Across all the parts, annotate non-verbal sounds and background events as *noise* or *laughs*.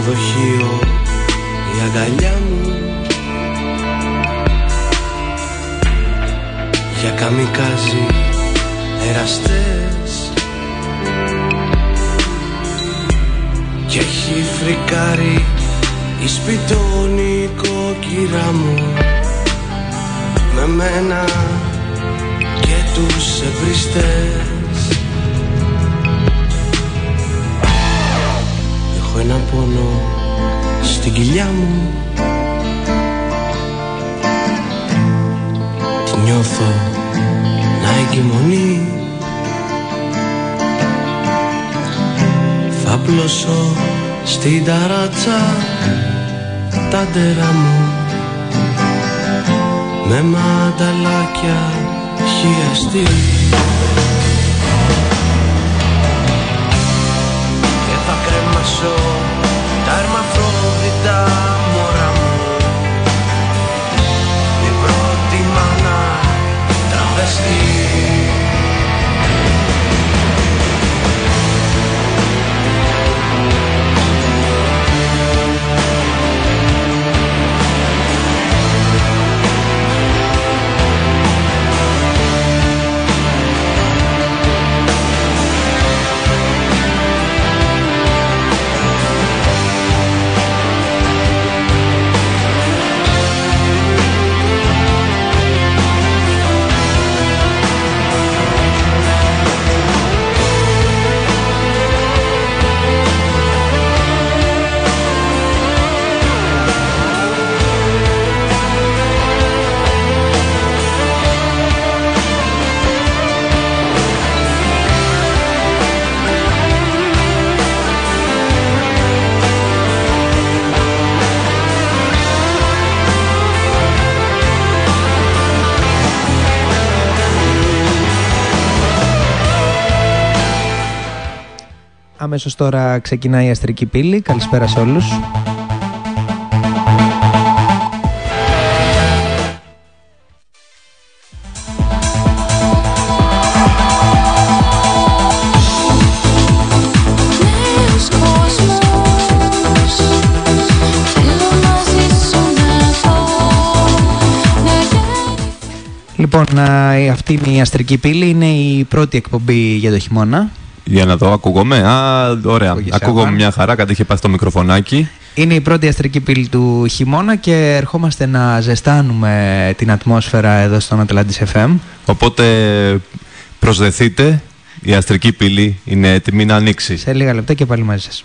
ξενοδοχείο. Η αγκαλιά μου Για καμικάζι εραστές. Και έχει φρικάρει η σπιτόνη κόκκυρα μου. Με μένα και τους εμπριστές ένα πόνο στην κοιλιά μου. Τη νιώθω να εγκυμονεί. Θα πλώσω στην ταράτσα τα ντέρα μου. Με μανταλάκια χιαστή κρέμασω τα ερμαφρόδιτα μωρά μου. Η πρώτη μάνα τραβεστή Αμέσως τώρα ξεκινάει η αστρική πύλη. Καλησπέρα σε όλους. Νέος κόσμος Θέλω μαζί σου να δω Να γίνει Λοιπόν, α, η- αυτή είναι η αστρική πύλη. Είναι η πρώτη εκπομπή για το χειμώνα. Για να δω, ακούγομαι. Α, ωραία. Ακούγεσαι, Ακούγομαι Αβάν. μια χαρά, κάτι είχε πάει στο μικροφωνάκι. Είναι η πρώτη αστρική πύλη του χειμώνα και ερχόμαστε να ζεστάνουμε την ατμόσφαιρα εδώ στον Atlantis FM. Οπότε προσδεθείτε, η αστρική πύλη είναι έτοιμη να ανοίξει. Σε λίγα λεπτά και πάλι μαζί σας.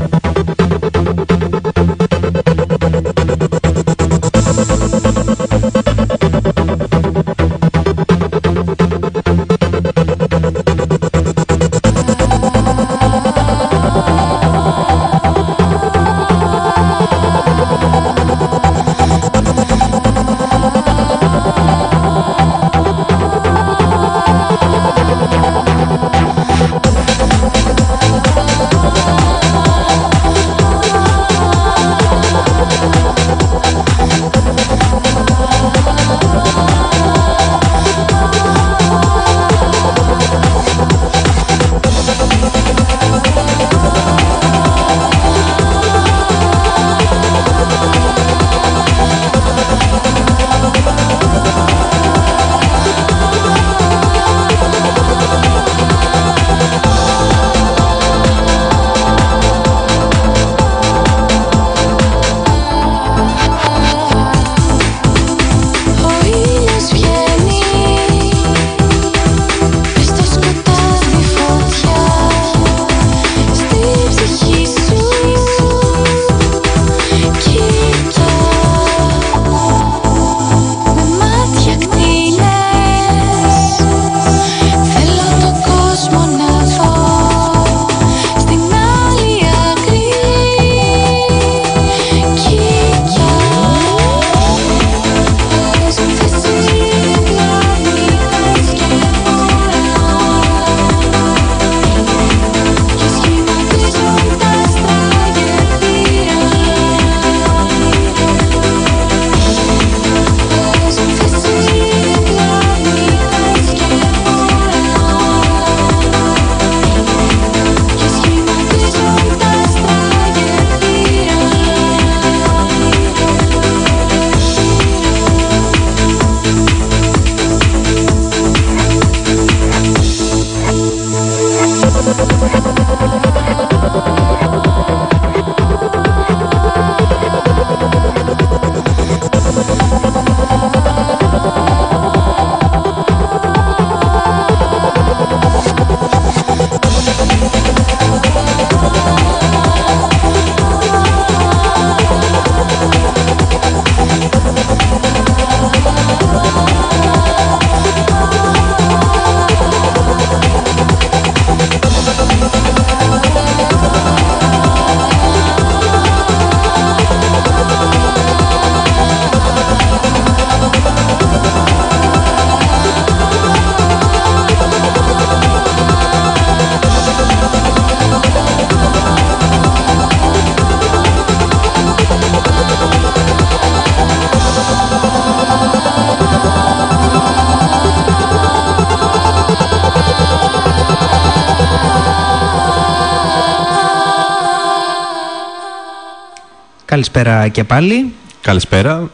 Καλησπέρα και πάλι. Καλησπέρα.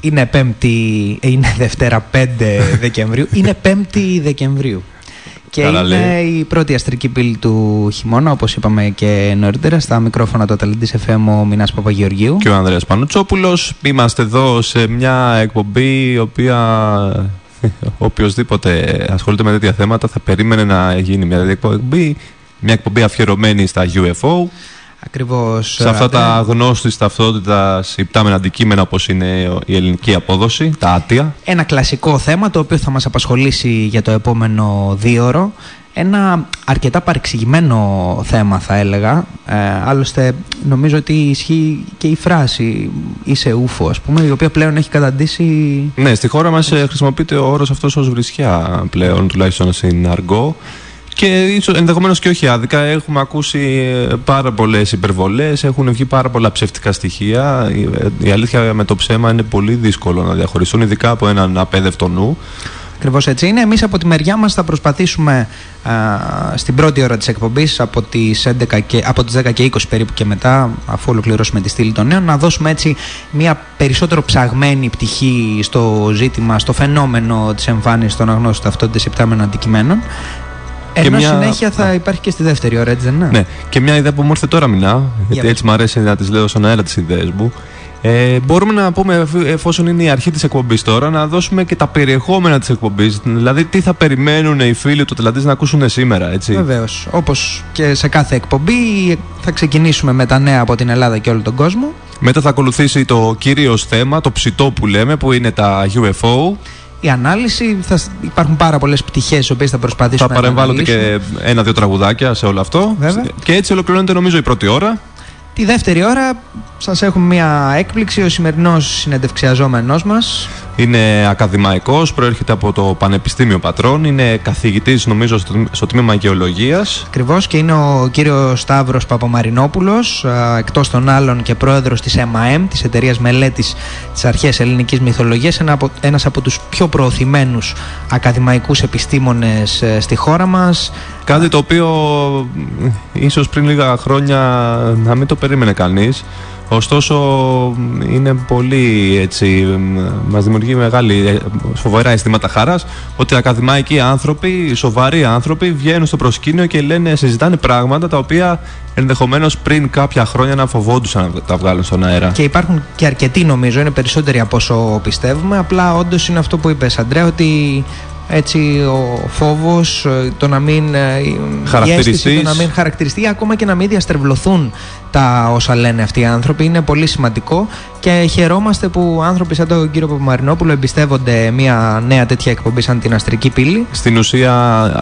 Είναι πέμπτη, ε, είναι Δευτέρα 5 Δεκεμβρίου. *laughs* Είναι 5η Δεκεμβρίου. Και Καλά είναι λέει. η πρώτη αστρική πύλη του χειμώνα, όπως είπαμε και νωρίτερα, στα μικρόφωνα του Αταλαντής FM ο Μινάς Παπαγεωργίου. Και ο Ανδρέας Πανουτσόπουλος. Είμαστε εδώ σε μια εκπομπή η οποία *laughs* οποιοδήποτε ασχολείται με τέτοια θέματα θα περίμενε να γίνει μια τέτοια εκπομπή. Μια εκπομπή αφιερωμένη στα UFO. Ακριβώς. Σε αυτά ε, τα γνώστης ταυτότητα υπτάμενα αντικείμενα όπως είναι η ελληνική απόδοση, τα άτια. Ένα κλασικό θέμα το οποίο θα μας απασχολήσει για το επόμενο δίωρο. Ένα αρκετά παρεξηγημένο θέμα θα έλεγα. Ε, άλλωστε νομίζω ότι ισχύει και η φράση είσαι ούφο ας πούμε η οποία πλέον έχει καταντήσει Ναι, στη χώρα μας ε, χρησιμοποιείται ο όρος αυτός ως βρισιά πλέον, τουλάχιστον στην αργό. Και ίσως, ενδεχομένως και όχι άδικα, έχουμε ακούσει ε, πάρα πολλές υπερβολές, έχουν βγει πάρα πολλά ψευτικά στοιχεία. Η, ε, η αλήθεια με το ψέμα είναι πολύ δύσκολο να διαχωριστούν, ειδικά από έναν απέδευτο νου. Ακριβώς έτσι είναι. Εμείς από τη μεριά μας θα προσπαθήσουμε α, στην πρώτη ώρα της εκπομπής από τις, 11 και, από τις 10 και 20 περίπου και μετά αφού ολοκληρώσουμε τη στήλη των νέων να δώσουμε έτσι μια περισσότερο ψαγμένη πτυχή στο ζήτημα, στο φαινόμενο της εμφάνισης των αγνώστων ταυτότητες υπτάμενων αντικειμένων. Ενώ μια- συνέχεια θα Α. υπάρχει και στη δεύτερη ώρα, έτσι δεν είναι; Ναι, και μια ιδέα που μου ήρθε τώρα μηνά, γιατί πες. έτσι μου αρέσει να τις λέω στον αέρα τις ιδέες μου. Ε, μπορούμε να πούμε, εφ- εφόσον είναι η αρχή της εκπομπής τώρα, να δώσουμε και τα περιεχόμενα της εκπομπής. Δηλαδή, τι θα περιμένουν οι φίλοι του Ατλαντής να ακούσουν σήμερα, έτσι. Βεβαίως. Όπως και σε κάθε εκπομπή, θα ξεκινήσουμε με τα νέα από την Ελλάδα και όλο τον κόσμο. Μετά θα ακολουθήσει το κυρίως θέμα, το ψητό που λέμε, που είναι τα UFO. Η ανάλυση, θα, σ- υπάρχουν πάρα πολλές πτυχές, τι οποίες θα προσπαθήσουμε Θα να παρεμβάλλονται αναλύσουμε. και ένα-δύο τραγουδάκια σε όλο αυτό. Βέβαια. Και έτσι ολοκληρώνεται νομίζω η πρώτη ώρα. Τη δεύτερη ώρα σας έχουμε μια έκπληξη. Ο σημερινός συνεντευξιαζόμενός μας, Είναι ακαδημαϊκός, προέρχεται από το Πανεπιστήμιο Πατρών, είναι καθηγητής νομίζω στο, στο τμήμα Γεωλογίας. ακριβώς και είναι ο κύριος Σταύρος Παπαμαρινόπουλος, εκτός των άλλων και πρόεδρος της ΕΜΑΕΜ, της Εταιρείας Μελέτης της Αρχαίας Ελληνικής Μυθολογίας, ένα από, ένας από τους πιο προωθημένους ακαδημαϊκούς επιστήμονες στη χώρα μας. Κάτι το οποίο μ, ίσως πριν λίγα χρόνια να μην το περίμενε κανείς. Ωστόσο μ, είναι πολύ έτσι, μ, μας δημιουργεί μεγάλη ε, φοβερά αισθήματα χαράς ότι ακαδημαϊκοί άνθρωποι, σοβαροί άνθρωποι βγαίνουν στο προσκήνιο και λένε, συζητάνε πράγματα τα οποία ενδεχομένως πριν κάποια χρόνια να φοβόντουσαν να τα βγάλουν στον αέρα. Και υπάρχουν και αρκετοί νομίζω, είναι περισσότεροι από όσο πιστεύουμε. Απλά όντως είναι αυτό που είπες Αντρέα, ότι έτσι ο φόβος, ε, το να μην ε, η Χαρακτηριστείς. αίσθηση, το να μην χαρακτηριστεί, ακόμα και να μην διαστρεβλωθούν τα όσα λένε αυτοί οι άνθρωποι, είναι πολύ σημαντικό και χαιρόμαστε που άνθρωποι σαν τον κύριο Παπαμαρινόπουλο εμπιστεύονται μια νέα τέτοια εκπομπή σαν την Αστρική Πύλη. Στην ουσία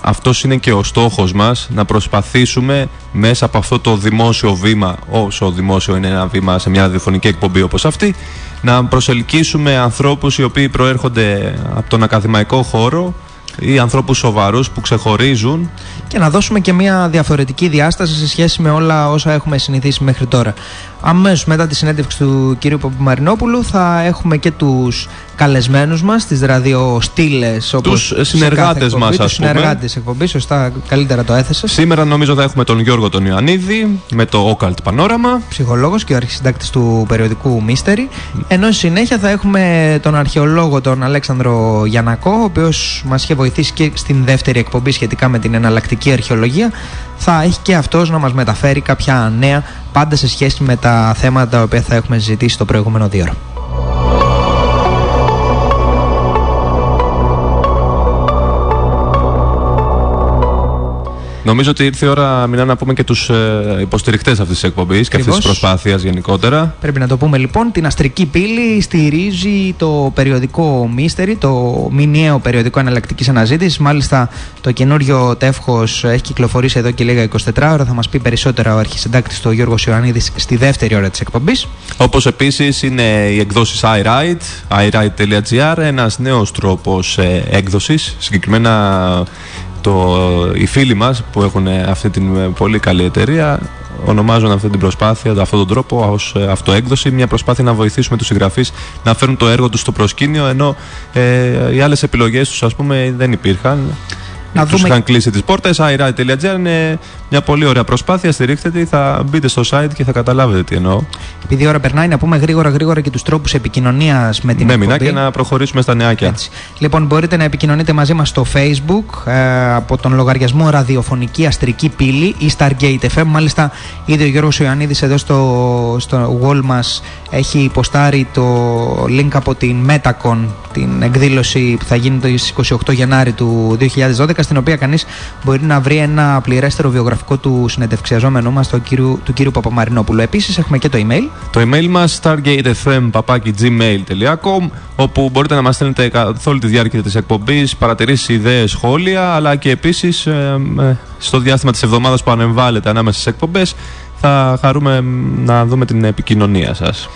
αυτός είναι και ο στόχος μας να προσπαθήσουμε μέσα από αυτό το δημόσιο βήμα όσο δημόσιο είναι ένα βήμα σε μια ραδιοφωνική εκπομπή όπως αυτή να προσελκύσουμε ανθρώπους οι οποίοι προέρχονται από τον ακαδημαϊκό χώρο ή ανθρώπους σοβαρούς που ξεχωρίζουν και να δώσουμε και μια διαφορετική διάσταση σε σχέση με όλα όσα έχουμε συνηθίσει μέχρι τώρα. Αμέσως μετά τη συνέντευξη του κυρίου Παπαμαρινόπουλου θα έχουμε και τους καλεσμένους μας, τις ραδιοστήλες όπως Τους σε συνεργάτες κάθε εκπομπή, μας, τους ας πούμε. συνεργάτες της εκπομπής, σωστά καλύτερα το έθεσες. Σήμερα νομίζω θα έχουμε τον Γιώργο τον Ιωαννίδη με το Occult Πανόραμα ψυχολόγος και ο αρχισυντάκτης του περιοδικού Mystery ενώ στη συνέχεια θα έχουμε τον αρχαιολόγο τον Αλέξανδρο Γιανακό ο οποίος μας είχε βοηθήσει και στην δεύτερη εκπομπή σχετικά με την εναλλακτική αρχαιολογία θα έχει και αυτός να μας μεταφέρει κάποια νέα πάντα σε σχέση με τα θέματα τα οποία θα έχουμε συζητήσει το προηγούμενο δύο Νομίζω ότι ήρθε η ώρα Μινά, να πούμε και τους ε, υποστηρικτές αυτής της εκπομπής και αυτής της Ακριβώς. προσπάθειας γενικότερα Πρέπει να το πούμε λοιπόν, την Αστρική Πύλη στηρίζει το περιοδικό Mystery, το μηνιαίο περιοδικό εναλλακτικής αναζήτησης. Μάλιστα, το καινούριο τεύχος έχει κυκλοφορήσει εδώ και λίγα 24 ώρα. Θα μας πει περισσότερα ο αρχισυντάκτης του Γιώργος Ιωαννίδης στη δεύτερη ώρα της εκπομπής. Όπως επίσης είναι οι εκδόσεις iWrite, iWrite.gr, ένας νέος τρόπος ε, έκδοσης, συγκεκριμένα το, οι φίλοι μας που έχουν αυτή την ε, πολύ καλή εταιρεία ονομάζουν αυτή την προσπάθεια, αυτόν τον τρόπο ως ε, αυτοέκδοση, μια προσπάθεια να βοηθήσουμε τους συγγραφείς να φέρουν το έργο τους στο προσκήνιο ενώ ε, οι άλλες επιλογές τους ας πούμε δεν υπήρχαν. Να τους δούμε- είχαν κλείσει τις πόρτες, iWrite.gr είναι μια πολύ ωραία προσπάθεια. Στηρίξτε τη, θα μπείτε στο site και θα καταλάβετε τι εννοώ. Επειδή η ώρα περνάει, να πούμε γρήγορα γρήγορα και τους τρόπους επικοινωνίας με την Ναι, εκπομπή. μηνά και να προχωρήσουμε στα νεάκια. Έτσι. Λοιπόν, μπορείτε να επικοινωνείτε μαζί μας στο Facebook ε, από τον λογαριασμό Ραδιοφωνική Αστρική Πύλη ή Stargate FM. Μάλιστα, ήδη ο Γιώργος Ιωαννίδης εδώ στο, στο wall μας έχει υποστάρει το link από την Metacon, την εκδήλωση που θα γίνει το 28 Γενάρη του 2012, στην οποία κανείς μπορεί να βρει ένα πληρέστερο βιογραφικό του συνεντευξιαζόμενου μας, του κύριου, του κύριου Παπαμαρινόπουλου. Επίσης, έχουμε και το email. Το email μας stargatefm.gmail.com όπου μπορείτε να μας στέλνετε καθ' όλη τη διάρκεια της εκπομπής παρατηρήσεις, ιδέες, σχόλια αλλά και επίσης ε, ε, στο διάστημα της εβδομάδας που ανεβάλλετε ανάμεσα στις εκπομπές θα χαρούμε μ, να δούμε την επικοινωνία σας.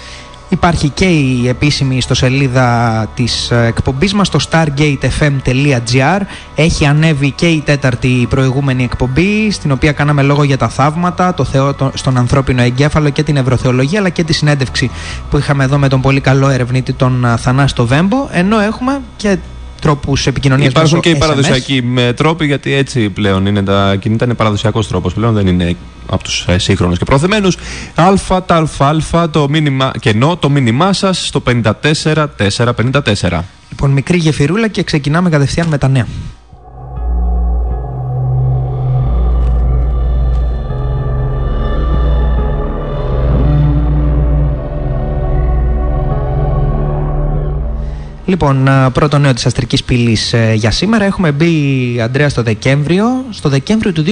Υπάρχει και η επίσημη ιστοσελίδα της ε, εκπομπής μας στο stargatefm.gr Έχει ανέβει και η τέταρτη προηγούμενη εκπομπή στην οποία κάναμε λόγο για τα θαύματα, το Θεό το- στον ανθρώπινο εγκέφαλο και την ευρωθεολογία αλλά και τη συνέντευξη που είχαμε εδώ με τον πολύ καλό ερευνήτη τον α, Θανάστο Βέμπο ενώ έχουμε και τρόπους επικοινωνίας Υπάρχουν μέσω και οι SMS. παραδοσιακοί με τρόποι γιατί έτσι πλέον είναι τα κινητά είναι παραδοσιακός τρόπος πλέον δεν είναι από τους ε, σύγχρονους και προθεμένους αλφα τα αλφα το μήνυμα κενό το μήνυμά σας στο 54454 Λοιπόν μικρή γεφυρούλα και ξεκινάμε κατευθείαν με τα νέα Λοιπόν, α, πρώτο νέο της αστρικής πύλης ε, για σήμερα. Έχουμε μπει, Αντρέα, στο Δεκέμβριο, στο Δεκέμβριο του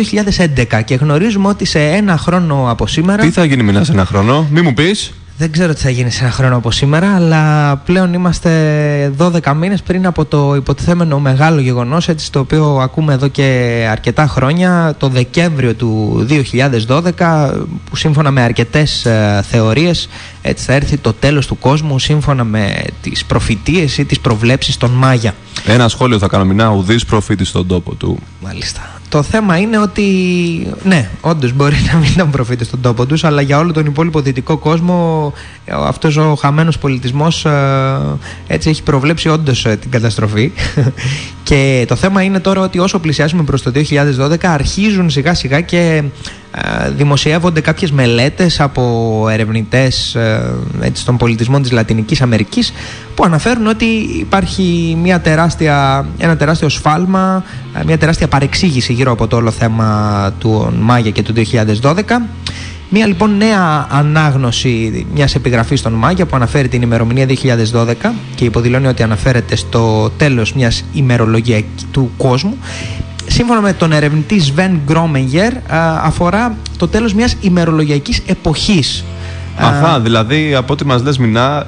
2011 και γνωρίζουμε ότι σε ένα χρόνο από σήμερα... Τι θα γίνει μηνά σε ένα χρόνο, μη μου πεις Δεν ξέρω τι θα γίνει σε ένα χρόνο από σήμερα, αλλά πλέον είμαστε 12 μήνες πριν από το υποτιθέμενο μεγάλο γεγονός, έτσι το οποίο ακούμε εδώ και αρκετά χρόνια, το Δεκέμβριο του 2012, που σύμφωνα με αρκετές ε, θεωρίες, έτσι θα έρθει το τέλος του κόσμου, σύμφωνα με τις προφητείες ή τις προβλέψεις των Μάγια. Ένα σχόλιο θα κάνω μηνά ουδής προφήτης στον τόπο του Μάλιστα. Το θέμα είναι ότι, ναι, όντως μπορεί να μην ήταν προφήτες στον τόπο τους, αλλά για όλο τον υπόλοιπο δυτικό κόσμο, αυτός ο χαμένος πολιτισμός έτσι έχει προβλέψει όντως την καταστροφή. *laughs* και το θέμα είναι τώρα ότι όσο πλησιάζουμε προς το 2012, αρχίζουν σιγά σιγά και ε, δημοσιεύονται κάποιες μελέτες από ερευνητές ε, έτσι, των πολιτισμών της Λατινικής Αμερικής που αναφέρουν ότι υπάρχει μια τεράστια, ένα τεράστιο σφάλμα, ε, μια τεράστια παρεξήγηση γύρω από το όλο θέμα του Μάγια και του 2012. Μια λοιπόν νέα ανάγνωση μιας επιγραφής των Μάγια που αναφέρει την ημερομηνία 2012 και υποδηλώνει ότι αναφέρεται στο τέλος μιας ημερολογία του κόσμου σύμφωνα με τον ερευνητή Σβέν Γκρόμεγερ αφορά το τέλος μιας ημερολογιακής εποχής. Αχα, δηλαδή από ό,τι μας λες μηνά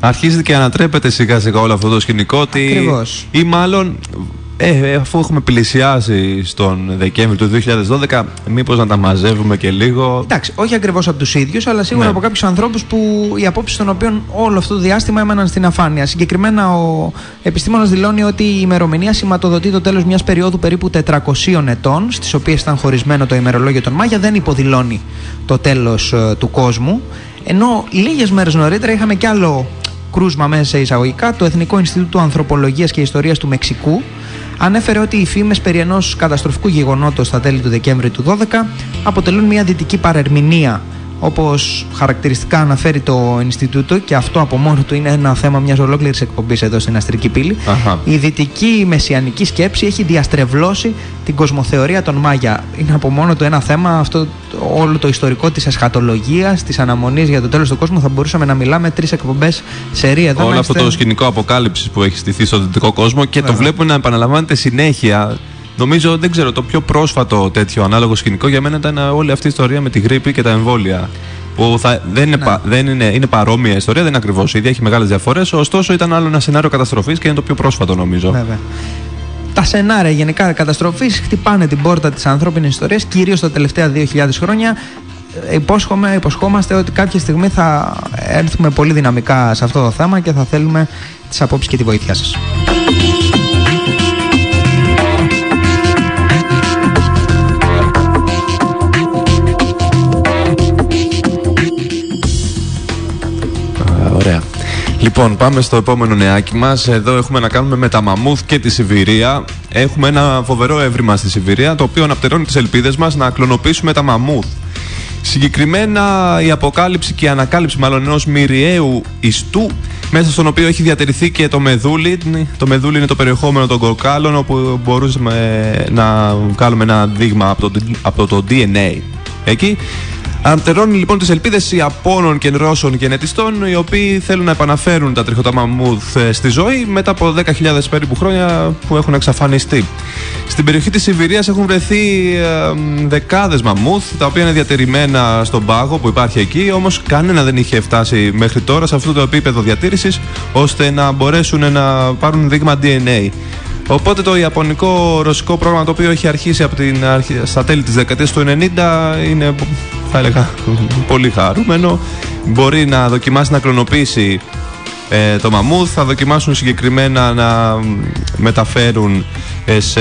αρχίζει και ανατρέπεται σιγά σιγά όλο αυτό το σκηνικό ότι Ακριβώς. ή μάλλον ε, αφού έχουμε πλησιάσει στον Δεκέμβρη του 2012 μήπως να τα μαζεύουμε και λίγο; Εντάξει, όχι ακριβώς από τους ίδιους, αλλά σίγουρα Ναι. από κάποιους ανθρώπους που οι απόψεις των οποίων όλο αυτό το διάστημα έμεναν στην αφάνεια. Συγκεκριμένα ο επιστήμονας δηλώνει ότι η ημερομηνία σηματοδοτεί το τέλος μιας περίοδου περίπου 400 ετών, στις οποίες ήταν χωρισμένο το ημερολόγιο των Μάγια, δεν υποδηλώνει το τέλος ε, του κόσμου. Ενώ λίγες μέρες νωρίτερα είχαμε κι άλλο κρούσμα μέσα σε εισαγωγικά, το Εθνικό Ινστιτούτο Ανθρωπολογίας και Ιστορίας του Μεξικού, ανέφερε ότι οι φήμες περί ενός καταστροφικού γεγονότος στα τέλη του Δεκέμβρη του 2012 αποτελούν μια δυτική παρερμηνία. Όπως χαρακτηριστικά αναφέρει το Ινστιτούτο, και αυτό από μόνο του είναι ένα θέμα μιας ολόκληρης εκπομπής εδώ στην Αστρική Πύλη, Αχα. η δυτική μεσιανική σκέψη έχει διαστρεβλώσει την κοσμοθεωρία των Μάγια. Είναι από μόνο του ένα θέμα, αυτό το- όλο το ιστορικό της εσχατολογίας, της αναμονής για το τέλος του κόσμου. Θα μπορούσαμε να μιλάμε τρεις εκπομπές σε ρί εδώ. όλο να αυτό είστε- το σκηνικό αποκάλυψης που έχει στηθεί στον δυτικό κόσμο και το Βέβαια. βλέπουμε να επαναλαμβάνεται συνέχεια. Νομίζω, δεν ξέρω, το πιο πρόσφατο τέτοιο ανάλογο σκηνικό για μένα ήταν όλη αυτή η ιστορία με τη γρήπη και τα εμβόλια. Που θα, δεν, είναι, Ναι. πα- δεν είναι, είναι παρόμοια ιστορία, δεν είναι ακριβώς ίδια, έχει μεγάλες διαφορές. Ωστόσο, ήταν άλλο ένα σενάριο καταστροφής και είναι το πιο πρόσφατο, νομίζω. Βέβαια. Τα σενάρια γενικά καταστροφής χτυπάνε την πόρτα της ανθρώπινης ιστορίας, κυρίως τα τελευταία 2.000 χρόνια. Ε, Υπόσχομαι, υποσχόμαστε ότι κάποια στιγμή θα έρθουμε πολύ δυναμικά σε αυτό το θέμα και θα θέλουμε τις απόψεις και τη βοήθειά σας. Λοιπόν, Λοιπόν, πάμε στο επόμενο νεάκι μας. Εδώ έχουμε να κάνουμε με τα μαμούθ και τη Σιβηρία. Έχουμε ένα φοβερό έβριμα στη Σιβηρία, το οποίο αναπτερώνει τις ελπίδες μας να κλωνοποιήσουμε τα μαμούθ. Συγκεκριμένα η αποκάλυψη και η ανακάλυψη μάλλον ενός μυριαίου ιστού μέσα στον οποίο έχει διατηρηθεί και το μεδούλι. Το μεδούλι είναι το περιεχόμενο των κοκάλων όπου μπορούσαμε να βγάλουμε ένα δείγμα από το, από το DNA. Εκεί Αναπτερώνει λοιπόν τις ελπίδες Ιαπώνων και Ρώσων γενετιστών, οι οποίοι θέλουν να επαναφέρουν τα τριχωτά μαμούθ ε, στη ζωή μετά από 10.000 περίπου χρόνια που έχουν εξαφανιστεί. Στην περιοχή της Σιβηρίας έχουν βρεθεί ε, δεκάδες μαμούθ, τα οποία είναι διατηρημένα στον πάγο που υπάρχει εκεί, όμως κανένα δεν είχε φτάσει μέχρι τώρα σε αυτό το επίπεδο διατήρησης, ώστε να μπορέσουν να πάρουν δείγμα DNA. Οπότε το Ιαπωνικό-Ρωσικό πρόγραμμα το οποίο έχει αρχίσει από την, αρχή- στα τέλη της δεκαετίας του 90 είναι θα έλεγα πολύ χαρούμενο. Μπορεί να δοκιμάσει να κλωνοποιήσει ε, το μαμούθ, θα δοκιμάσουν συγκεκριμένα να μ, μεταφέρουν ε, σε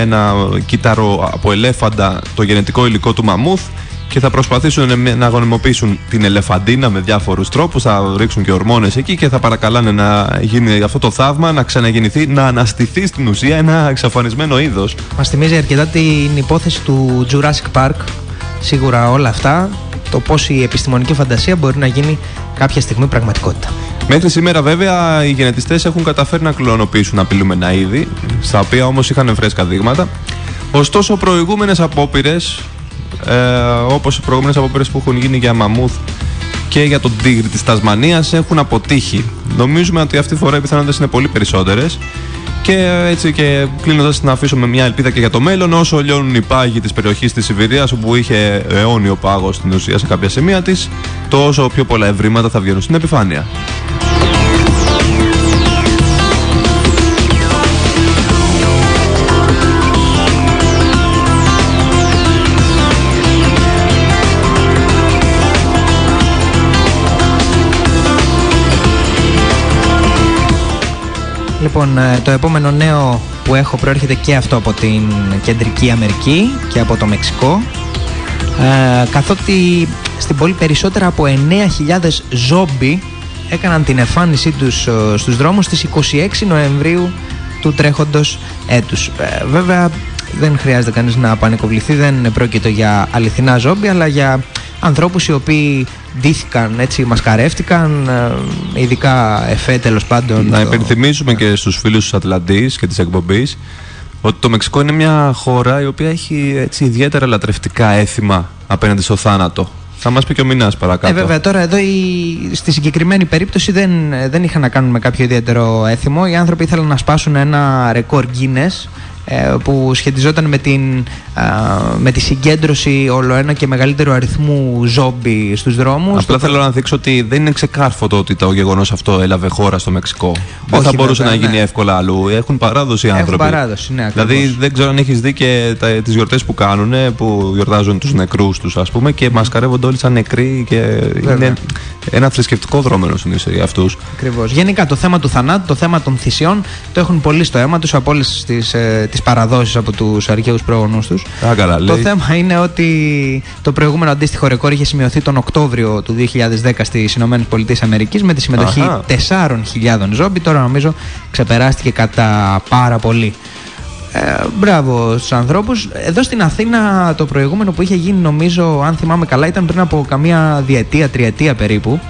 ένα κύτταρο από ελέφαντα το γενετικό υλικό του μαμούθ και θα προσπαθήσουν να- να γονιμοποιήσουν την ελεφαντίνα με διάφορους τρόπους, θα ρίξουν και ορμόνες εκεί και θα παρακαλάνε να γίνει αυτό το θαύμα, να ξαναγεννηθεί, να αναστηθεί στην ουσία ένα εξαφανισμένο είδος. Μας θυμίζει αρκετά την υπόθεση του Jurassic Park. Σίγουρα όλα αυτά, το πώς η επιστημονική φαντασία μπορεί να γίνει κάποια στιγμή πραγματικότητα. Μέχρι σήμερα, βέβαια, οι γενετιστές έχουν καταφέρει να κλωνοποιήσουν απειλούμενα είδη, στα οποία όμως είχαν φρέσκα δείγματα. Ωστόσο, προηγούμενες απόπειρες, ε, όπως οι προηγούμενες απόπειρες που έχουν γίνει για μαμούθ και για τον τίγρη της Τασμανίας έχουν αποτύχει. Νομίζουμε ότι αυτή τη φορά οι πιθανότητες είναι πολύ περισσότερες και ε, έτσι και κλείνοντας να αφήσουμε μια ελπίδα και για το μέλλον, όσο λιώνουν οι πάγοι της περιοχής της Σιβηρίας, όπου είχε αιώνιο πάγο στην ουσία σε κάποια σημεία της, τόσο πιο πολλά ευρήματα θα βγαίνουν στην επιφάνεια. Λοιπόν, ε, το επόμενο νέο που έχω προέρχεται και αυτό από την Κεντρική Αμερική και από το Μεξικό. Ε, καθότι στην πόλη περισσότερα από 9.000 ζόμπι έκαναν την εμφάνισή τους ε, στους δρόμους στις 26 Νοεμβρίου του τρέχοντος έτους. Ε, βέβαια δεν χρειάζεται κανείς να πανικοβληθεί, δεν πρόκειται για αληθινά ζόμπι αλλά για ανθρώπους οι οποίοι ντύθηκαν, έτσι μασκαρεύτηκαν, ε, ειδικά εφέ τέλος πάντων. Να το- υπενθυμίσουμε και στους φίλους τους Ατλαντής και της εκπομπής ότι το Μεξικό είναι μια χώρα η οποία έχει έτσι ιδιαίτερα λατρευτικά έθιμα απέναντι στο θάνατο. Θα μας πει και ο Μινάς παρακάτω. Ε, βέβαια, τώρα εδώ η, στη συγκεκριμένη περίπτωση δεν, δεν είχαν να κάνουν με κάποιο ιδιαίτερο έθιμο. Οι άνθρωποι ήθελαν να σπάσουν ένα ρεκόρ Guinness ε, που σχετιζόταν με, την, α, με τη συγκέντρωση όλο ένα και μεγαλύτερου αριθμού ζόμπι στους δρόμους. Απλά Το- θέλω να δείξω ότι δεν είναι ξεκάρφωτο ότι το γεγονός αυτό έλαβε χώρα στο Μεξικό. δεν Όχι, θα μπορούσε βέβαια, να γίνει ναι. εύκολα αλλού. Έχουν παράδοση οι Έχουν άνθρωποι. παράδοση, ναι, ακριβώς. Δηλαδή δεν ξέρω αν έχεις δει και τις γιορτές που κάνουν, που γιορτάζουν τους νεκρούς τους, ας πούμε, και μασκαρεύονται όλοι σαν νεκροί και Βέβαια. είναι ένα θρησκευτικό δρόμενο στην ουσία για αυτούς. Ακριβώς. Γενικά το θέμα του θανάτου, το θέμα των θυσιών το έχουν πολύ στο αίμα τους από όλες τις, ε, τις παραδόσεις από τους αρχαίους πρόγονούς τους. Α, καλά, Το λέει. θέμα είναι ότι το προηγούμενο αντίστοιχο ρεκόρ είχε σημειωθεί τον Οκτώβριο του 2010 στις Ηνωμένες Πολιτείες Αμερικής με τη συμμετοχή Αχα. 4.000 ζόμπι. Τώρα νομίζω ξεπεράστηκε κατά πάρα πολύ. Ε, μπράβο στους ανθρώπους. Εδώ στην Αθήνα το προηγούμενο που είχε γίνει νομίζω, αν θυμάμαι καλά, ήταν πριν από καμία διετία, τριετία περίπου,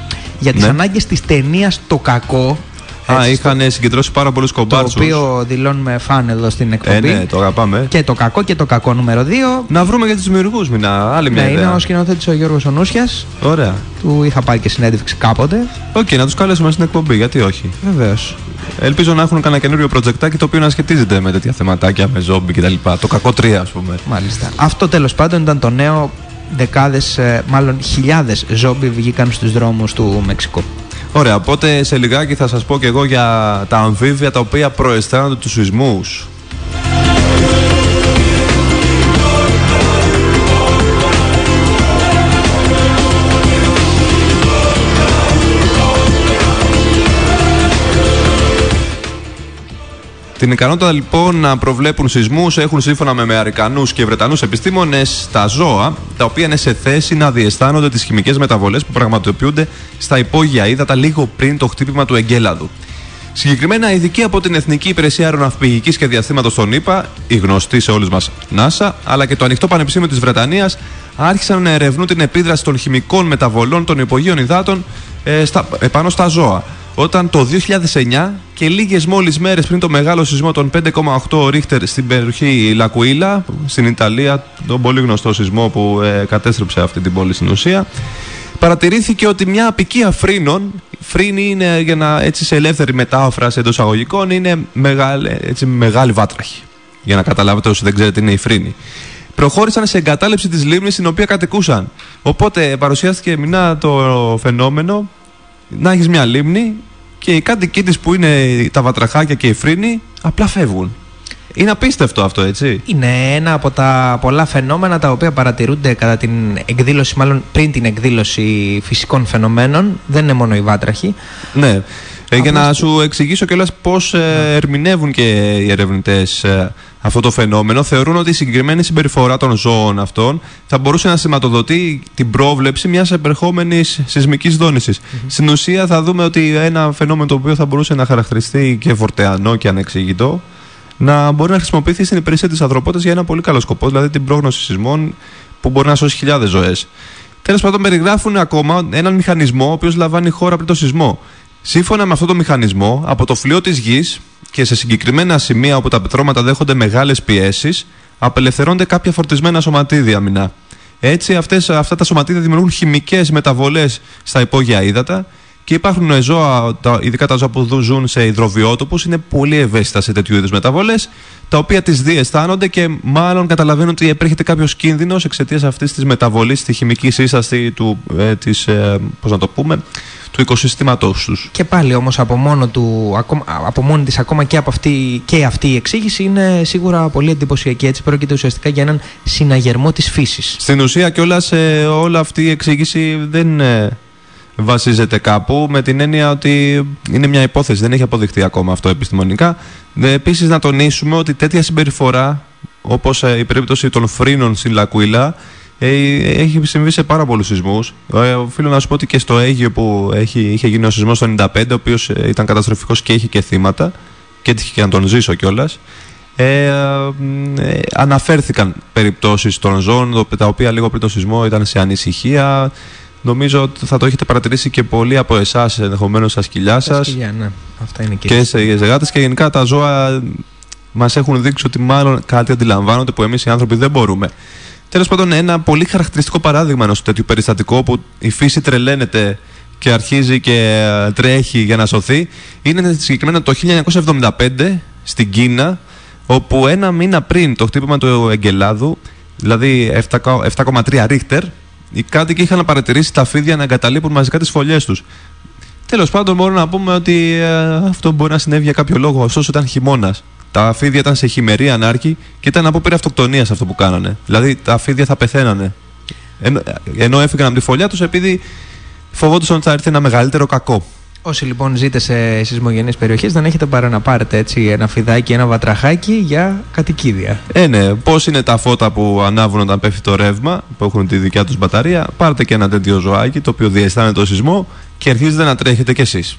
για τις Ναι. ανάγκες της ταινίας «Το κακό». Α, έτσι, είχαν συγκεντρώσει πάρα πολλούς το κομπάρσους. οποίο δηλώνουμε φαν εδώ στην Ε, εκπομπή. ναι, το αγαπάμε. Και το κακό και το κακό νούμερο 2. Να βρούμε για τους δημιουργούς, Μινά. Άλλη μια Ναι, είναι ιδέα. ο σκηνοθέτης ο Γιώργος Ονούσιας. Ωραία. Του είχα πάρει και συνέντευξη κάποτε. Οκ, να τους καλέσουμε στην εκπομπή, γιατί όχι; Βεβαίως. Ελπίζω να έχουν κανένα καινούριο προτζεκτάκι το οποίο να σχετίζεται με τέτοια θεματάκια, με ζόμπι κτλ. Το κακό 3, ας πούμε. Μάλιστα. Αυτό τέλος πάντων ήταν το νέο. Δεκάδες, μάλλον χιλιάδες ζόμπι βγήκαν στους δρόμους του Μεξικού. Ωραία, οπότε σε λιγάκι θα σας πω και εγώ για τα αμφίβια τα οποία προαισθάνονται τους σεισμούς. Την ικανότητα λοιπόν να προβλέπουν σεισμούς έχουν σύμφωνα με Αμερικανού και Βρετανούς επιστήμονες τα ζώα, τα οποία είναι σε θέση να διαισθάνονται τις χημικές μεταβολές που πραγματοποιούνται στα υπόγεια ύδατα λίγο πριν το χτύπημα του εγκέλαδου. Συγκεκριμένα, ειδικοί από την Εθνική Υπηρεσία Αεροναυπηγικής και Διαστήματος των ΗΠΑ, η γνωστή σε όλους μας NASA, αλλά και το Ανοιχτό Πανεπιστήμιο της Βρετανίας, άρχισαν να ερευνούν την επίδραση των χημικών μεταβολών των υπογείων υδάτων ε, στα, επάνω στα ζώα. Όταν το 2009 και λίγες μόλις μέρες πριν το μεγάλο σεισμό των 5,8 ρίχτερ στην περιοχή Λακουίλα, στην Ιταλία, τον πολύ γνωστό σεισμό που ε, κατέστρεψε αυτή την πόλη στην ουσία, παρατηρήθηκε ότι μια απικία φρύνων, φρύνη είναι για να έτσι σε ελεύθερη μετάφραση εντός αγωγικών, είναι μεγάλη, έτσι, μεγάλη βάτραχη. Για να καταλάβετε όσοι δεν ξέρετε τι είναι η φρύνη. Προχώρησαν σε εγκατάλειψη της λίμνης στην οποία κατοικούσαν. Οπότε παρουσιάστηκε μηνά το φαινόμενο να έχεις μια λίμνη και οι κάτοικοι της που είναι τα βατραχάκια και οι φρύνοι απλά φεύγουν. Είναι απίστευτο αυτό, έτσι. Είναι ένα από τα πολλά φαινόμενα τα οποία παρατηρούνται κατά την εκδήλωση, μάλλον πριν την εκδήλωση φυσικών φαινομένων. Δεν είναι μόνο οι βάτραχοι. Ναι. Ε, για να σου εξηγήσω κιόλας πώς ε, ερμηνεύουν και οι ερευνητές ε, αυτό το φαινόμενο, θεωρούν ότι η συγκεκριμένη συμπεριφορά των ζώων αυτών θα μπορούσε να σηματοδοτεί την πρόβλεψη μιας επερχόμενης σεισμικής δόνησης. Στην ουσία θα δούμε ότι ένα φαινόμενο το οποίο θα μπορούσε να χαρακτηριστεί και φορτεανό και ανεξήγητο, να μπορεί να χρησιμοποιηθεί στην υπηρεσία της ανθρωπότητας για ένα πολύ καλό σκοπό, δηλαδή την πρόγνωση σεισμών που μπορεί να σώσει χιλιάδες ζωές. Τέλος πάντων, περιγράφουν ακόμα έναν μηχανισμό ο οποίος λαμβάνει χώρα πριν το σεισμό. Σύμφωνα με αυτό το μηχανισμό, από το φλοιό της γης και σε συγκεκριμένα σημεία όπου τα πετρώματα δέχονται μεγάλες πιέσεις, απελευθερώνται κάποια φορτισμένα σωματίδια μηνά. Έτσι, αυτές, αυτά τα σωματίδια δημιουργούν χημικές μεταβολές στα υπόγεια ύδατα και υπάρχουν ζώα, τα, ειδικά τα ζώα που δου- ζουν σε υδροβιότοπους, είναι πολύ ευαίσθητα σε τέτοιου είδους μεταβολές, τα οποία τις διαισθάνονται και μάλλον καταλαβαίνουν ότι επέρχεται κάποιος κίνδυνος εξαιτίας αυτής της μεταβολής στη χημικής σύσταση του, ε, της, ε, πώς να το πούμε, του οικοσυστήματός τους. Και πάλι όμως από, μόνο του, ακόμα, από μόνη της ακόμα και, από αυτή, και αυτή η εξήγηση είναι σίγουρα πολύ εντυπωσιακή. Έτσι πρόκειται ουσιαστικά για έναν συναγερμό της φύσης. Στην ουσία κιόλας όλη αυτή η εξήγηση δεν ε, βασίζεται κάπου με την έννοια ότι είναι μια υπόθεση, δεν έχει αποδειχθεί ακόμα αυτό επιστημονικά. Επίσης, να τονίσουμε ότι τέτοια συμπεριφορά, όπως η περίπτωση των φρύνων στην Λακουίλα, ε, έχει συμβεί σε πάρα πολλούς σεισμούς. Ε, οφείλω να σου πω ότι και στο Αίγυο που έχει, είχε γίνει ο σεισμός το 95, ο οποίος ήταν καταστροφικός και είχε και θύματα, και έτυχε και να τον ζήσω κιόλας. Ε, μ, ε, αναφέρθηκαν περιπτώσεις των ζώων τα οποία λίγο πριν το σεισμό ήταν σε ανησυχία νομίζω ότι θα το έχετε παρατηρήσει και πολλοί από εσάς ενδεχομένως στα σκυλιά Τα σας σκυλιά, ναι. Αυτά είναι και, και σε γάτες και γενικά τα ζώα μας έχουν δείξει ότι μάλλον κάτι αντιλαμβάνονται που εμείς οι άνθρωποι δεν μπορούμε Τέλος πάντων ένα πολύ χαρακτηριστικό παράδειγμα ενός τέτοιου περιστατικού που η φύση τρελαίνεται και αρχίζει και ε, τρέχει για να σωθεί είναι συγκεκριμένα το 1975 στην Κίνα όπου ένα μήνα πριν το χτύπημα του Εγκελάδου δηλαδή 7,- 7,3 ρίχτερ οι κάτοικοι είχαν παρατηρήσει τα φίδια να εγκαταλείπουν μαζικά τις φωλιές τους Τέλος πάντων, μπορούμε να πούμε ότι ε, αυτό μπορεί να συνέβη για κάποιο λόγο, ωστόσο ήταν χειμώνας. Τα φίδια ήταν σε χειμερή ανάρκη και ήταν απόπειρα αυτοκτονίας αυτό που κάνανε. Δηλαδή τα φίδια θα πεθαίνανε. Ενώ, ενώ έφυγαν από τη φωλιά τους επειδή φοβόντουσαν ότι θα έρθει ένα μεγαλύτερο κακό. Όσοι λοιπόν ζείτε σε σεισμογενείς περιοχές δεν έχετε παρά να πάρετε έτσι ένα φιδάκι, ένα βατραχάκι για κατοικίδια. Ε, ναι, πώς είναι τα φώτα που ανάβουν όταν πέφτει το ρεύμα, που έχουν τη δικιά τους μπαταρία. Πάρτε και ένα τέτοιο ζωάκι το οποίο διαισθάνεται το σεισμό και αρχίζετε να τρέχετε κι εσείς.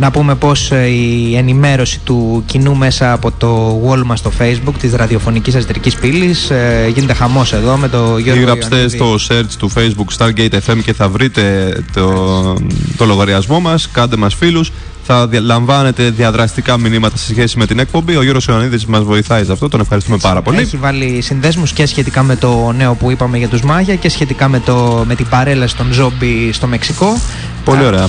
Να πούμε πως ε, η ενημέρωση του κοινού μέσα από το wall μας στο facebook της ραδιοφωνικής αστρικής πύλης ε, γίνεται χαμός εδώ με το Γιώργο Γράψτε Ιωαννίδη. στο search του facebook Stargate FM και θα βρείτε το, το λογαριασμό μας, κάντε μας φίλους θα δια- λαμβάνετε διαδραστικά μηνύματα σε σχέση με την εκπομπή. Ο Γιώργος Ιωαννίδης μας βοηθάει σε αυτό, τον ευχαριστούμε πάρα πολύ. Έχει βάλει συνδέσμους και σχετικά με το νέο που είπαμε για τους Μάγια και σχετικά με, το, με την παρέλαση των ζόμπι στο Μεξικό. Πολύ ωραία.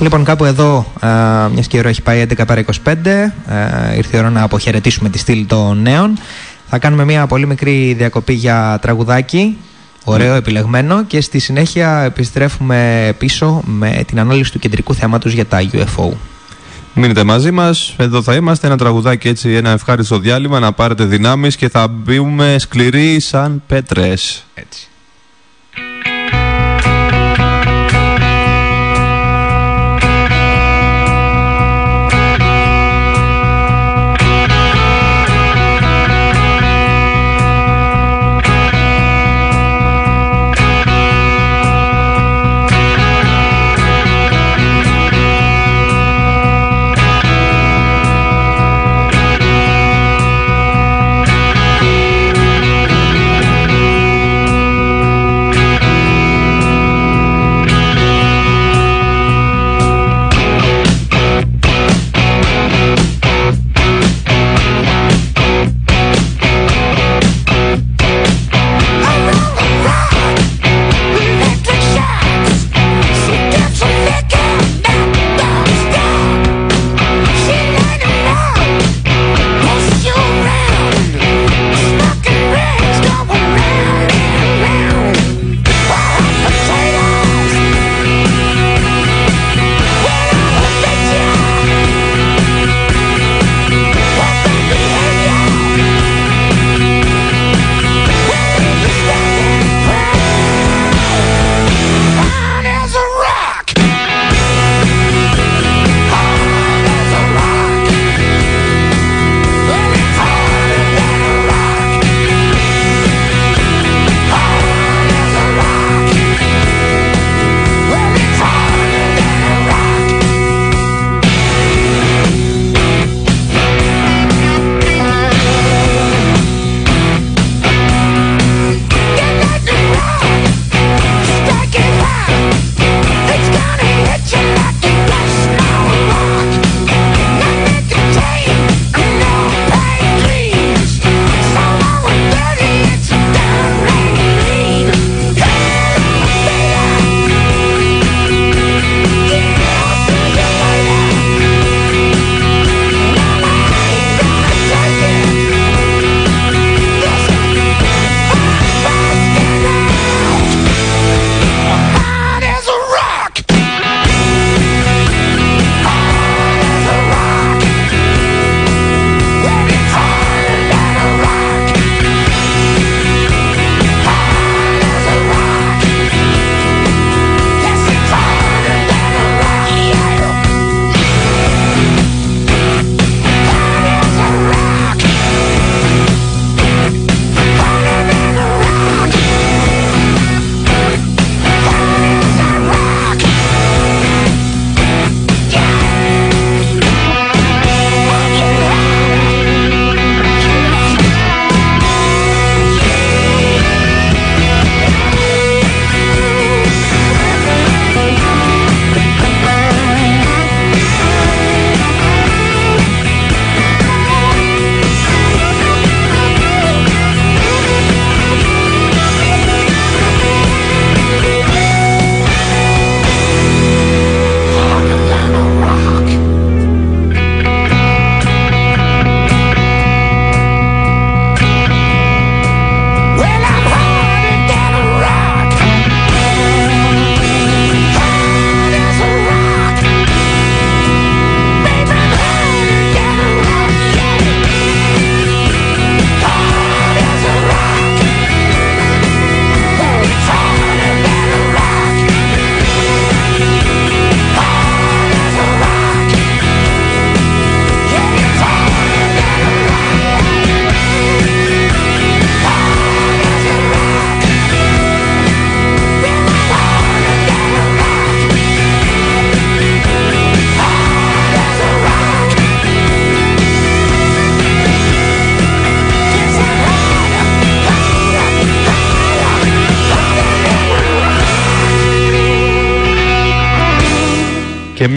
Λοιπόν, κάπου εδώ, μιας και η ώρα έχει πάει 11 παρά 25, ε, ήρθε η ώρα να αποχαιρετήσουμε τη στήλη των νέων. Θα κάνουμε μια πολύ μικρή διακοπή για τραγουδάκι, ωραίο, επιλεγμένο και στη συνέχεια επιστρέφουμε πίσω με την ανάλυση του κεντρικού θέματος για τα UFO. Μείνετε μαζί μας. Εδώ θα είμαστε. Ένα τραγουδάκι έτσι, ένα ευχάριστο διάλειμμα να πάρετε δυνάμεις και θα μπούμε σκληροί σαν πέτρες. Έτσι.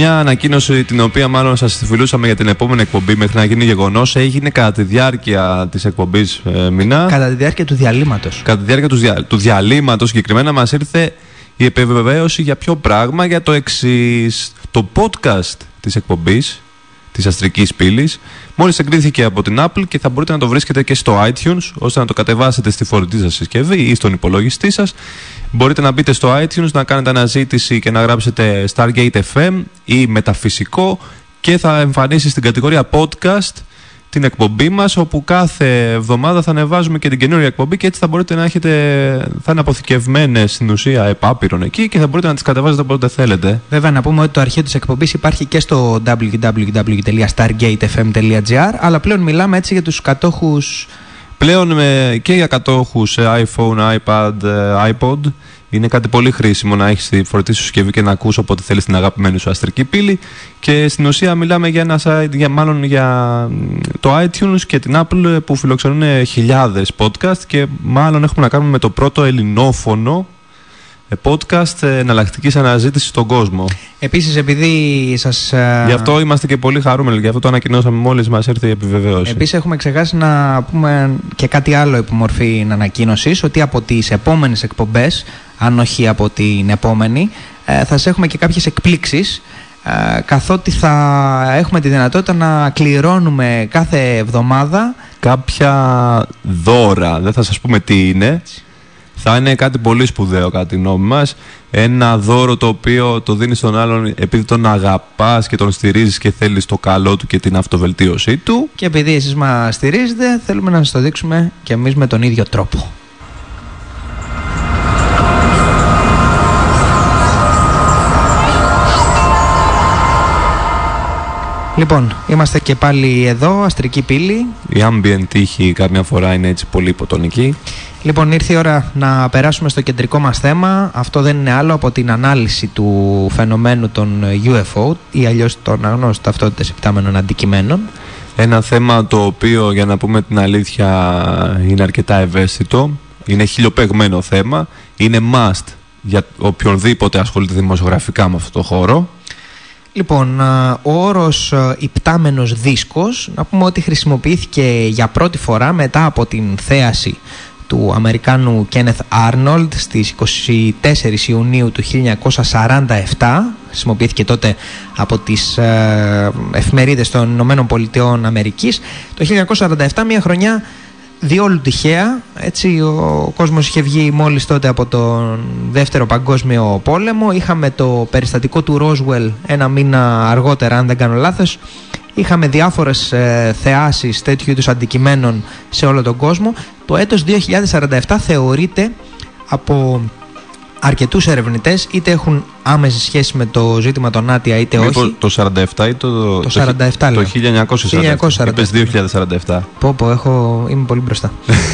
Μια ανακοίνωση την οποία μάλλον σας φιλούσαμε για την επόμενη εκπομπή μέχρι να γίνει γεγονός έγινε κατά τη διάρκεια της εκπομπής ε, Μινά. Κατά τη διάρκεια του διαλύματος. Κατά τη διάρκεια του, δια... του διαλύματος συγκεκριμένα μας ήρθε η επιβεβαίωση για ποιο πράγμα, για το εξής. Το podcast της εκπομπής της Αστρικής Πύλης μόλις εγκρίθηκε από την Apple και θα μπορείτε να το βρίσκετε και στο iTunes ώστε να το κατεβάσετε στη φορητή σας συσκευή ή στον υπολογιστή σας. Μπορείτε να μπείτε στο iTunes, να κάνετε αναζήτηση και να γράψετε Stargate FM ή Μεταφυσικό και θα εμφανίσει στην κατηγορία podcast την εκπομπή μας όπου κάθε εβδομάδα θα ανεβάζουμε και την καινούργια εκπομπή και έτσι θα μπορείτε να έχετε, θα είναι αποθηκευμένες στην ουσία επάπειρον εκεί και θα μπορείτε να τις κατεβάζετε όποτε θέλετε. Βέβαια, να πούμε ότι το αρχείο της εκπομπής υπάρχει και στο www.stargatefm.gr, αλλά πλέον μιλάμε έτσι για τους κατόχους Πλέον με, και για κατόχους ε, iPhone, iPad, ε, iPod είναι κάτι πολύ χρήσιμο να έχεις τη φορητή σου συσκευή και να ακούς όποτε θέλεις την αγαπημένη σου αστρική πύλη. Και στην ουσία μιλάμε για ένα site, για, μάλλον για μ, το iTunes και την Apple που φιλοξενούν χιλιάδες podcast και μάλλον έχουμε να κάνουμε με το πρώτο ελληνόφωνο ε, podcast ε, εναλλακτικής αναζήτησης στον κόσμο. Επίσης, επειδή σας... ε, Γι' αυτό είμαστε και πολύ χαρούμενοι, γι' αυτό το ανακοινώσαμε μόλις μας έρθει η επιβεβαίωση. Επίσης έχουμε ξεχάσει να πούμε και κάτι άλλο υπομορφή ανακοίνωσης ότι από τις επόμενες εκπομπές, αν όχι από την επόμενη, ε, θα σας έχουμε και κάποιες εκπλήξεις ε, καθότι θα έχουμε τη δυνατότητα να κληρώνουμε κάθε εβδομάδα κάποια δώρα, δεν θα σας πούμε τι είναι. Θα είναι κάτι πολύ σπουδαίο κατά τη γνώμη μας. Ένα δώρο το οποίο το δίνεις στον άλλον επειδή τον αγαπάς και τον στηρίζεις και θέλεις το καλό του και την αυτοβελτίωσή του. και επειδή εσείς μας στηρίζετε θέλουμε να σας το δείξουμε και εμείς με τον ίδιο τρόπο. Λοιπόν, είμαστε και πάλι εδώ, αστρική πύλη. Η ambient τύχη καμιά φορά είναι έτσι πολύ υποτονική. Λοιπόν, ήρθε η ώρα να περάσουμε στο κεντρικό μας θέμα. Αυτό δεν είναι άλλο από την ανάλυση του φαινομένου των UFO ή αλλιώς των αγνώστων ταυτότητες υπτάμενων αντικειμένων. Ένα θέμα το οποίο για να πούμε την αλήθεια είναι αρκετά ευαίσθητο. Είναι χιλιοπεγμένο θέμα. Είναι must για οποιονδήποτε ασχολείται δημοσιογραφικά με αυτό το χώρο. Λοιπόν, α, ο όρος α, υπτάμενος δίσκος, να πούμε ότι χρησιμοποιήθηκε για πρώτη φορά μετά από την θέαση του Αμερικάνου Κένεθ Άρνολντ στις 24 Ιουνίου του 1947. Χρησιμοποιήθηκε τότε από τις ε, εφημερίδες των Ηνωμένων Πολιτειών Αμερικής. Το 1947, μια χρονιά διόλου τυχαία. Έτσι, ο κόσμος είχε βγει μόλις τότε από τον Δεύτερο Παγκόσμιο Πόλεμο. Είχαμε το περιστατικό του Ρόσουελ ένα μήνα αργότερα, αν δεν κάνω λάθος. Είχαμε διάφορες ε, θεάσεις τέτοιου είδους αντικειμένων σε όλο τον κόσμο. Το έτος 2047 θεωρείται από αρκετούς ερευνητές, είτε έχουν άμεση σχέση με το ζήτημα των Άτια είτε Μήπως όχι. Το 47 ή το, Το 47 το, λέω. 1947. 1947. Είπες 2047. Πω πω, έχω, είμαι πολύ μπροστά.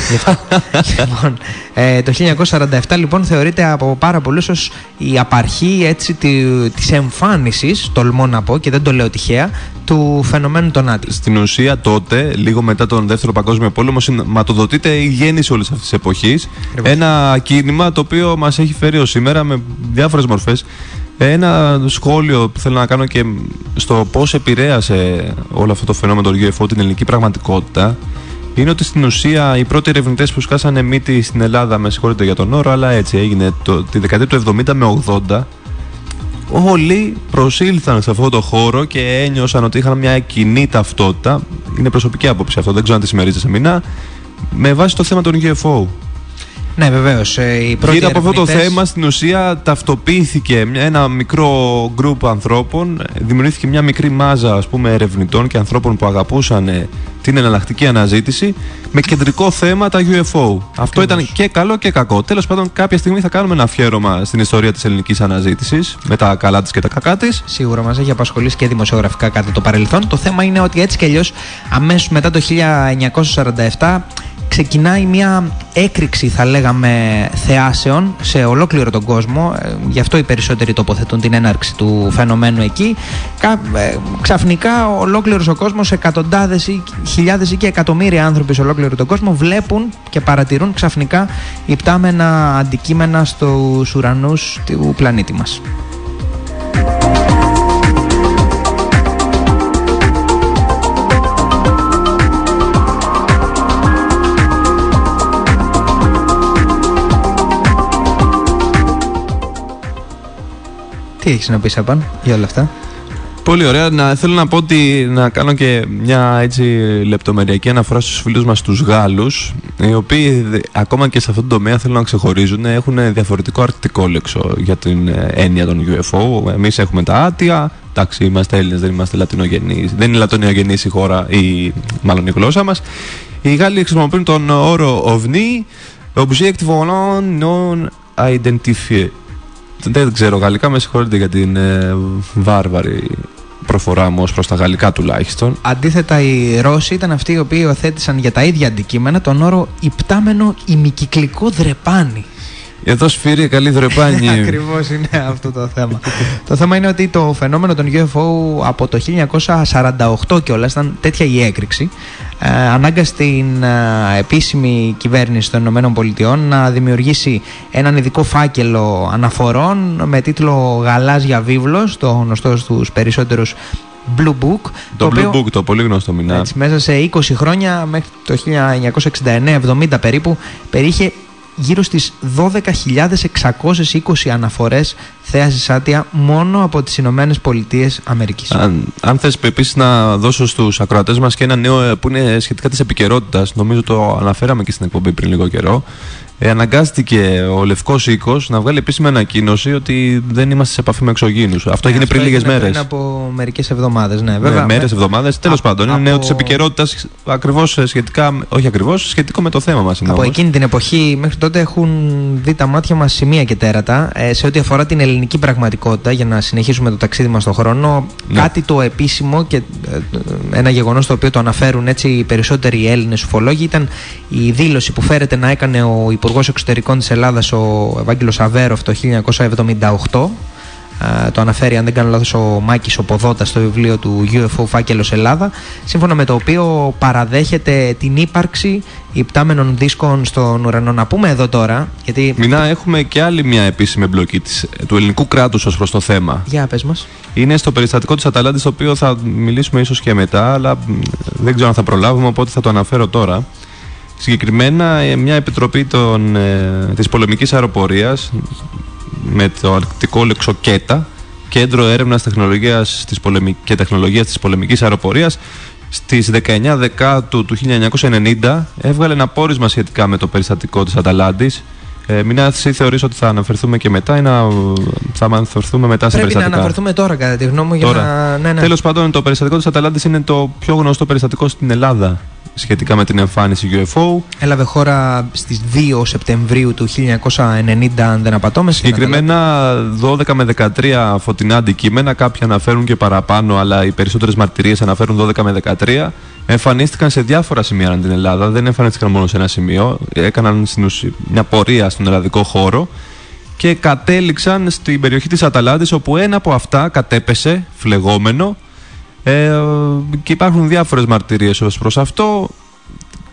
Γι' *laughs* αυτό. λοιπόν, ε, το 1947 λοιπόν θεωρείται από πάρα πολλούς ως η απαρχή έτσι, τη, της εμφάνισης, τολμώ να πω και δεν το λέω τυχαία, του φαινομένου των Άτια. Στην ουσία τότε, λίγο μετά τον Δεύτερο Παγκόσμιο Πόλεμο, σηματοδοτείται η γέννηση όλης αυτής της εποχής. Ακριβώς. Ένα κίνημα το οποίο μας έχει φέρει ως σήμερα με διάφορες μορφές. Ένα σχόλιο που θέλω να κάνω και στο πώς επηρέασε όλο αυτό το φαινόμενο του UFO την ελληνική πραγματικότητα είναι ότι στην ουσία οι πρώτοι ερευνητές που σκάσανε μύτη στην Ελλάδα, με συγχωρείτε για τον όρο, αλλά έτσι έγινε το, τη δεκαετία του 70 με 80, όλοι προσήλθαν σε αυτό το χώρο και ένιωσαν ότι είχαν μια κοινή ταυτότητα. Είναι προσωπική άποψη αυτό, δεν ξέρω αν τη συμμερίζεσαι μηνά. Με βάση το θέμα των UFO. Ναι, βεβαίως. Ε, οι πρώτοι Γύρω από αυτό το ερευνητές- θέμα, στην ουσία ταυτοποιήθηκε μια- ένα μικρό γκρουπ ανθρώπων, δημιουργήθηκε μια μικρή μάζα ας πούμε, ερευνητών και ανθρώπων που αγαπούσαν ε, την εναλλακτική αναζήτηση με κεντρικό θέμα τα UFO. Αυτό ήταν και καλό και κακό. Τέλος πάντων, κάποια στιγμή θα κάνουμε ένα αφιέρωμα στην ιστορία της ελληνικής αναζήτησης με τα καλά της και τα κακά της. Σίγουρα μας έχει απασχολήσει και δημοσιογραφικά κατά το παρελθόν. Το θέμα είναι ότι έτσι κι αλλιώς αμέσως μετά το 1947 ξεκινάει μια έκρηξη θα λέγαμε θεάσεων σε ολόκληρο τον κόσμο. Ε, γι' αυτό οι περισσότεροι τοποθετούν την έναρξη του φαινομένου εκεί. Κα, ε, ξαφνικά ολόκληρος ο κόσμος εκατοντάδες ή χιλιάδες ή και εκατομμύρια άνθρωποι σε ολόκληρο τον κόσμο βλέπουν και παρατηρούν ξαφνικά υπτάμενα αντικείμενα στους ουρανούς του πλανήτη μας Τι έχει να πει, Σαπαν, για όλα αυτά. Πολύ ωραία. Να, θέλω να πω ότι να κάνω και μια έτσι λεπτομεριακή αναφορά στους φίλους μας τους Γάλλους οι οποίοι δε- ακόμα και σε αυτόν τον τομέα θέλουν να ξεχωρίζουν έχουν διαφορετικό αρκτικό λέξο για την ε, έννοια των UFO εμείς έχουμε τα άτια εντάξει είμαστε Έλληνες δεν είμαστε λατινογενείς δεν είναι λατινογενής η χώρα ή μάλλον η γλώσσα μας οι Γάλλοι χρησιμοποιούν τον όρο OVNI Object Volant Non Identifié δεν ξέρω γαλλικά, με συγχωρείτε για την ε, βάρβαρη προφορά μου ως προς τα γαλλικά τουλάχιστον. Αντίθετα, οι Ρώσοι ήταν αυτοί οι οποίοι υιοθέτησαν για τα ίδια αντικείμενα τον όρο υπτάμενο ημικυκλικό δρεπάνι. Εδώ σφύρει καλή δρεπάνη. *laughs* Ακριβώς είναι αυτό το θέμα. το θέμα είναι ότι το φαινόμενο των UFO από το 1948 κιόλας ήταν τέτοια η έκρηξη. Ε, ανάγκασε την ε, επίσημη κυβέρνηση των Ηνωμένων Πολιτειών να δημιουργήσει έναν ειδικό φάκελο αναφορών με τίτλο Γαλάζια Βίβλος, το γνωστό στους περισσότερους Blue Book. το οποίο- Blue Book, το πολύ γνωστό μηνά. έτσι, μέσα σε 20 χρόνια μέχρι το 1969-70 περίπου περιείχε γύρω στις 12.620 αναφορές θέασης άτια μόνο από τις Ηνωμένες Πολιτείες Αμερικής. Αν, αν θες επίσης να δώσω στους ακροατές μας και ένα νέο ε, που είναι σχετικά της επικαιρότητας, νομίζω το αναφέραμε και στην εκπομπή πριν λίγο καιρό, ε, αναγκάστηκε ο Λευκός Οίκος να βγάλει επίσημη ανακοίνωση ότι δεν είμαστε σε επαφή με εξωγήινους. Αυτό έγινε πριν λίγες έγινε μέρες. Πριν από μερικές εβδομάδες, ναι. Ναι, Βέβαια, μέρες, με- εβδομάδες, τέλος από- πάντων. Είναι από- νέο της επικαιρότητας ακριβώς ε, σχετικά, με- όχι ακριβώς, σχετικό με το θέμα μας. είναι Από όμως. εκείνη την εποχή μέχρι τότε έχουν δει τα μάτια μας σημεία και τέρατα ε, σε ό,τι αφορά την ελληνική πραγματικότητα για να συνεχίσουμε το ταξίδι μας στον χρόνο. Ναι. Κάτι το επίσημο και ε, ένα γεγονός το οποίο το αναφέρουν έτσι οι περισσότεροι Έλληνες ουφολόγοι ήταν η δήλωση που φέρεται να έκανε ο Υπουργός Εξωτερικών της Ελλάδας ο Ευάγγελος Αβέροφ το 1978 ε, το αναφέρει αν δεν κάνω λάθος ο Μάκης ο Ποδότας στο βιβλίο του UFO Φάκελος Ελλάδα σύμφωνα με το οποίο παραδέχεται την ύπαρξη υπτάμενων δίσκων στον ουρανό. Να πούμε εδώ τώρα, γιατί... Μινά, έχουμε και άλλη μια επίσημη εμπλοκή της, του ελληνικού κράτους ως προς το θέμα. Για πες μας. Είναι στο περιστατικό της Αταλάντης, το οποίο θα μιλήσουμε ίσως και μετά, αλλά μ, δεν ξέρω αν θα προλάβουμε, οπότε θα το αναφέρω τώρα. Συγκεκριμένα, ε, μια επιτροπή των, ε, της πολεμικής αεροπορίας με το αρκτικό λεξοκέτα, κέντρο έρευνας τεχνολογίας της πολεμι... και τεχνολογίας της πολεμικής αεροπορίας, στις 19 Δεκάτου του 1990 έβγαλε ένα πόρισμα σχετικά με το περιστατικό της Αταλάντης. Ε, μην εσύ θεωρείς ότι θα αναφερθούμε και μετά ή να θα αναφερθούμε μετά σε Πρέπει να περιστατικά; αναφερθούμε τώρα κατά τη γνώμη μου για Τώρα. να... Ναι, ναι. Τέλος πάντων, το περιστατικό της Αταλάντης είναι το πιο γνωστό περιστατικό στην Ελλάδα σχετικά με την εμφάνιση UFO. Έλαβε χώρα στις 2 Σεπτεμβρίου του 1990 αν δεν απατώμε. Συγκεκριμένα 12 με 13 φωτεινά αντικείμενα, κάποια αναφέρουν και παραπάνω, αλλά οι περισσότερες μαρτυρίες αναφέρουν 12 με 13. Εμφανίστηκαν σε διάφορα σημεία ανά την Ελλάδα, δεν εμφανίστηκαν μόνο σε ένα σημείο. Έκαναν στην ουσία μια πορεία στον ελλαδικό χώρο και κατέληξαν στην περιοχή της Αταλάντης όπου ένα από αυτά κατέπεσε φλεγόμενο ε, και υπάρχουν διάφορες μαρτυρίες ως προς αυτό.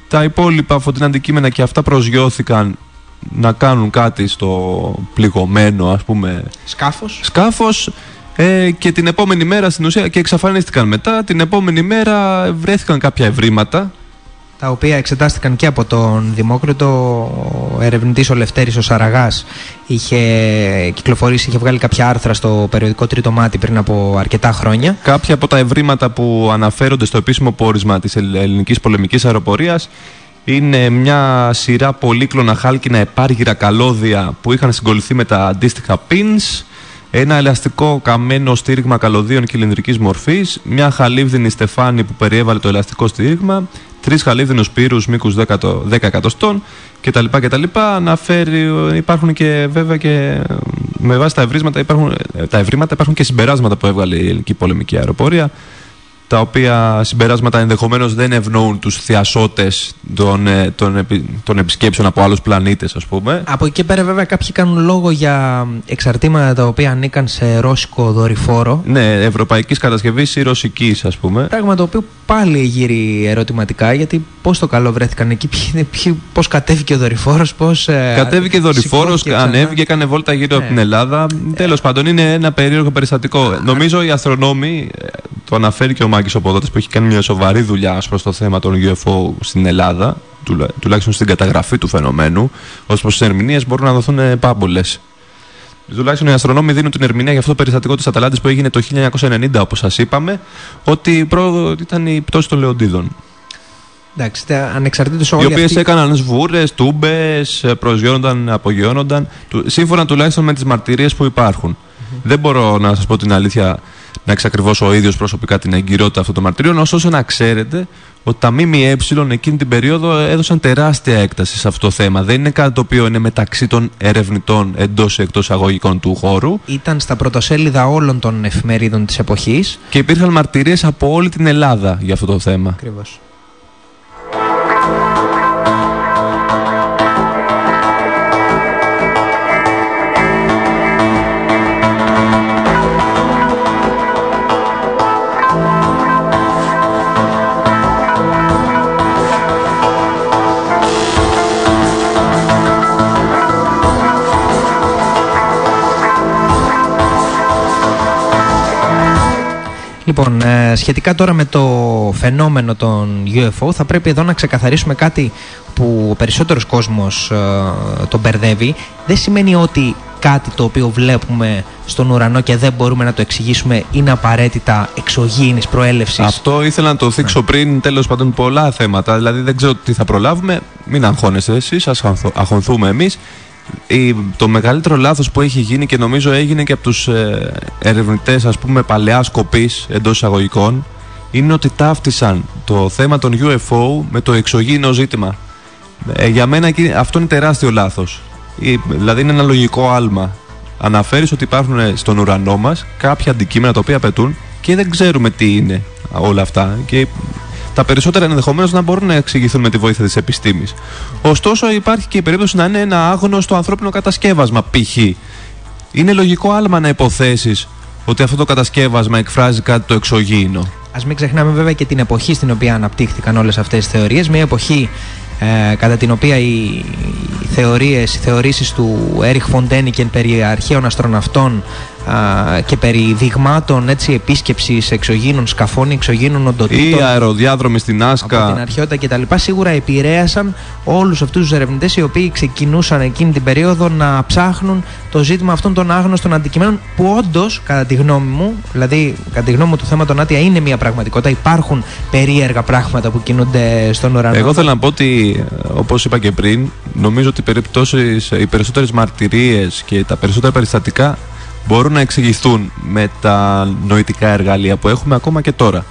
Τα υπόλοιπα φωτεινά αντικείμενα και αυτά προσγειώθηκαν να κάνουν κάτι στο πληγωμένο ας πούμε Σκάφος. σκάφος ε, και την επόμενη μέρα στην ουσία και εξαφανίστηκαν μετά. Την επόμενη μέρα βρέθηκαν κάποια ευρήματα τα οποία εξετάστηκαν και από τον Δημόκριτο. Ο ερευνητής ο Λευτέρης ο Σαραγάς είχε κυκλοφορήσει, είχε βγάλει κάποια άρθρα στο περιοδικό Τρίτο Μάτι πριν από αρκετά χρόνια. Κάποια από τα ευρήματα που αναφέρονται στο επίσημο πόρισμα της ελλ- ελληνικής πολεμικής αεροπορίας είναι μια σειρά πολύκλωνα χάλκινα επάργυρα καλώδια που είχαν συγκοληθεί με τα αντίστοιχα pins, ένα ελαστικό καμένο στήριγμα καλωδίων κυλινδρικής μορφής, μια χαλίβδινη στεφάνη που περιέβαλε το ελαστικό στήριγμα, τρεις χαλίβδινους πύρους μήκους 10, το- 10 εκατοστών κτλ. κτλ. Αναφέρει, υπάρχουν και βέβαια και με βάση τα ευρήματα υπάρχουν, τα ευρήματα υπάρχουν και συμπεράσματα που έβγαλε η ελληνική πολεμική αεροπορία τα οποία συμπεράσματα ενδεχομένως δεν ευνοούν τους θειασότες των, ε, των, επι- των επισκέψεων από άλλους πλανήτες ας πούμε. Από εκεί και πέρα βέβαια κάποιοι κάνουν λόγο για εξαρτήματα τα οποία ανήκαν σε ρώσικο δορυφόρο. Ναι, ευρωπαϊκής κατασκευής ή ρωσικής ας πούμε. Πράγμα το οποίο πάλι γύρει ερωτηματικά γιατί πώς το καλό βρέθηκαν εκεί, ποιοι, ποιοι, πώς κατέβηκε ο δορυφόρος, πώς. Κατέβηκε δορυφόρος, ανέβηκε, έκανε βόλτα γύρω από Ναι. την Ελλάδα. Τέλος πάντων, είναι ένα περίεργο περιστατικό. Νομίζω οι αστρονόμοι, ε, το αναφέρει και ο Μάκης Οποδότη που έχει κάνει μια σοβαρή δουλειά ως προς το θέμα των UFO στην Ελλάδα, τουλά- τουλάχιστον στην καταγραφή του φαινομένου, ως προς τις ερμηνείες μπορούν να δοθούν πάμπολες. τουλάχιστον οι αστρονόμοι δίνουν την ερμηνεία για αυτό το περιστατικό της Αταλάντη που έγινε το 1990, όπως σας είπαμε, ότι προ... ήταν η πτώση των Λεοντίδων. Εντάξει, τε- ανεξαρτήτως Οι όλοι οποίες αυτοί... έκαναν σβούρες, τούμπες, προσγειώνονταν, απογειώνονταν, του- σύμφωνα τουλάχιστον με τις μαρτυρίες που υπάρχουν. Δεν μπορώ να σας πω την αλήθεια να εξακριβώσω ο ίδιος προσωπικά την εγκυρότητα αυτών των μαρτυρίων, ωστόσο να ξέρετε ότι τα ΜΜΕ εκείνη την περίοδο έδωσαν τεράστια έκταση σε αυτό το θέμα. Δεν είναι κάτι το οποίο είναι μεταξύ των ερευνητών εντός ή εκτός αγωγικών του χώρου. Ήταν στα πρωτοσέλιδα όλων των εφημερίδων της εποχής. Και υπήρχαν μαρτυρίες από όλη την Ελλάδα για αυτό το θέμα. Ακριβώς. Λοιπόν, ε, σχετικά τώρα με το φαινόμενο των UFO, θα πρέπει εδώ να ξεκαθαρίσουμε κάτι που ο περισσότερος κόσμος ε, τον μπερδεύει. Δεν σημαίνει ότι κάτι το οποίο βλέπουμε στον ουρανό και δεν μπορούμε να το εξηγήσουμε είναι απαραίτητα εξωγήινης προέλευσης. Αυτό ήθελα να το θίξω πριν, τέλος πάντων, πολλά θέματα. Δηλαδή δεν ξέρω τι θα προλάβουμε. Μην αγχώνεστε εσείς, ας αγχωνθούμε εμείς. Το μεγαλύτερο λάθος που έχει γίνει και νομίζω έγινε και από τους ε, ερευνητές, ας πούμε, παλαιά σκοπής εντός εισαγωγικών, είναι ότι ταύτισαν το θέμα των UFO με το εξωγήινο ζήτημα. Ε, για μένα εκεί- αυτό είναι τεράστιο λάθος. Δηλαδή είναι ένα λογικό άλμα. Αναφέρεις ότι υπάρχουν ε, στον ουρανό μας κάποια αντικείμενα τα οποία πετούν και δεν ξέρουμε τι είναι όλα αυτά. Και τα περισσότερα ενδεχομένως να μπορούν να εξηγηθούν με τη βοήθεια της επιστήμης. Ωστόσο, υπάρχει και η περίπτωση να είναι ένα άγνωστο ανθρώπινο κατασκεύασμα, π.χ. Είναι λογικό άλμα να υποθέσεις ότι αυτό το κατασκεύασμα εκφράζει κάτι το εξωγήινο. Ας μην ξεχνάμε βέβαια και την εποχή στην οποία αναπτύχθηκαν όλες αυτές τις θεωρίες. Μια εποχή ε, κατά την οποία οι, οι θεωρίες, οι θεωρήσεις του Έριχ Φοντένικεν περί αρχαίων αστροναυτών α, και περί δειγμάτων έτσι, επίσκεψης εξωγήινων σκαφών, εξωγήινων Ή οντοτήτων αεροδιάδρομοι στην από την Άσκα. αρχαιότητα κτλ. Σίγουρα επηρέασαν όλους αυτούς τους ερευνητές οι οποίοι ξεκινούσαν εκείνη την περίοδο να ψάχνουν το ζήτημα αυτών των άγνωστων αντικειμένων που όντως, κατά τη γνώμη μου, δηλαδή κατά τη γνώμη μου το θέμα των άτια είναι μια πραγματικότητα. Υπάρχουν περίεργα πράγματα που κινούνται στον ουρανό. Εγώ θέλω να πω ότι, όπως είπα και πριν, νομίζω ότι οι, περιπτώσεις, οι περισσότερες μαρτυρίες και τα περισσότερα περιστατικά μπορούν να εξηγηθούν με τα νοητικά εργαλεία που έχουμε ακόμα και τώρα.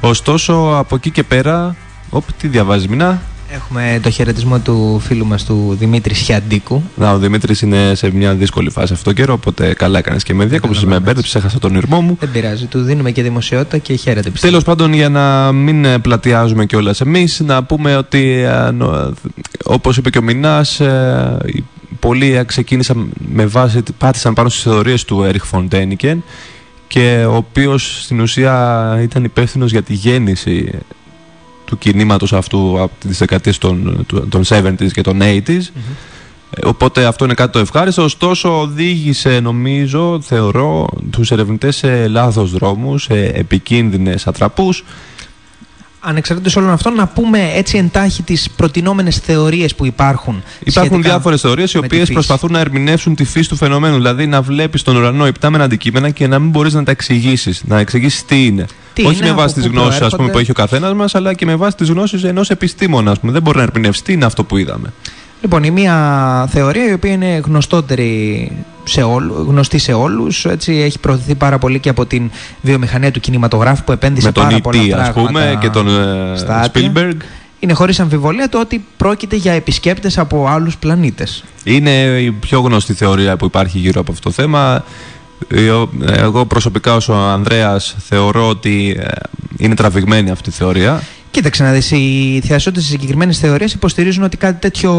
Ωστόσο, από εκεί και πέρα, όπ, τι διαβάζει μηνά. Έχουμε το χαιρετισμό του φίλου μας του Δημήτρη Σιαντίκου. Να, ο Δημήτρης είναι σε μια δύσκολη φάση αυτό τον καιρό, οπότε καλά έκανε και με διέκοψε, με Καταλαβαίνω, μπέρδεψε, έχασα τον ήρμό μου. Δεν πειράζει, του δίνουμε και δημοσιότητα και χαίρεται πιστεύω. Τέλος πάντων, για να μην ε, πλατιάζουμε κιόλας εμείς, να πούμε ότι όπως είπε και ο Μινάς, πολλοί ε, ξεκίνησαν με βάση, πάτησαν πάνω στις θεωρίες του Έριχ Φοντένικεν και ο οποίος στην ουσία ήταν υπεύθυνος για τη γέννηση του κινήματος αυτού από τις δεκαετίες των, του- των 70s και των 80s Ε, Οπότε αυτό είναι κάτι το ευχάριστο. Ωστόσο, οδήγησε, νομίζω, θεωρώ, τους ερευνητές σε λάθος δρόμους, σε επικίνδυνες ατραπούς. Ανεξαρτήτως όλων αυτών, να πούμε έτσι εντάχει τις προτινόμενες θεωρίες που υπάρχουν. Υπάρχουν σχετικά διάφορες θεωρίες οι με τη οποίες φύση. προσπαθούν να ερμηνεύσουν τη φύση του φαινομένου. Δηλαδή να βλέπεις στον ουρανό υπτάμενα αντικείμενα και να μην μπορείς να τα εξηγήσεις. Να εξηγήσεις τι είναι. Τι Όχι είναι, με βάση από τις πού γνώσει προέρχονται. που έχει ο καθένας μας, αλλά και με βάση τις γνώσεις ενός επιστήμονα. Ας πούμε. Δεν μπορεί να ερμηνεύσεις τι είναι αυτό που είδαμε. Λοιπόν, η μία θεωρία η οποία είναι γνωστότερη σε όλου, γνωστή σε όλους, έτσι, έχει προωθηθεί πάρα πολύ και από την βιομηχανία του κινηματογράφου που επένδυσε με τον πάρα πολλά Ιτή, ας πράγματα πούμε, και τον ε, στα άτια. Spielberg. Είναι χωρίς αμφιβολία το ότι πρόκειται για επισκέπτες από άλλους πλανήτες. Είναι η πιο γνωστή θεωρία που υπάρχει γύρω από αυτό το θέμα. Εγώ- Εγώ προσωπικά ως ο Ανδρέας θεωρώ ότι ε, είναι τραβηγμένη αυτή η θεωρία. Κοίταξε να δεις, οι θεασότες της συγκεκριμένης θεωρίας υποστηρίζουν ότι κάτι τέτοιο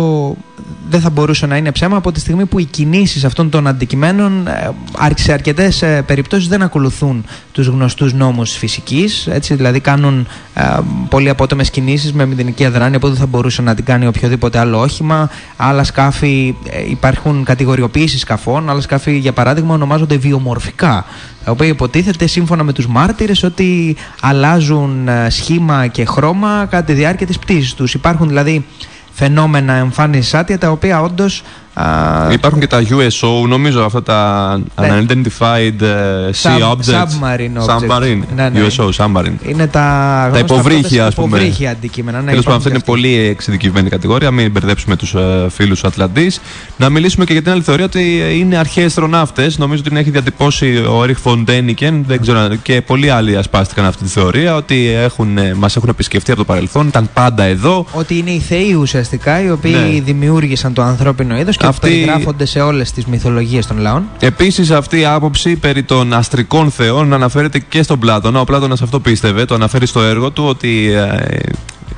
δεν θα μπορούσε να είναι ψέμα από τη στιγμή που οι κινήσεις αυτών των αντικειμένων ε, αρ- σε αρκετές ε, περιπτώσεις δεν ακολουθούν τους γνωστούς νόμους της φυσικής, έτσι, δηλαδή κάνουν ε, πολύ απότομες κινήσεις με μηδενική αδράνεια που δεν θα μπορούσε να την κάνει οποιοδήποτε άλλο όχημα. Άλλα σκάφη, ε, υπάρχουν κατηγοριοποίησεις σκαφών, άλλα σκάφη για παράδειγμα ονομάζονται βιομορφικά τα οποία υποτίθεται σύμφωνα με τους μάρτυρες ότι αλλάζουν ε, σχήμα και χρώμα κατά τη διάρκεια της πτήσης τους. Υπάρχουν δηλαδή φαινόμενα εμφάνισης άτια τα οποία όντως Α, Υπάρχουν και τα USO, νομίζω αυτά τα Ναι. Unidentified ε, Sea Sub- Objects. submarine objects. Submarine. Ναι, ναι. USO, submarine. είναι τα, γνώστα υποβρύχια, πρώτες ας πούμε. υποβρύχια αντικείμενα. Ναι, Τέλος πάντων, υπάρχουν αυτή είναι και πολύ εξειδικευμένη κατηγορία. Μην μπερδέψουμε τους ε, φίλους του Ατλαντής. Να μιλήσουμε και για την άλλη θεωρία ότι ε, είναι αρχαίοι αστροναύτες. Νομίζω ότι την έχει διατυπώσει ο Έριχ Φοντένικεν δεν ξέρω, αν- και πολλοί άλλοι ασπάστηκαν αυτή τη θεωρία. Ότι έχουν, ε, μας έχουν επισκεφτεί από το παρελθόν, ήταν πάντα εδώ. Ότι είναι οι θεοί ουσιαστικά οι οποίοι Ναι. δημιούργησαν το ανθρώπινο είδος και Αυτή- περιγράφονται σε όλες τις μυθολογίες των λαών. Επίσης, αυτή η άποψη περί των αστρικών θεών αναφέρεται και στον Πλάτωνα. Ο Πλάτωνας αυτό πίστευε, το αναφέρει στο έργο του ότι ε,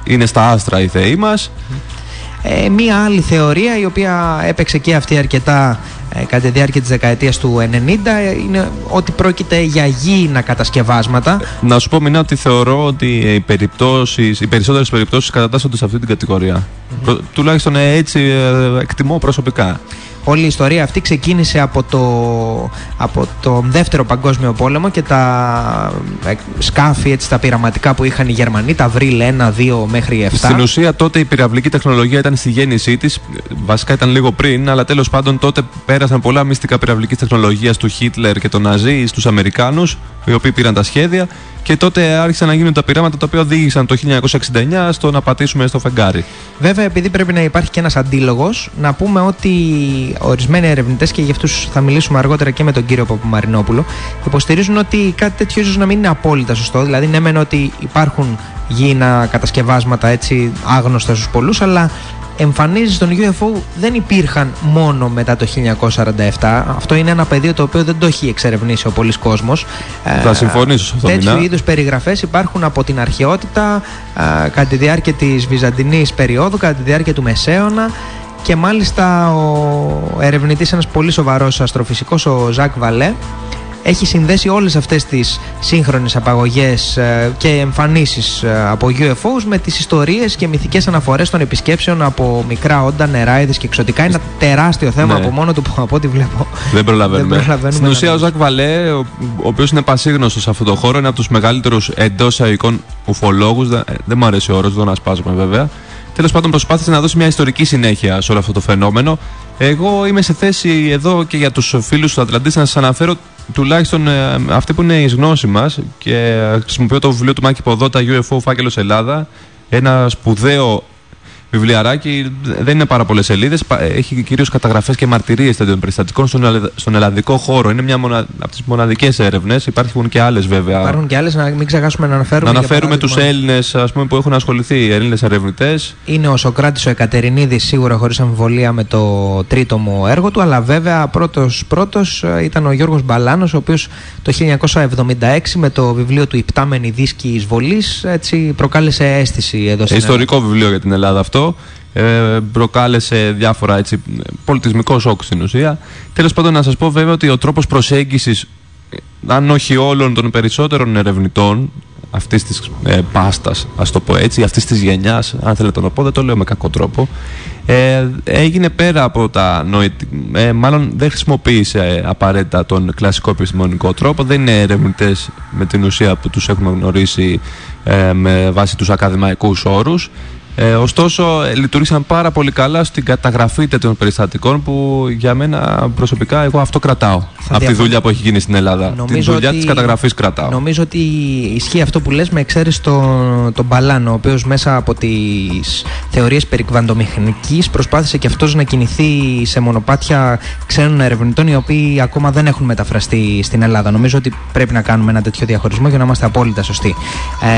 είναι στα άστρα οι θεοί μας. Ε, μία άλλη θεωρία η οποία έπαιξε και αυτή αρκετά ε, κατά τη διάρκεια της δεκαετίας του 90 ε, είναι ότι πρόκειται για γήινα κατασκευάσματα Να σου πω, Μινά, ότι θεωρώ ότι οι, περιπτώσεις, οι περισσότερες περιπτώσεις κατατάσσονται σε αυτή την κατηγορία. Προ- τουλάχιστον ε, έτσι ε, εκτιμώ προσωπικά. Όλη η ιστορία αυτή ξεκίνησε από, το, από τον δεύτερο παγκόσμιο πόλεμο και τα ε, σκάφη, έτσι, τα πειραματικά που είχαν οι Γερμανοί, τα Βρύλ 1, 2 μέχρι 7. Στην ουσία τότε η πυραυλική τεχνολογία ήταν στη γέννησή της. Βασικά ήταν λίγο πριν, αλλά τέλος πάντων τότε πέρασαν πολλά μυστικά πυραυλικής τεχνολογίας του Χίτλερ και των Ναζί στους Αμερικάνους, οι οποίοι πήραν τα σχέδια. Και τότε άρχισαν να γίνουν τα πειράματα τα οποία οδήγησαν το 1969 στο να πατήσουμε στο φεγγάρι. Βέβαια, επειδή πρέπει να υπάρχει και ένας αντίλογος, να πούμε ότι ορισμένοι ερευνητές, και για αυτούς θα μιλήσουμε αργότερα και με τον κύριο Παπαμαρινόπουλο, υποστηρίζουν ότι κάτι τέτοιο ίσως να μην είναι απόλυτα σωστό. Δηλαδή, ναι, μεν ότι υπάρχουν γήινα κατασκευάσματα έτσι άγνωστα στους πολλούς, αλλά εμφανίσεις των UFO δεν υπήρχαν μόνο μετά το 1947. Αυτό είναι ένα πεδίο το οποίο δεν το έχει εξερευνήσει ο πολλής κόσμος. Θα Ε, συμφωνήσω σε αυτό, Τέτοιου Μινά. είδους περιγραφές υπάρχουν από την αρχαιότητα, α, κατά τη διάρκεια της Βυζαντινής περίοδου, κατά τη διάρκεια του Μεσαίωνα και μάλιστα ο ερευνητής, ένας πολύ σοβαρός αστροφυσικός, ο Ζακ Βαλέ, έχει συνδέσει όλες αυτές τις σύγχρονες απαγωγές ε, και εμφανίσεις ε, από UFOs με τις ιστορίες και μυθικές αναφορές των επισκέψεων από μικρά όντα, νεράιδες και εξωτικά. Είναι ένα τεράστιο θέμα Ναι. από μόνο του που από ό,τι βλέπω. Δεν προλαβαίνουμε. Δεν προλαβαίνουμε Στην να ουσία, ο μιλήσουμε. Ζακ Βαλέ, ο, ο οποίος είναι πασίγνωστος σε αυτό το χώρο, είναι από τους μεγαλύτερους εντός εικόν ουφολόγους. Δεν, δεν μου αρέσει ο όρος, δεν τον ασπάζουμε βέβαια. Τέλος πάντων, προσπάθησε να δώσει μια ιστορική συνέχεια σε όλο αυτό το φαινόμενο. Εγώ είμαι σε θέση εδώ και για τους φίλους του Ατλαντής να σας αναφέρω τουλάχιστον ε, αυτή που είναι η γνώση μας και χρησιμοποιώ το βιβλίο του Μάκη Ποδότα UFO Φάκελος Ελλάδα. Ένα σπουδαίο βιβλιαράκι, δεν είναι πάρα πολλές σελίδες. Έχει κυρίως καταγραφές και μαρτυρίες τέτοιων περιστατικών στον, ελλαδ- στον ελλαδικό χώρο. Είναι μια μονα, από τις μοναδικές έρευνες. Υπάρχουν και άλλες βέβαια. Υπάρχουν και άλλες, να μην ξεχάσουμε να αναφέρουμε. να για αναφέρουμε τους παράδειγμα, Έλληνε που έχουν ασχοληθεί, οι Έλληνες ερευνητές. Είναι ο Σοκράτης ο Εκατερινίδης σίγουρα χωρίς αμφιβολία με το τρίτο μου έργο του αλλά βέβαια πρώτος πρώτος ε, ήταν ο Γιώργος Μπαλάνος ο οποίος το 1976 με το βιβλίο του «Υπτάμενη δίσκη εισβολής» έτσι προκάλεσε αίσθηση εδώ στην Ιστορικό βιβλίο για την Ελλάδα αυτό. Ε, προκάλεσε διάφορα έτσι, πολιτισμικό σοκ στην ουσία. Τέλος πάντων, να σας πω βέβαια ότι ο τρόπος προσέγγισης, αν όχι όλων των περισσότερων ερευνητών αυτής της ε, πάστας, ας το πω έτσι, αυτής της γενιάς, αν θέλετε να το πω, δεν το λέω με κακό τρόπο, ε, έγινε πέρα από τα νοητικά. Ε, μάλλον δεν χρησιμοποίησε ε, απαραίτητα τον κλασικό επιστημονικό τρόπο. Δεν είναι ερευνητές με την ουσία που τους έχουμε γνωρίσει ε, με βάση τους ακαδημαϊκούς όρους. Ε, ωστόσο, ε, λειτουργήσαν πάρα πολύ καλά στην καταγραφή τέτοιων περιστατικών που για μένα προσωπικά εγώ αυτό κρατάω. Από τη διαφωνήσω. δουλειά που έχει γίνει στην Ελλάδα. Την δουλειά της καταγραφής κρατάω. Νομίζω ότι ισχύει αυτό που λες με εξαίρεση τον, τον Μπαλάνο, ο οποίος μέσα από τις θεωρίες περί κβαντομηχανικής προσπάθησε και αυτός να κινηθεί σε μονοπάτια ξένων ερευνητών οι οποίοι ακόμα δεν έχουν μεταφραστεί στην Ελλάδα. Νομίζω ότι πρέπει να κάνουμε ένα τέτοιο διαχωρισμό για να είμαστε απόλυτα σωστοί.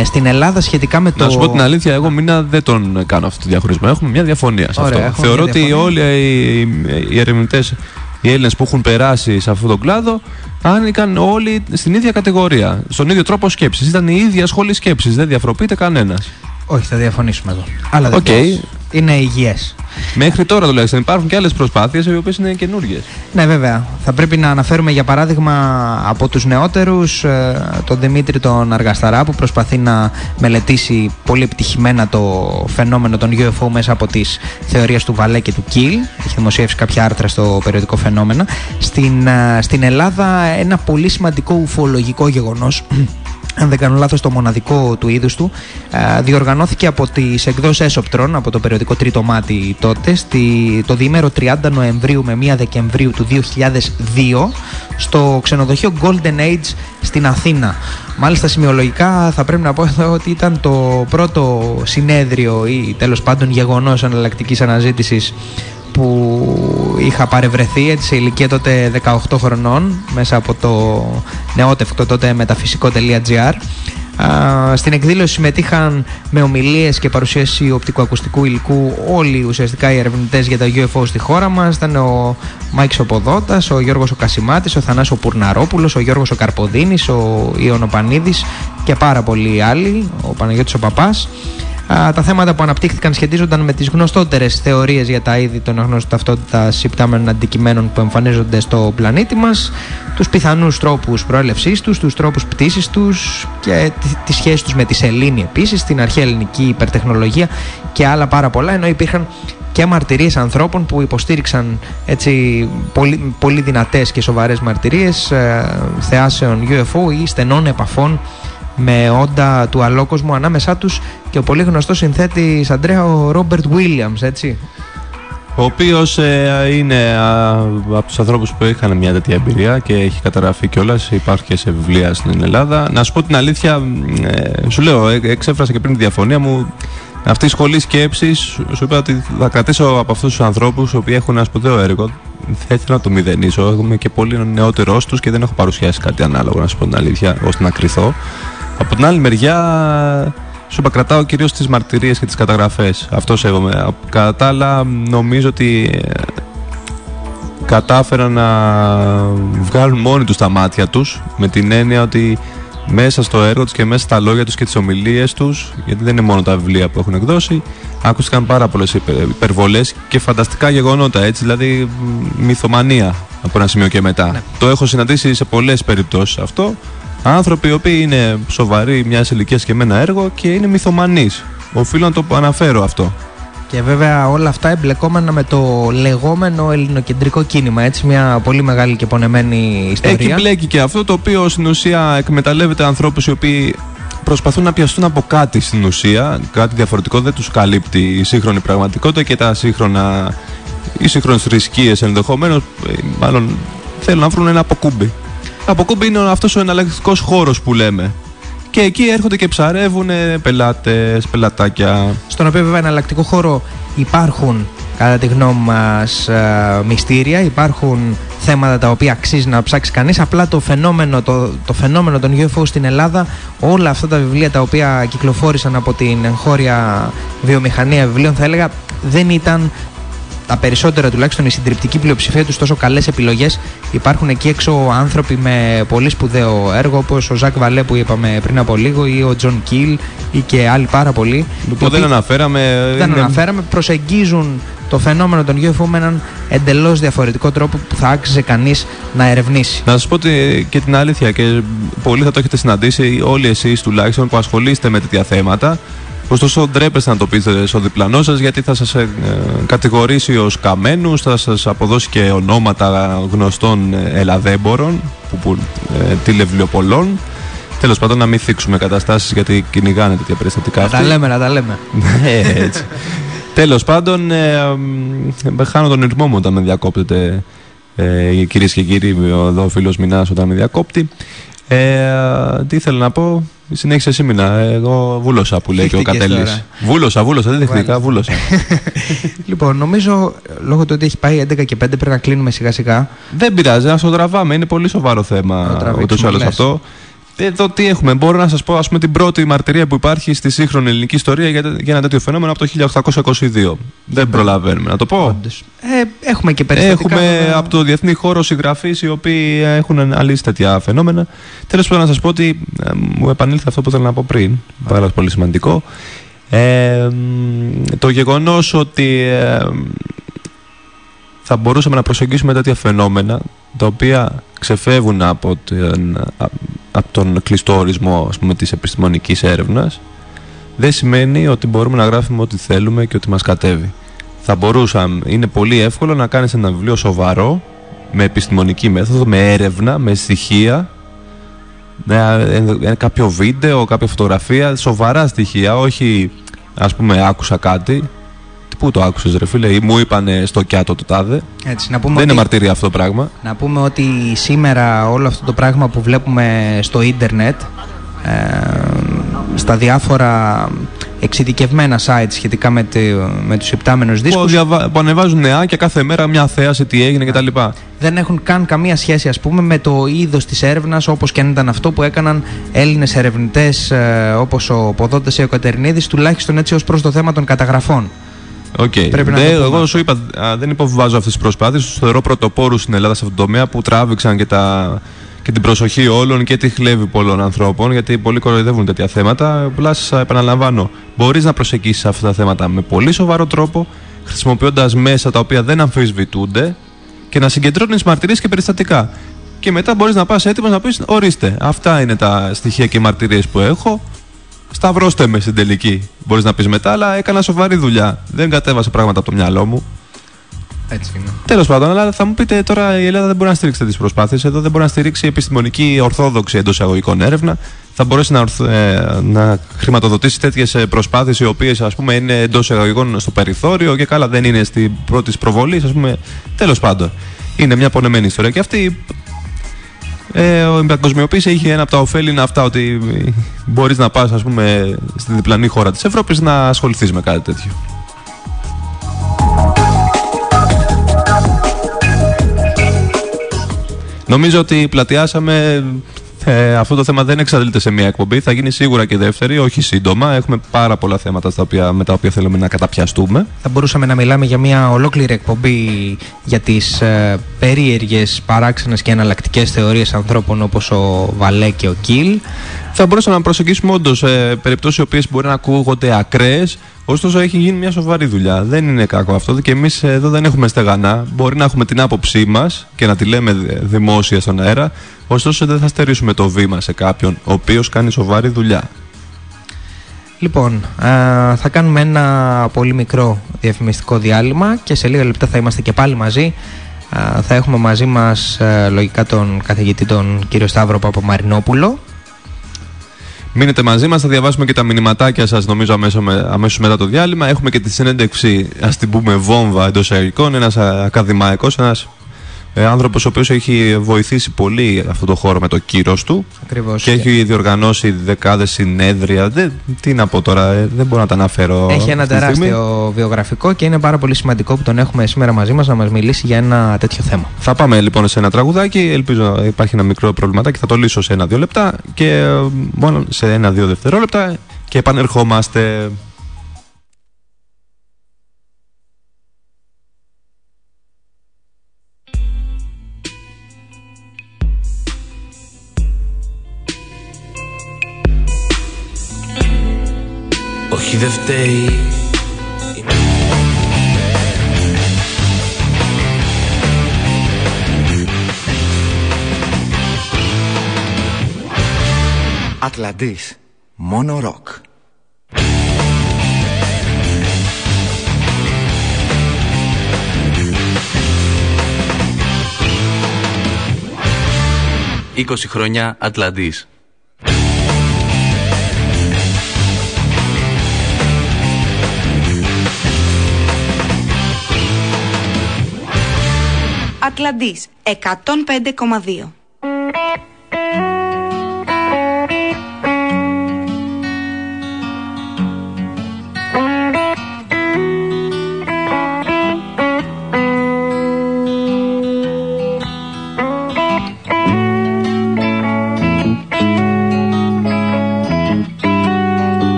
Ε, στην Ελλάδα σχετικά με το... Να σου πω την αλήθεια, εγώ μήνα δεν τον κάνω αυτό το διαχωρισμό. Έχουμε μια διαφωνία σε Ωραία, αυτό. έχουμε Θεωρώ μια ότι διαφωνία. όλοι οι, οι ερευνητές, οι Έλληνες που έχουν περάσει σε αυτόν τον κλάδο, ανήκαν όλοι στην ίδια κατηγορία. Στον ίδιο τρόπο σκέψης. Ήταν η ίδια σχολή σκέψης. Δεν διαφοροποιείται κανένας. Όχι, θα διαφωνήσουμε εδώ. Αλλά δεν Οκ. Πειράζει. Είναι υγιές. Μέχρι τώρα τουλάχιστον υπάρχουν και άλλες προσπάθειες οι οποίες είναι καινούργιες. Ναι, βέβαια. Θα πρέπει να αναφέρουμε για παράδειγμα από τους νεότερους ε, τον Δημήτρη τον Αργασταρά που προσπαθεί να μελετήσει πολύ επιτυχημένα το φαινόμενο των UFO μέσα από τις θεωρίες του Βαλέ και του Κιλ. Έχει δημοσιεύσει κάποια άρθρα στο περιοδικό φαινόμενα. Στην, ε, στην Ελλάδα ένα πολύ σημαντικό ουφολογικό γεγονός αν δεν κάνω λάθος το μοναδικό του είδους του ε, διοργανώθηκε από τις εκδόσεις Έσοπτρον από το περιοδικό Τρίτο Μάτι τότε στη, το διήμερο 30 Νοεμβρίου με 1 Δεκεμβρίου του 2002 στο ξενοδοχείο Golden Age στην Αθήνα. Μάλιστα σημειολογικά θα πρέπει να πω εδώ ότι ήταν το πρώτο συνέδριο ή τέλος πάντων γεγονός εναλλακτική αναζήτησης που είχα παρευρεθεί έτσι, σε ηλικία τότε 18 χρονών μέσα από το νεότευκτο τότε μεταφυσικό.gr Α, στην εκδήλωση συμμετείχαν με ομιλίες και παρουσίαση οπτικοακουστικού υλικού όλοι ουσιαστικά οι ερευνητές για τα UFO στη χώρα μας. Ήταν ο Μάικς Οποδότας, ο Γιώργος ο Κασιμάτης, ο Θανάσης ο Πουρναρόπουλος, ο Γιώργος ο Καρποδίνης, ο Ιων ο Πανίδης και πάρα πολλοί άλλοι, ο Παναγιώτης ο Παπάς. Α, τα θέματα που αναπτύχθηκαν σχετίζονταν με τις γνωστότερες θεωρίες για τα είδη των αγνώστων ταυτότητας υπτάμενων αντικειμένων που εμφανίζονται στο πλανήτη μας, τους πιθανούς τρόπους προέλευσής τους, τους τρόπους πτήσης τους και τη, τη σχέση τους με τη σελήνη επίσης, την αρχαία ελληνική υπερτεχνολογία και άλλα πάρα πολλά, ενώ υπήρχαν και μαρτυρίες ανθρώπων που υποστήριξαν έτσι πολύ, πολύ δυνατές και σοβαρές μαρτυρίες ε, θεάσεων UFO ή στενών επαφών με όντα του αλόκοσμου ανάμεσά τους και ο πολύ γνωστός συνθέτης Αντρέα ο Ρόμπερτ Βίλιαμς, έτσι. Ο οποίος είναι α, από τους ανθρώπους που είχαν μια τέτοια εμπειρία και έχει καταγραφεί κιόλας. Υπάρχει και σε βιβλία στην Ελλάδα. Να σου πω την αλήθεια, ε, σου λέω, ε, εξέφρασα και πριν τη διαφωνία μου. Αυτή η σχολή σκέψης σου είπα ότι θα κρατήσω από αυτούς τους ανθρώπους οι οποίοι έχουν ένα σπουδαίο έργο. Θα ήθελα να το μηδενίσω. Είμαι και πολύ νεότερό τους και δεν έχω παρουσιάσει κάτι ανάλογο, να σου πω την αλήθεια, ώστε να κρυθώ. Από την άλλη μεριά, σου είπα, κρατάω κυρίως τις μαρτυρίες και τις καταγραφές. Αυτό σέβομαι. Κατά τα άλλα, νομίζω ότι ε, κατάφεραν να βγάλουν μόνοι τους τα μάτια τους με την έννοια ότι μέσα στο έργο τους και μέσα στα λόγια τους και τις ομιλίες τους γιατί δεν είναι μόνο τα βιβλία που έχουν εκδώσει ακούστηκαν πάρα πολλές υπερ, υπερβολές και φανταστικά γεγονότα έτσι δηλαδή μ, μυθομανία από ένα σημείο και μετά το έχω συναντήσει σε πολλές περιπτώσεις αυτό άνθρωποι οι οποίοι είναι σοβαροί μιας ηλικίας και με ένα έργο και είναι μυθομανείς οφείλω να το αναφέρω αυτό Και βέβαια όλα αυτά εμπλεκόμενα με το λεγόμενο ελληνοκεντρικό κίνημα, έτσι, μια πολύ μεγάλη και πονεμένη ιστορία. Εκεί μπλέκει και αυτό το οποίο στην ουσία εκμεταλλεύεται ανθρώπους οι οποίοι προσπαθούν να πιαστούν από κάτι στην ουσία, κάτι διαφορετικό δεν τους καλύπτει η σύγχρονη πραγματικότητα και τα σύγχρονα, οι σύγχρονες θρησκείες ενδεχομένως, ε, μάλλον θέλουν να βρουν ένα αποκούμπι. Αποκούμπι είναι αυτός ο εναλλακτικός χώρος που λέμε. Και εκεί έρχονται και ψαρεύουν πελάτες, πελατάκια. Στον οποίο βέβαια εναλλακτικό χώρο υπάρχουν κατά τη γνώμη μας ε, μυστήρια, υπάρχουν θέματα τα οποία αξίζει να ψάξει κανείς απλά το φαινόμενο, το, το φαινόμενο των UFO στην Ελλάδα όλα αυτά τα βιβλία τα οποία κυκλοφόρησαν από την εγχώρια βιομηχανία βιβλίων θα έλεγα δεν ήταν τα περισσότερα τουλάχιστον η συντριπτική πλειοψηφία τους τόσο καλές επιλογές. Υπάρχουν εκεί έξω άνθρωποι με πολύ σπουδαίο έργο, όπως ο Ζακ Βαλέ που είπαμε πριν από λίγο, ή ο Τζον Κιλ, ή και άλλοι πάρα πολλοί. οι που δεν οποίοι αναφέραμε. δεν είναι- αναφέραμε, προσεγγίζουν το φαινόμενο των UFO με έναν εντελώς διαφορετικό τρόπο που θα άξιζε κανείς να ερευνήσει. Να σας πω τη- και την αλήθεια, και πολλοί θα το έχετε συναντήσει, όλοι εσείς τουλάχιστον που ασχολείστε με τέτοια θέματα. Ωστόσο, ντρέπεστε να το πείτε στο διπλανό σας, γιατί θα σας κατηγορήσει ω καμένου, θα σας αποδώσει και ονόματα γνωστών ε, ελαδέμπορων, που, που, ε, τηλεβλιοπολών. Τέλος πάντων, να μην θίξουμε καταστάσεις γιατί κυνηγάνε τέτοια περιστατικά. Να τα αυτοί. λέμε, να τα λέμε. Ναι, *laughs* έτσι. Τέλος πάντων, ε, μ, χάνω τον ρυθμό μου όταν με διακόπτετε, ε, κυρίες και κύριοι, εδώ ο φίλος Μινάς όταν με διακόπτει. Ε, τι ήθελα να πω, συνέχισε εσύ Μινά. Εγώ βούλωσα που λέει και ο Θύχτηκες Κατέλης. τώρα. Βούλωσα, βούλωσα, δεν δεχτήκα, βούλωσα. *laughs* λοιπόν, νομίζω λόγω του ότι έχει πάει 11 και 5 πρέπει να κλείνουμε σιγά σιγά. δεν πειράζει, να το τραβάμε. Είναι πολύ σοβαρό Να το θέμα τραβήξουμε, ούτως ή άλλως λες. αυτό. Εδώ τι έχουμε, μπορώ να σας πω ας πούμε, την πρώτη μαρτυρία που υπάρχει στη σύγχρονη ελληνική ιστορία για, για ένα τέτοιο φαινόμενο από το 1822. Δεν προλαβαίνουμε να το πω. Όντως. Ε, έχουμε και περιστατικά. Έχουμε βέβαια. από το διεθνή χώρο συγγραφείς οι οποίοι έχουν αναλύσει τέτοια φαινόμενα. Τέλος πάντων, να σας πω ότι ε, μου επανήλθε αυτό που ήθελα να πω πριν. Πάρα πολύ σημαντικό. Ε, μ, το γεγονός ότι ε, θα μπορούσαμε να προσεγγίσουμε τέτοια φαινόμενα τα οποία ξεφεύγουν από τον, α- από τον κλειστό ορισμό ας πούμε, της επιστημονικής έρευνας δεν σημαίνει ότι μπορούμε να γράφουμε ό,τι θέλουμε και ότι μας κατέβει. Θα μπορούσαμε, είναι πολύ εύκολο να κάνεις ένα βιβλίο σοβαρό με επιστημονική μέθοδο, με έρευνα, με στοιχεία ε, ε, κάποιο βίντεο, κάποια φωτογραφία, σοβαρά στοιχεία, όχι ας πούμε άκουσα κάτι. Τι- Πού το άκουσες ρε φίλε, ή μου είπανε στο κιάτο το τάδε. Έτσι, να πούμε Δεν είναι ότι- μαρτύρια αυτό το πράγμα. Να πούμε ότι σήμερα όλο αυτό το πράγμα που βλέπουμε στο ίντερνετ ε, στα διάφορα εξειδικευμένα sites σχετικά με, τη, με τους ιπτάμενους Που, δίσκους διαβα... που ανεβάζουν νεάκια κάθε μέρα μια θέαση, τι έγινε κτλ. δεν έχουν καν καμία σχέση ας πούμε με το είδος της έρευνας όπως και αν ήταν αυτό που έκαναν Έλληνες ερευνητές ε, όπως ο Ποδότες ή ο Κατερινίδης τουλάχιστον έτσι ως προς το θέμα των καταγραφών. Οκ. Πρέπει να Δεν- το πούμε εγώ αυτό. σου είπα, α, δεν υποβιβάζω αυτές τις προσπάθειες. Τους θεωρώ πρωτοπόρους στην Ελλάδα σε αυτό το τομέα που τράβηξαν και, τα, και την προσοχή όλων και τη χλεύη πολλών ανθρώπων. Γιατί πολλοί κοροϊδεύουν τέτοια θέματα. Απλά σας επαναλαμβάνω, μπορείς να προσεγγίσεις αυτά τα θέματα με πολύ σοβαρό τρόπο, χρησιμοποιώντας μέσα τα οποία δεν αμφισβητούνται και να συγκεντρώνεις μαρτυρίες και περιστατικά. Και μετά μπορείς να πας έτοιμος να πεις: Ορίστε, αυτά είναι τα στοιχεία και μαρτυρίες που έχω. Σταυρώστε με στην τελική. Μπορείς να πεις μετά, αλλά έκανα σοβαρή δουλειά. Δεν κατέβασα πράγματα από το μυαλό μου. Έτσι είναι. Τέλος πάντων, αλλά θα μου πείτε τώρα η Ελλάδα δεν μπορεί να στηρίξει τέτοιε προσπάθειες. Εδώ δεν μπορεί να στηρίξει επιστημονική ορθόδοξη εντός εισαγωγικών έρευνα. Θα μπορέσει να, ορθ- ε, να χρηματοδοτήσει τέτοιες προσπάθειες οι οποίες ας πούμε είναι εντός εισαγωγικών στο περιθώριο και καλά δεν είναι στην πρώτη προβολής. Α πούμε, τέλος πάντων. Είναι μια πονεμένη ιστορία. Και αυτή ε, η παγκοσμιοποίηση έχει ένα από τα ωφέλη είναι αυτά ότι μπορείς να πας, ας πούμε, στη διπλανή χώρα της Ευρώπης να ασχοληθείς με κάτι τέτοιο. Νομίζω ότι πλατιάσαμε. Ε, αυτό το θέμα δεν εξαντλείται σε μία εκπομπή. Θα γίνει σίγουρα και δεύτερη, όχι σύντομα. Έχουμε πάρα πολλά θέματα στα οποία, με τα οποία θέλουμε να καταπιαστούμε. Θα μπορούσαμε να μιλάμε για μια ολόκληρη εκπομπή για τις ε, περίεργες, παράξενες και εναλλακτικές θεωρίες ανθρώπων όπως ο Βαλέ και ο Κιλ. Θα μπορούσαμε να προσεγγίσουμε όντως ε, περιπτώσεις οι οποίες μπορεί να ακούγονται ακραίες, ωστόσο έχει γίνει μια σοβαρή δουλειά. Δεν είναι κακό αυτό και εμείς εδώ δεν έχουμε στεγανά. Μπορεί να έχουμε την άποψή μας και να τη λέμε δη- δημόσια στον αέρα, ωστόσο δεν θα στερήσουμε το βήμα σε κάποιον ο οποίος κάνει σοβαρή δουλειά. Λοιπόν, ε, θα κάνουμε ένα πολύ μικρό διαφημιστικό διάλειμμα και σε λίγα λεπτά θα είμαστε και πάλι μαζί. Ε, θα έχουμε μαζί μας ε, λογικά τον καθηγητή τον κύριο Σταύρο Παπαμαρινόπουλο. Μείνετε μαζί μας, θα διαβάσουμε και τα μηνυματάκια σας, νομίζω, αμέσω αμέσως μετά το διάλειμμα. Έχουμε και τη συνέντευξη, ας την πούμε, βόμβα εντός εισαγωγικών. Ένας ακαδημαϊκός, ένας ε, άνθρωπος ο οποίος έχει βοηθήσει πολύ αυτό το χώρο με το κύρος του Ακριβώς. και έχει διοργανώσει δεκάδες συνέδρια. Δεν, τι να πω τώρα, ε, δεν μπορώ να τα αναφέρω. Έχει ένα αυτή τη στιγμή. τεράστιο βιογραφικό και είναι πάρα πολύ σημαντικό που τον έχουμε σήμερα μαζί μας να μας μιλήσει για ένα τέτοιο θέμα. Θα πάμε λοιπόν σε ένα τραγουδάκι. Ελπίζω να υπάρχει ένα μικρό προβληματάκι. Θα το λύσω σε ένα-δύο λεπτά και ε, μόνο σε ένα-δύο δευτερόλεπτα και επανερχόμαστε. Δεν φταίει Ατλαντής. Μόνο ροκ. «20 χρόνια Ατλαντής». Ατλαντής 105,2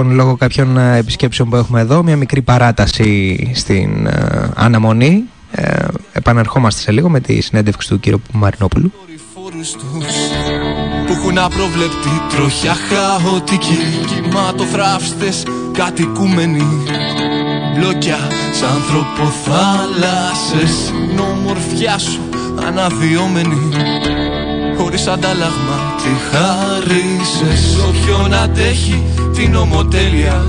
Λοιπόν, λόγω κάποιων ε, επισκέψεων που έχουμε εδώ, μια μικρή παράταση στην ε, αναμονή. Ε, επαναρχόμαστε σε λίγο με τη συνέντευξη του κύριου Μαρινόπουλου. δορυφόρους τους που έχουν απρόβλεπτη τροχιά χαοτική κυματοθράφστες κατοικούμενοι μπλόκια σαν ανθρωποθάλασσες την ομορφιά σου αναδυόμενη χωρίς αντάλλαγμα τη χάρισες όποιον αντέχει την ομοτέλεια.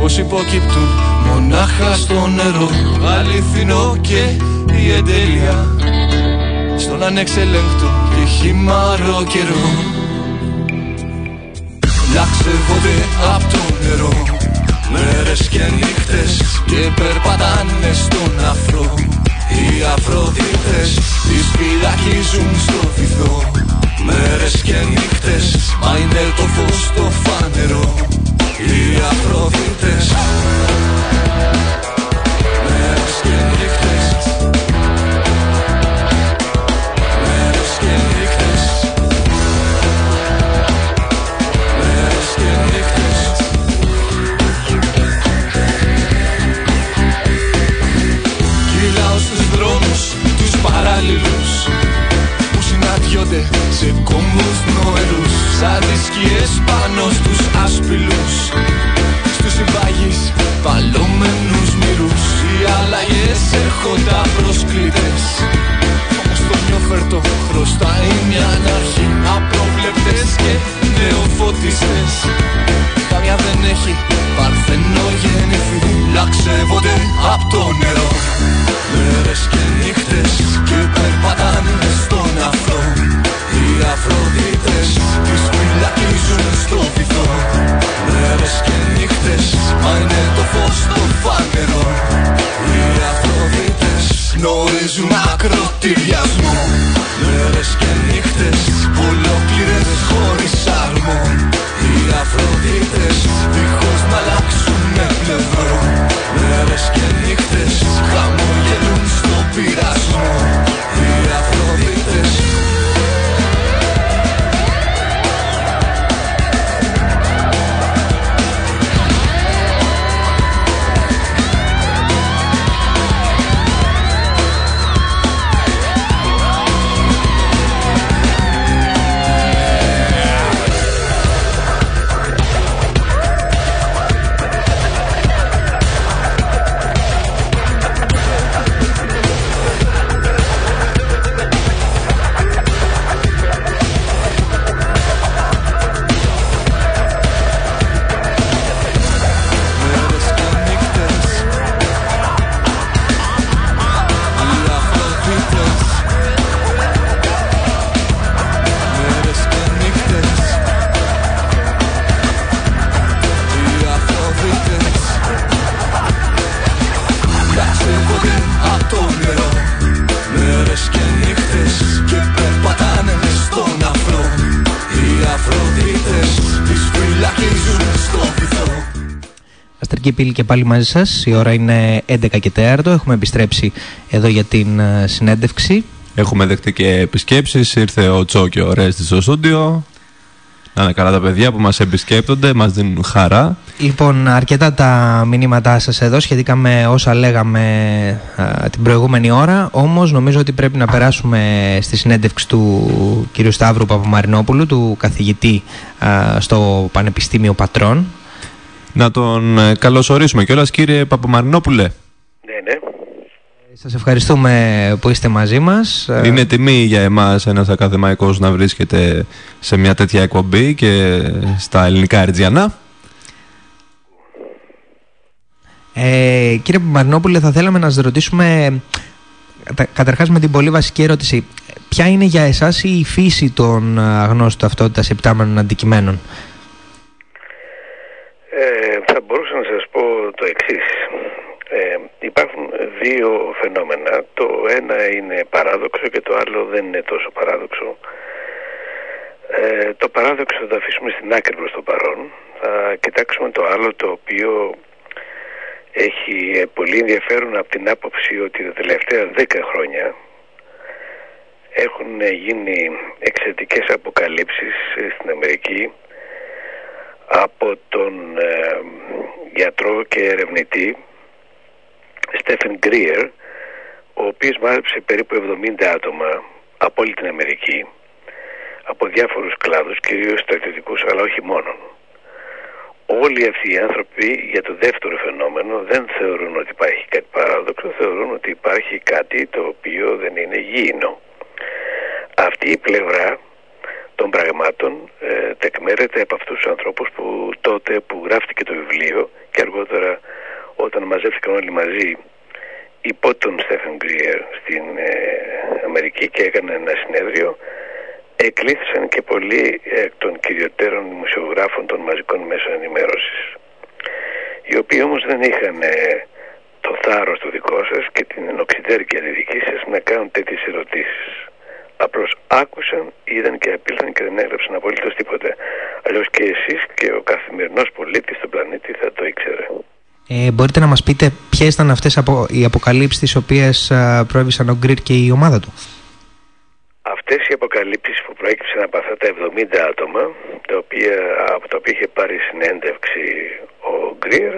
Πως υποκύπτουν μονάχα στο νερό αληθινό και η εντέλεια. Στον ανεξελέγκτο και χυμαρό καιρό. Λάξευονται απ' το νερό Μέρες και νύχτες και περπατάνε στον αφρό. Οι αφροδίτες τις φυλακίζουν στο βυθό Μέρες και νύχτες μα είναι το φως το φανερό Οι αφροδίτες σε κόμμους νοερούς Σαν τις σκιές πάνω στους άσπηλους. Στους συμπάγεις παλώμενους μυρούς. Οι αλλαγές έρχονται απροσκλητές Όμως το νιώφερτο χρωστάει μια αναρχή. Απρόβλεπτες και νεοφωτιστές. Καμιά δεν έχει παρθενό γεννηθεί Λαξεύονται απ' το νερό. Μέρες και νύχτες και περπατάνε στον αφρό Οι αφροδίτες τις φυλακίζουν στο βυθό. Μέρες και νύχτες μα είναι το φως το φανερό. Οι αφροδίτες γνωρίζουν ακροτηριασμό. Μέρες και νύχτες ολόκληρες χωρίς αρμό Οι αφροδίτες δίχως να αλλάξουν πλευρό. Μέρες και νύχτες χαμογελούν στο πειρασμό Πύλη και πάλι μαζί σας. Η ώρα είναι 11 και 4. Έχουμε επιστρέψει εδώ για την ε, συνέντευξη. Έχουμε δεχτεί και επισκέψεις. Ήρθε ο Τσό και ο Ρέστη στο στούντιο. Να είναι καλά τα παιδιά που μας επισκέπτονται, μας δίνουν χαρά. Λοιπόν, αρκετά τα μηνύματά σας εδώ σχετικά με όσα λέγαμε α, την προηγούμενη ώρα. Όμως νομίζω ότι πρέπει να περάσουμε στη συνέντευξη του κ. Σταύρου Παπαμαρινόπουλου, του καθηγητή α, στο Πανεπιστήμιο Πατρών. Να τον ε, καλωσορίσουμε κιόλας κύριε Παπαμαρινόπουλε. Ναι, ναι. Σας ευχαριστούμε που είστε μαζί μας. Είναι τιμή για εμάς ένας ακαδημαϊκός να βρίσκεται σε μια τέτοια εκπομπή και στα ελληνικά ερτζιανά. Ε, κύριε Παπαμαρινόπουλε, θα θέλαμε να σας ρωτήσουμε κατα- καταρχάς με την πολύ βασική ερώτηση. Ποια είναι για εσάς η φύση των α, αγνώστων ταυτότητας επτάμενων αντικειμένων; Ε, θα μπορούσα να σας πω το εξής. Ε, υπάρχουν δύο φαινόμενα. Το ένα είναι παράδοξο και το άλλο δεν είναι τόσο παράδοξο. Ε, το παράδοξο θα το αφήσουμε στην άκρη προς το παρόν. Θα κοιτάξουμε το άλλο το οποίο έχει ε, πολύ ενδιαφέρον από την άποψη ότι τα τελευταία δέκα χρόνια έχουν γίνει εξαιρετικές αποκαλύψεις ε, στην Αμερική από τον ε, γιατρό και ερευνητή Στέφεν Γκρίερ ο οποίος μάζεψε περίπου 70 άτομα από όλη την Αμερική από διάφορους κλάδους κυρίως στρατιωτικούς αλλά όχι μόνο όλοι αυτοί οι άνθρωποι για το δεύτερο φαινόμενο δεν θεωρούν ότι υπάρχει κάτι παράδοξο θεωρούν ότι υπάρχει κάτι το οποίο δεν είναι γήινο αυτή η πλευρά των πραγμάτων ε, τεκμέρεται από αυτούς τους ανθρώπους που τότε που γράφτηκε το βιβλίο και αργότερα όταν μαζεύτηκαν όλοι μαζί υπό τον Στέφεν Γκριέρ στην ε, Αμερική και έκανε ένα συνέδριο εκλήθησαν και πολλοί εκ των κυριωτέρων δημοσιογράφων των μαζικών μέσων ενημέρωσης οι οποίοι όμως δεν είχαν ε, το θάρρος το δικό σας και την ενοξυτέρικια τη δική σας να κάνουν τέτοιες ερωτήσεις απλώς άκουσαν, είδαν και απήλθαν και δεν έγραψαν απολύτως τίποτα αλλιώς και εσείς και ο καθημερινός πολίτης στον πλανήτη θα το ήξερε Ε, μπορείτε να μας πείτε ποιες ήταν αυτές απο, οι αποκαλύψεις τις οποίες α, προέβησαν ο Γκρίρ και η ομάδα του; Αυτές οι αποκαλύψεις που προέκυψαν από αυτά τα 70 άτομα, τα οποία, από τα οποία είχε πάρει συνέντευξη ο Γκρίρ,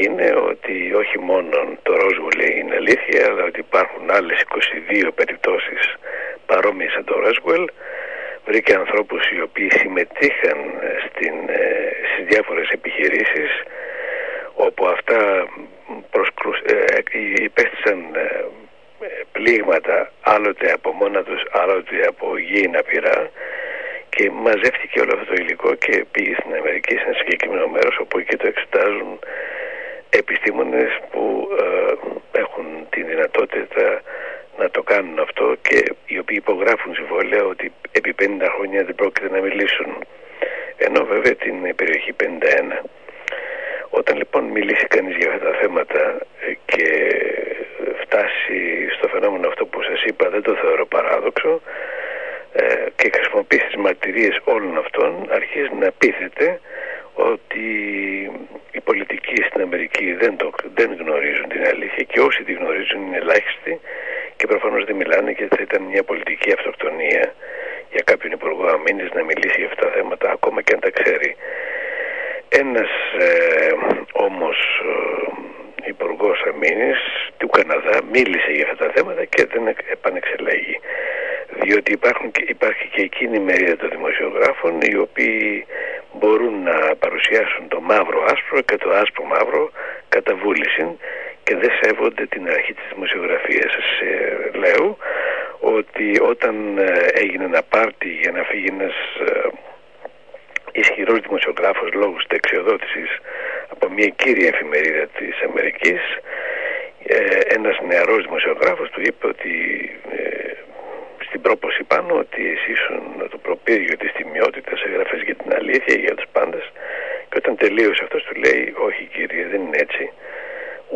είναι ότι όχι μόνο το Ρόσγουλ είναι αλήθεια, αλλά ότι υπάρχουν άλλες 22 περιπτώσεις παρόμοιες σαν το Ρόσγουλ. Βρήκε ανθρώπους οι οποίοι συμμετείχαν στην, ε, στις διάφορες επιχειρήσεις, όπου αυτά προσκρου, ε, υπέστησαν ε, πλήγματα άλλοτε από μόνα τους, άλλοτε από γήινα πυρά και μαζεύτηκε όλο αυτό το υλικό και πήγε στην Αμερική σε ένα συγκεκριμένο μέρος όπου εκεί το εξετάζουν επιστήμονες που ε, έχουν τη δυνατότητα να το κάνουν αυτό και οι οποίοι υπογράφουν συμβόλαια ότι επί 50 χρόνια δεν πρόκειται να μιλήσουν. Ενώ βέβαια την περιοχή 51 όταν λοιπόν μιλήσει κανείς για αυτά τα θέματα ε, και φτάσει στο φαινόμενο αυτό που σας είπα δεν το θεωρώ παράδοξο ε, και χρησιμοποιήσει τις μαρτυρίες όλων αυτών αρχίζει να πείθεται ότι οι πολιτικοί στην Αμερική δεν, το, δεν γνωρίζουν την αλήθεια και όσοι τη γνωρίζουν είναι ελάχιστοι και προφανώς δεν μιλάνε και θα ήταν μια πολιτική αυτοκτονία για κάποιον υπουργό αμήνης να μιλήσει για αυτά τα θέματα ακόμα και αν τα ξέρει. Ένας ε, όμως ε, υπουργός αμήνης του Καναδά μίλησε για αυτά τα θέματα και δεν επανεξελέγει διότι υπάρχουν, και- υπάρχει και εκείνη η μερίδα των δημοσιογράφων οι οποίοι μπορούν να παρουσιάσουν το μαύρο άσπρο και το άσπρο μαύρο κατά βούληση και δεν σέβονται την αρχή της δημοσιογραφίας. Σας ε, λέω ότι όταν ε, έγινε ένα πάρτι για να φύγει ένας ε, ισχυρός δημοσιογράφος λόγω τεξιοδότησης από μια κύρια εφημερίδα της Αμερικής ε, ένας νεαρός δημοσιογράφος του είπε ότι ε, στην πρόποση πάνω ότι εσύ ήσουν το προπύργιο της τιμιότητας έγραφες για την αλήθεια για τους πάντες. Και όταν τελείωσε αυτός του λέει όχι κύριε δεν είναι έτσι.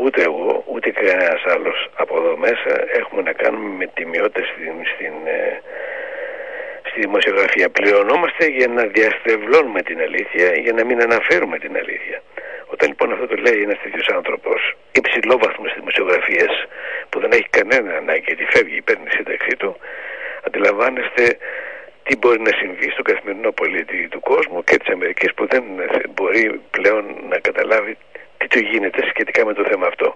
Ούτε εγώ ούτε κανένας άλλος από εδώ μέσα έχουμε να κάνουμε με τιμιότητες στην, στην, ε, στη δημοσιογραφία. Πληρωνόμαστε για να διαστρεβλώνουμε την αλήθεια για να μην αναφέρουμε την αλήθεια Όταν λοιπόν αυτό το λέει ένας τέτοιος άνθρωπος υψηλόβαθμος στις δημοσιογραφίες που δεν έχει κανένα ανάγκη γιατί φεύγει, παίρνει η σύνταξή του αντιλαμβάνεστε τι μπορεί να συμβεί στο καθημερινό πολίτη του κόσμου και της Αμερικής που δεν μπορεί πλέον να καταλάβει τι του γίνεται σχετικά με το θέμα αυτό.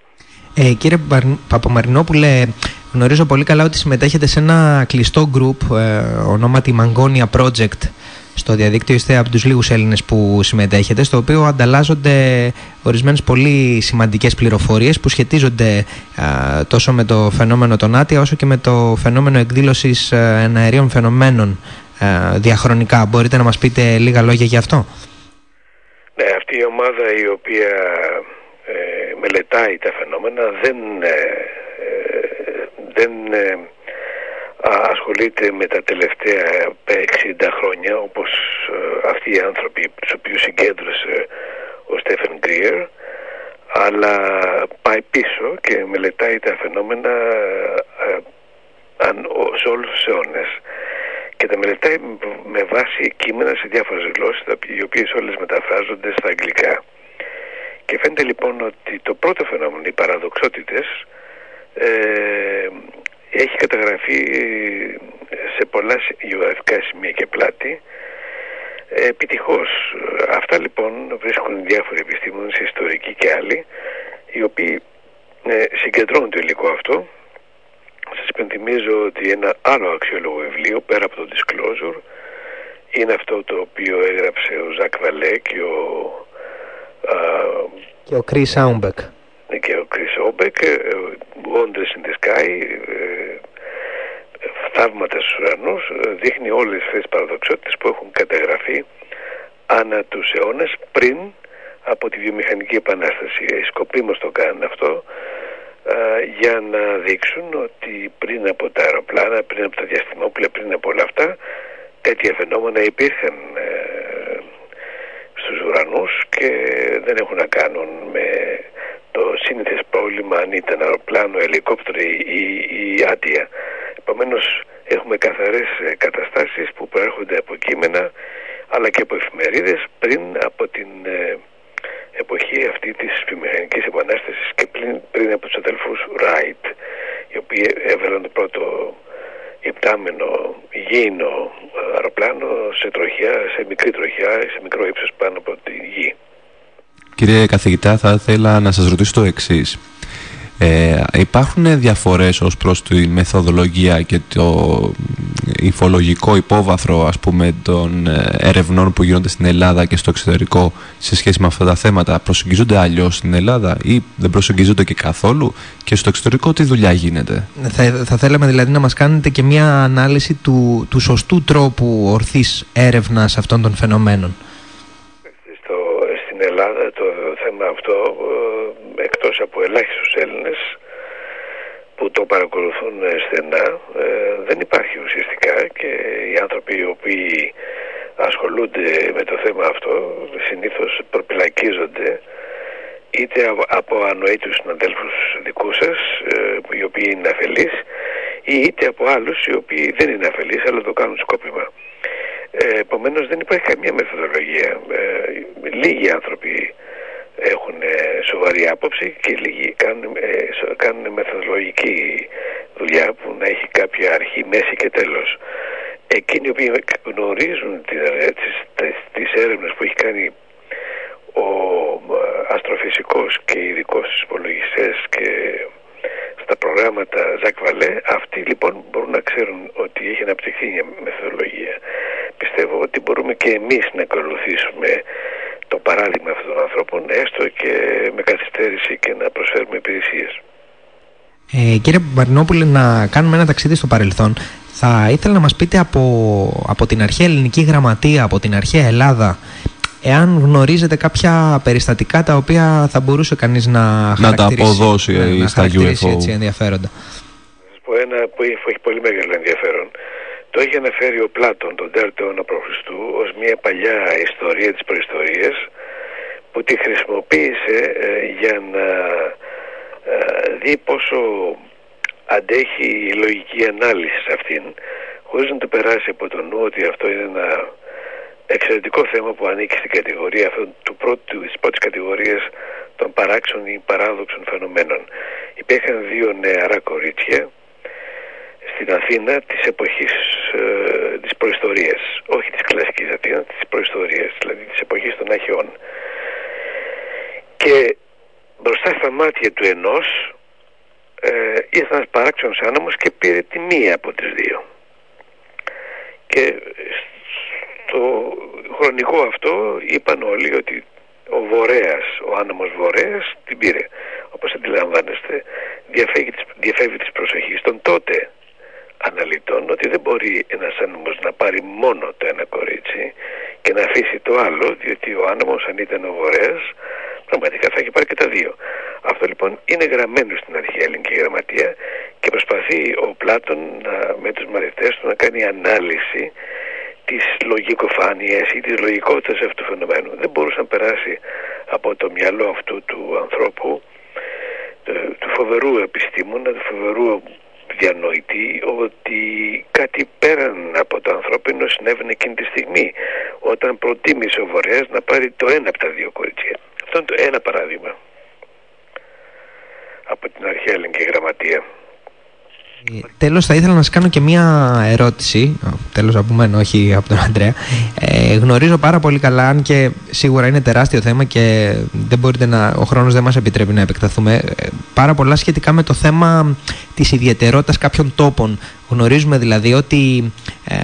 Ε, κύριε Παπα- Παπαμαρινόπουλε, γνωρίζω πολύ καλά ότι συμμετέχετε σε ένα κλειστό group ε, ονόματι Mangonia Project στο διαδίκτυο. Είστε από τους λίγους Έλληνες που συμμετέχετε, στο οποίο ανταλλάζονται ορισμένες πολύ σημαντικές πληροφορίες που σχετίζονται α, τόσο με το φαινόμενο των άτια όσο και με το φαινόμενο εκδήλωσης ε, εναερίων φαινομένων ε, διαχρονικά. Μπορείτε να μας πείτε λίγα λόγια γι' αυτό; Ναι, αυτή η ομάδα η οποία ε, μελετάει τα φαινόμενα δεν, ε, ε, δεν ε, α- ασχολείται με τα τελευταία 60 χρόνια όπως ε, αυτοί οι άνθρωποι τους οποίους συγκέντρωσε ο Στέφεν Γκρίερ αλλά πάει πίσω και μελετάει τα φαινόμενα ε, αν, ο- σε όλους τους αιώνες. Και τα μελετάει με- με βάση κείμενα σε διάφορες γλώσσες τα οποίες- οι οποίες όλες μεταφράζονται στα αγγλικά. Και φαίνεται λοιπόν ότι το πρώτο φαινόμενο, οι παραδοξότητες ε, έχει καταγραφεί σε πολλά σι- γεωγραφικά σημεία και πλάτη ε, επιτυχώς. Αυτά λοιπόν βρίσκουν διάφοροι επιστήμονες, ιστορικοί και άλλοι οι οποίοι ε, συγκεντρώνουν το υλικό αυτό σας υπενθυμίζω ότι ένα άλλο αξιόλογο βιβλίο πέρα από το Disclosure είναι αυτό το οποίο έγραψε ο Ζακ Βαλέ και ο, α, Και ο Chris Aumbek. και ο Chris Όμπεκ Wonders in the Sky ε, θαύματα στους ουρανούς ε, δείχνει όλες αυτές τις παραδοξότητες που έχουν καταγραφεί ανά τους αιώνες πριν από τη βιομηχανική επανάσταση. Οι σκοπίμως το κάνουν αυτό α, για να δείξουν ότι πριν από τα αεροπλάνα, πριν από τα διαστημόπλαια, πριν από όλα αυτά τέτοια φαινόμενα υπήρχαν ε, στους ουρανούς και δεν έχουν να κάνουν με το σύνηθες πρόβλημα αν ήταν αεροπλάνο, ελικόπτερο ή, ή, ή άτια. Επομένως έχουμε καθαρές ε, καταστάσεις που προέρχονται από κείμενα αλλά και από εφημερίδες πριν από την ε, εποχή αυτή της βιομηχανικής επανάστασης και πριν, πριν από τους αδελφούς Ράιτ οι οποίοι έβαλαν το πρώτο υπτάμενο γήινο ε, αεροπλάνο σε τροχιά, σε μικρή τροχιά, σε μικρό ύψος πάνω από τη γη. Κύριε καθηγητά, θα ήθελα να σας ρωτήσω το εξής. Ε, υπάρχουν διαφορές ως προς τη μεθοδολογία και το υφολογικό υπόβαθρο ας πούμε των ε, ερευνών που γίνονται στην Ελλάδα και στο εξωτερικό σε σχέση με αυτά τα θέματα προσεγγίζονται αλλιώς στην Ελλάδα ή δεν προσεγγίζονται και καθόλου; Και στο εξωτερικό τι δουλειά γίνεται; Θα, θα θέλαμε δηλαδή να μας κάνετε και μια ανάλυση του, του σωστού τρόπου ορθής έρευνας αυτών των φαινομένων. Στο, στην Ελλάδα το θέμα αυτό ε, εκτός από ελάχιστους Έλληνες που το παρακολουθούν ε, στενά ε, δεν υπάρχει ουσιαστικά και οι άνθρωποι οι οποίοι ασχολούνται με το θέμα αυτό συνήθως προπυλακίζονται είτε από, από ανοήτους συναδέλφους δικούς σας ε, οι οποίοι είναι αφελείς ή είτε από άλλους οι οποίοι δεν είναι αφελείς αλλά το κάνουν σκόπιμα. Ε, επομένως δεν υπάρχει καμία μεθοδολογία. Ε, λίγοι άνθρωποι έχουν ε, σοβαρή άποψη και λίγοι κάνουν, ε, σο- κάνουν μεθοδολογική δουλειά που να έχει κάποια αρχή, μέση και τέλος. Εκείνοι οι οποίοι γνωρίζουν τις, τις, τις, τις έρευνες που έχει κάνει ο ε, αστροφυσικός και ειδικός στους υπολογιστές και στα προγράμματα Ζακ Βαλέ, αυτοί λοιπόν μπορούν να ξέρουν ότι έχει αναπτυχθεί μια μεθοδολογία. Πιστεύω ότι μπορούμε και εμείς να ακολουθήσουμε το παράδειγμα αυτών των ανθρώπων, έστω και με καθυστέρηση και να προσφέρουμε υπηρεσίες. Ε, κύριε Μπαρνόπουλε, να κάνουμε ένα ταξίδι στο παρελθόν. Θα ήθελα να μας πείτε από, από την αρχαία ελληνική γραμματεία, από την αρχαία Ελλάδα, εάν γνωρίζετε κάποια περιστατικά τα οποία θα μπορούσε κανείς να, τα χαρακτηρίσει, αποδώσει, ναι, ε, να στα χαρακτηρίσει UFO. έτσι ενδιαφέροντα. Θα σας πω ένα που έχει, που έχει πολύ μεγάλο ενδιαφέρον. Το έχει αναφέρει ο Πλάτων τον 4ο αιώνα π.Χ. ως μια παλιά ιστορία της προϊστορίας που τη χρησιμοποίησε ε, για να ε, δει πόσο αντέχει η λογική ανάλυση σε αυτήν χωρίς να του περάσει από το νου ότι αυτό είναι ένα εξαιρετικό θέμα που ανήκει στην κατηγορία αυτών του πρώτου, της πρώτης κατηγορίας των παράξεων ή παράδοξων φαινομένων. Υπήρχαν δύο νεαρά κορίτσια στην Αθήνα της εποχής ε, της προϊστορίας, όχι της κλασικής Αθήνας, της προϊστορίας, δηλαδή της εποχής των Αχαιών. Και μπροστά στα μάτια του ενός ε, ήρθε ένας παράξενος άνομος και πήρε τη μία από τις δύο. Και στο χρονικό αυτό είπαν όλοι ότι ο Βορέας, ο άνομος Βορέας την πήρε. Όπως αντιλαμβάνεστε διαφεύγει της, διαφεύγει της προσοχής των τότε αναλυτών ότι δεν μπορεί ένας άνομος να πάρει μόνο το ένα κορίτσι και να αφήσει το άλλο διότι ο άνομος αν ήταν ο Βορέας πραγματικά θα έχει πάρει και τα δύο. Αυτό λοιπόν είναι γραμμένο στην αρχαία ελληνική γραμματεία και προσπαθεί ο Πλάτων να, με τους μαθητές του να κάνει ανάλυση της λογικοφάνειας ή της λογικότητας αυτού του φαινομένου. Δεν μπορούσε να περάσει από το μυαλό αυτού του ανθρώπου του, του φοβερού επιστήμονα, του φοβερού διανοητή ότι κάτι πέραν από το ανθρώπινο συνέβαινε εκείνη τη στιγμή όταν προτίμησε ο Βορέας να πάρει το ένα από τα δύο κορίτσια. Αυτό είναι το ένα παράδειγμα από την αρχαία ελληνική γραμματεία. Ε, Τέλος θα ήθελα να σας κάνω και μία ερώτηση. Ε, Τέλος από μένα όχι από τον Αντρέα. Ε, Γνωρίζω πάρα πολύ καλά Αν και σίγουρα είναι τεράστιο θέμα Και δεν μπορείτε να, ο χρόνος δεν μας επιτρέπει να επεκταθούμε ε, Πάρα πολλά σχετικά με το θέμα Της ιδιαιτερότητας κάποιων τόπων. Γνωρίζουμε δηλαδή ότι ε,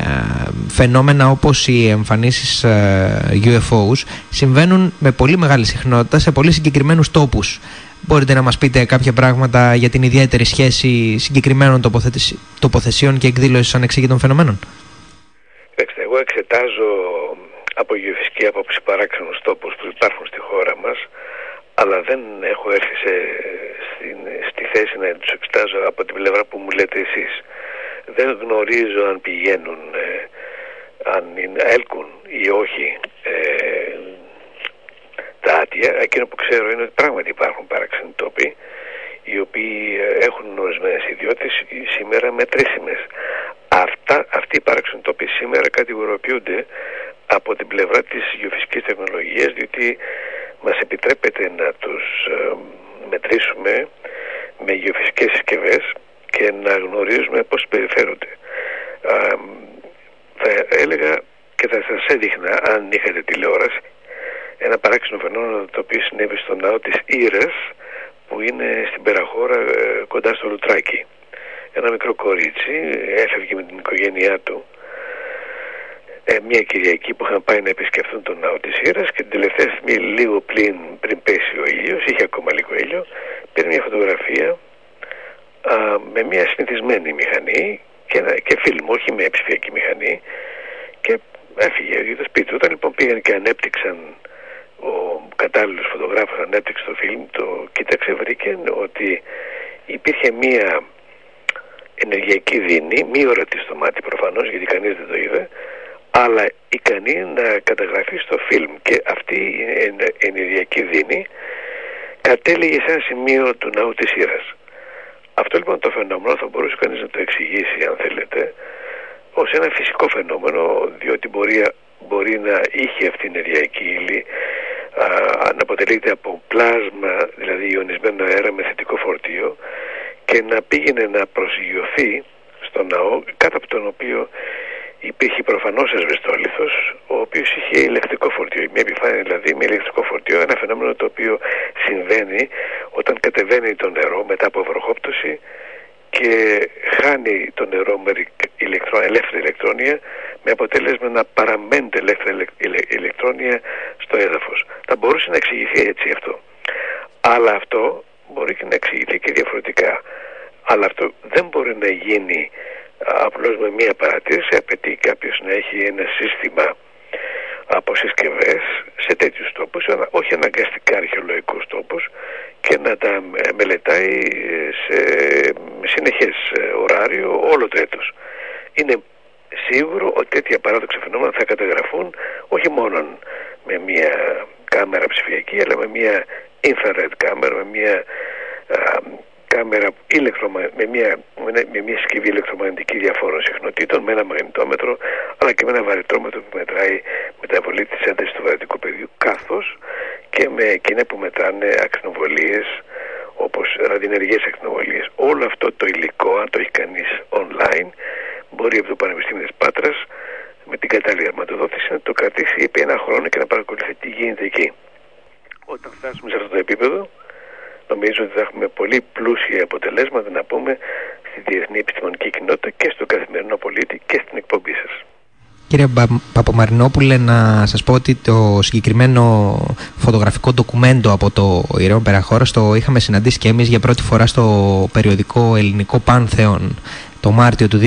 φαινόμενα όπως οι εμφανίσεις ε, UFOs συμβαίνουν με πολύ μεγάλη συχνότητα σε πολύ συγκεκριμένους τόπους. Μπορείτε να μας πείτε κάποια πράγματα για την ιδιαίτερη σχέση συγκεκριμένων τοποθετησ- τοποθεσιών και εκδήλωσης ανεξήγητων φαινομένων; Κοιτάξτε, εγώ εξετάζω από γεωφυσική άποψη παράξενους τόπους που υπάρχουν στη χώρα μας αλλά δεν έχω έρθει σε, στην, στη θέση να τους εξετάζω από την πλευρά που μου λέτε εσείς. Δεν γνωρίζω αν πηγαίνουν, ε, αν είναι, έλκουν ή όχι ε, τα άτια. Εκείνο που ξέρω είναι ότι πράγματι υπάρχουν παράξενοι τόποι οι οποίοι ε, έχουν ορισμένες ιδιότητες σήμερα μετρήσιμες. Αυτά, αυτοί οι παράξενοι τόποι σήμερα κατηγοροποιούνται από την πλευρά της γεωφυσικής τεχνολογίας διότι μας επιτρέπεται να τους ε, μετρήσουμε με γεωφυσικές συσκευές και να γνωρίζουμε πώς περιφέρονται. Α, θα έλεγα και θα σας έδειχνα αν είχατε τηλεόραση ένα παράξενο φαινόμενο το οποίο συνέβη στο ναό της Ήρας που είναι στην Περαχώρα ε, κοντά στο Λουτράκι. Ένα μικρό κορίτσι έφευγε με την οικογένειά του ε, μια Κυριακή που είχαν πάει να επισκεφθούν τον ναό της Ήρας και την τελευταία στιγμή λίγο πλην, πριν πέσει ο ήλιος, είχε ακόμα λίγο ήλιο, πήρε μια φωτογραφία α, με μια συνηθισμένη μηχανή και, ένα, και φιλμ, όχι με ψηφιακή μηχανή και έφυγε για το σπίτι του. Όταν λοιπόν πήγαν και ανέπτυξαν ο κατάλληλος φωτογράφος ανέπτυξε το φιλμ, το κοίταξε, βρήκε ότι υπήρχε μια ενεργειακή δίνη, μη ορατή στο μάτι προφανώς γιατί κανείς δεν το είδε, αλλά ικανή να καταγραφεί στο φιλμ και αυτή η ενε- ενεργειακή δίνη κατέληγε σε ένα σημείο του ναού της Ήρας. Αυτό λοιπόν το φαινόμενο θα μπορούσε κανείς να το εξηγήσει αν θέλετε ως ένα φυσικό φαινόμενο διότι μπορεί, μπορεί να είχε αυτή η ενεργειακή ύλη α, να αποτελείται από πλάσμα δηλαδή ιονισμένο αέρα με θετικό φορτίο και να πήγαινε να προσγειωθεί στο ναό κάτω από τον οποίο υπήρχε προφανώς ασβεστόλιθος ο οποίος είχε ηλεκτρικό φορτίο. Μια επιφάνεια δηλαδή με ηλεκτρικό φορτίο ένα φαινόμενο το οποίο συμβαίνει όταν κατεβαίνει το νερό μετά από βροχόπτωση και χάνει το νερό με ηλεκτρό, ελεύθερη ηλεκτρόνια με αποτέλεσμα να παραμένει ελεύθερη ηλε- ηλε- ηλεκτρόνια στο έδαφος. Θα μπορούσε να εξηγηθεί έτσι αυτό. Αλλά αυτό μπορεί και να εξηγηθεί και διαφορετικά. Αλλά αυτό δεν μπορεί να γίνει α, απλώς με μία παρατήρηση. Απαιτεί κάποιος να έχει ένα σύστημα από συσκευές σε τέτοιους τόπους, ανα- όχι αναγκαστικά αρχαιολογικούς τόπους και να τα ε, μελετάει σε συνεχές ε, ωράριο όλο το έτος. Είναι σίγουρο ότι τέτοια παράδοξα φαινόμενα θα καταγραφούν όχι μόνο με μια κάμερα ψηφιακή αλλά με μια infrared κάμερα, με μια α, κάμερα κάμερα ηλεκτρομα- με, μια, με, ένα- με μια συσκευή ηλεκτρομαγνητική διαφόρων συχνοτήτων, με ένα μαγνητόμετρο, αλλά και με ένα βαρυτρόμετρο που μετράει μεταβολή της έντασης του βαρυτικού πεδίου, καθώς και με εκείνα που μετράνε ακτινοβολίες, όπως ραδιενεργές ακτινοβολίες. Όλο αυτό το υλικό, αν το έχει κανείς online, μπορεί από το Πανεπιστήμιο της Πάτρας με την κατάλληλη αρματοδότηση να το κρατήσει επί ένα χρόνο και να παρακολουθεί τι γίνεται εκεί. Όταν φτάσουμε σε αυτό το επίπεδο, νομίζω ότι θα έχουμε πολύ πλούσια αποτελέσματα να πούμε στη διεθνή επιστημονική κοινότητα και στο καθημερινό πολίτη και στην εκπομπή σας. Κύριε Πα- Παπομαρινόπουλε, να σας πω ότι το συγκεκριμένο φωτογραφικό ντοκουμέντο από το Ιερέο Περαχώρος το είχαμε συναντήσει και εμείς για πρώτη φορά στο περιοδικό Ελληνικό Πάνθεον το Μάρτιο του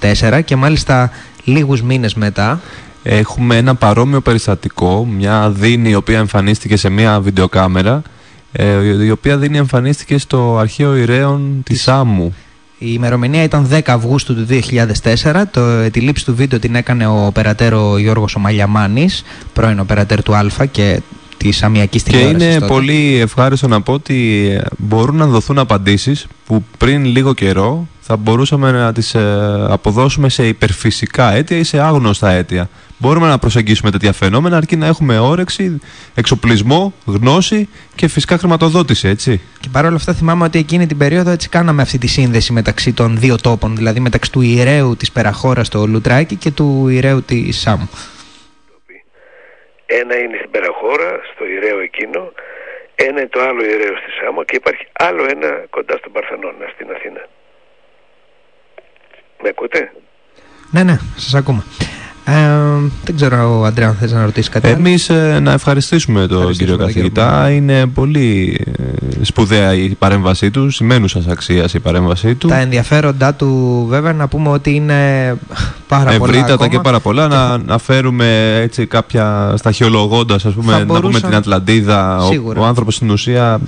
2004 και μάλιστα λίγους μήνες μετά Έχουμε ένα παρόμοιο περιστατικό, μια δίνη η οποία εμφανίστηκε σε μια βιντεοκάμερα, ε, η οποία δίνη εμφανίστηκε στο αρχαίο Ηρέων της Άμμου. Η ημερομηνία ήταν 10 Αυγούστου του 2004. Το, τη λήψη του βίντεο την έκανε ο περατέρο Γιώργος Ομαλιαμάνης, πρώην οπερατέρ του Α και της Αμιακής Και τηλεόρασης είναι τότε. πολύ ευχάριστο να πω ότι ε, μπορούν να δοθούν απαντήσεις που πριν λίγο καιρό θα μπορούσαμε να τις ε, αποδώσουμε σε υπερφυσικά αίτια ή σε άγνωστα αίτια. Μπορούμε να προσεγγίσουμε τέτοια φαινόμενα αρκεί να έχουμε όρεξη, εξοπλισμό, γνώση και φυσικά χρηματοδότηση, έτσι. Και παρόλα αυτά θυμάμαι ότι εκείνη την περίοδο έτσι κάναμε αυτή τη σύνδεση μεταξύ των δύο τόπων, δηλαδή μεταξύ του ιερέου της Περαχώρας στο Λουτράκι και του ιερέου της Σάμου. Ένα είναι στην Περαχώρα, στο ιερέο εκείνο, ένα είναι το άλλο ιερέο στη Σάμο και υπάρχει άλλο ένα κοντά στον Παρθενώνα στην Αθήνα. Με ακούτε; Ναι, ναι, σας ακούμε. Ε, δεν ξέρω, ο Αντρέα, αν θες να ρωτήσεις κάτι άλλο. Εμείς ε, να ευχαριστήσουμε τον Ευχαριστήσουμε κύριο τον κύριο καθηγητά. Είναι πολύ ε, σπουδαία η παρέμβασή του, σημαίνουσας αξίας η παρέμβασή του. Τα ενδιαφέροντά του βέβαια να πούμε ότι είναι πάρα πολλά Ευρύτατα ακόμα. και πάρα πολλά. Να, να φέρουμε έτσι κάποια σταχυολογώντας, ας πούμε, Θα να πούμε μπορούσαν- την Ατλαντίδα. Ο, Σίγουρα. ο άνθρωπος στην ουσία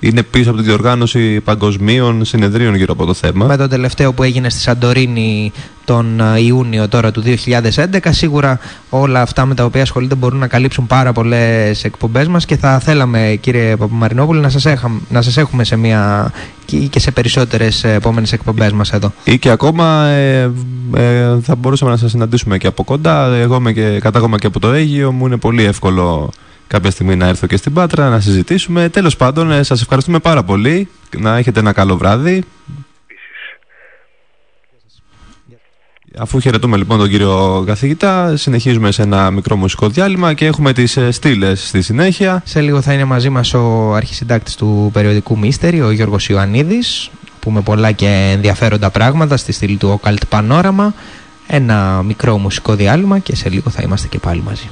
είναι πίσω από την διοργάνωση παγκοσμίων συνεδρίων γύρω από το θέμα. με το τελευταίο που έγινε στη Σαντορίνη τον ε, Ιούνιο τώρα του 2011 σίγουρα όλα αυτά με τα οποία ασχολείται μπορούν να καλύψουν πάρα πολλές εκπομπές μας και θα θέλαμε κύριε Παπαμαρινόπουλο να σας, έχα, να σας έχουμε σε μια και και σε περισσότερες ε, επόμενες εκπομπές μας εδώ. Ή και ακόμα ε, ε, θα μπορούσαμε να σας συναντήσουμε και από κοντά. Εγώ είμαι και κατάγομαι και από το Αίγυο. Μου είναι πολύ εύκολο κάποια στιγμή να έρθω και στην Πάτρα να συζητήσουμε. Τέλος πάντων, ε, σας ευχαριστούμε πάρα πολύ. Να έχετε ένα καλό βράδυ. Αφού χαιρετούμε λοιπόν τον κύριο καθηγητά, συνεχίζουμε σε ένα μικρό μουσικό διάλειμμα και έχουμε τις ε, στήλες στη συνέχεια. Σε λίγο θα είναι μαζί μας ο αρχισυντάκτης του περιοδικού Mystery, ο Γιώργος Ιωαννίδης, πούμε πολλά και ενδιαφέροντα πράγματα στη στήλη του Occult Panorama. Ένα μικρό μουσικό διάλειμμα και σε λίγο θα είμαστε και πάλι μαζί.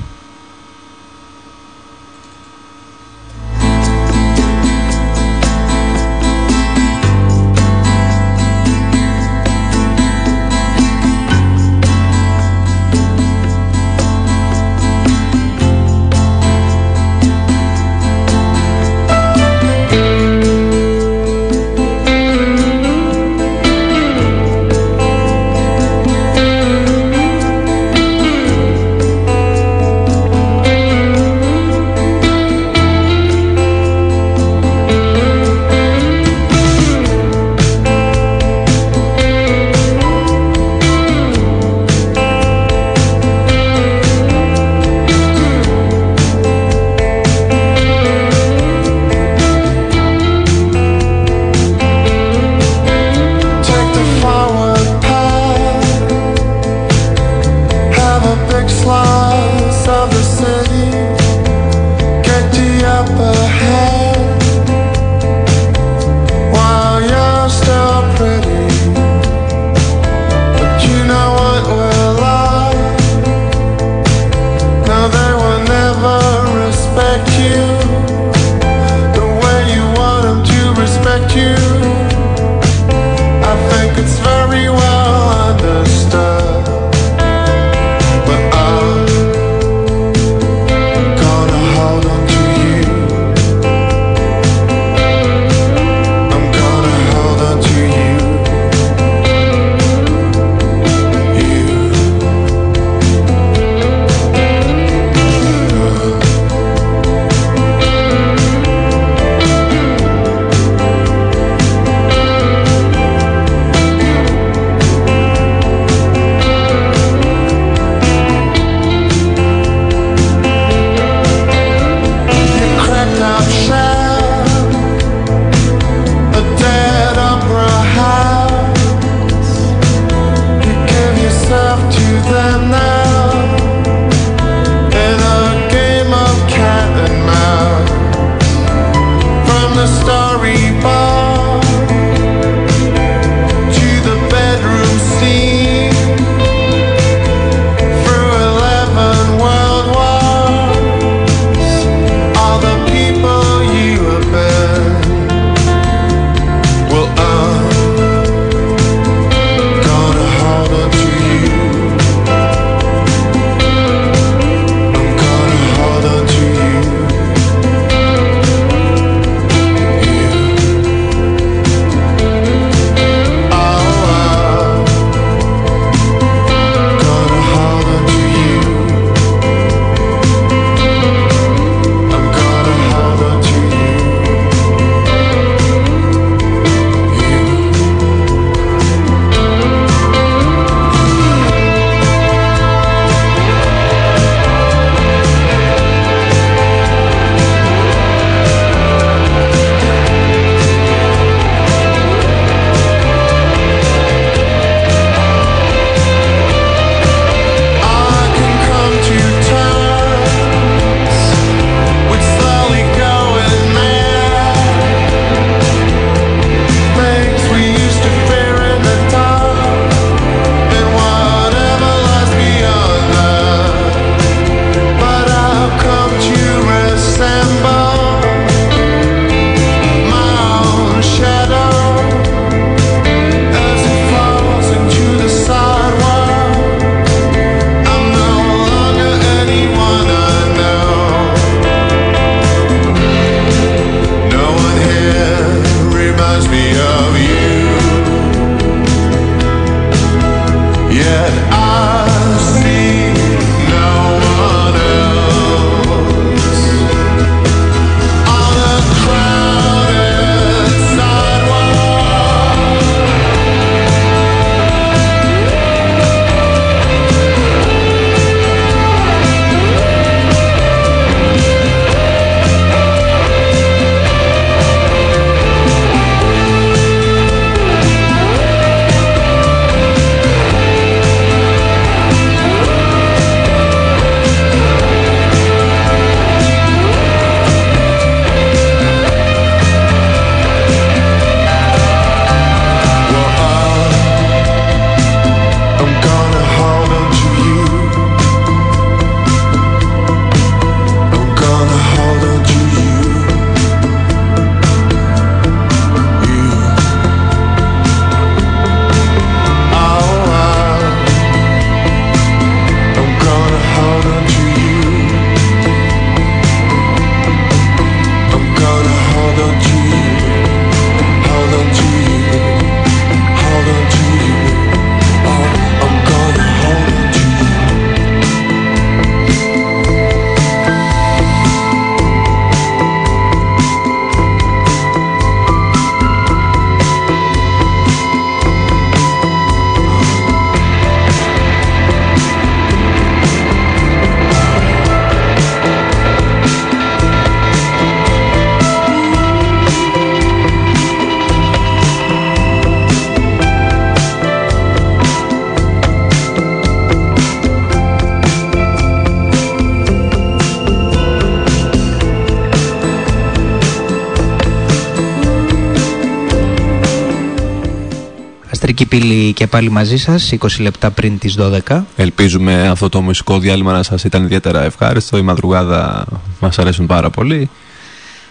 Πύλη και πάλι μαζί σας, 20 λεπτά πριν τις 12. Ελπίζουμε αυτό το μουσικό διάλειμμα να σας ήταν ιδιαίτερα ευχάριστο. Η μαδρουγάδα μας αρέσουν πάρα πολύ.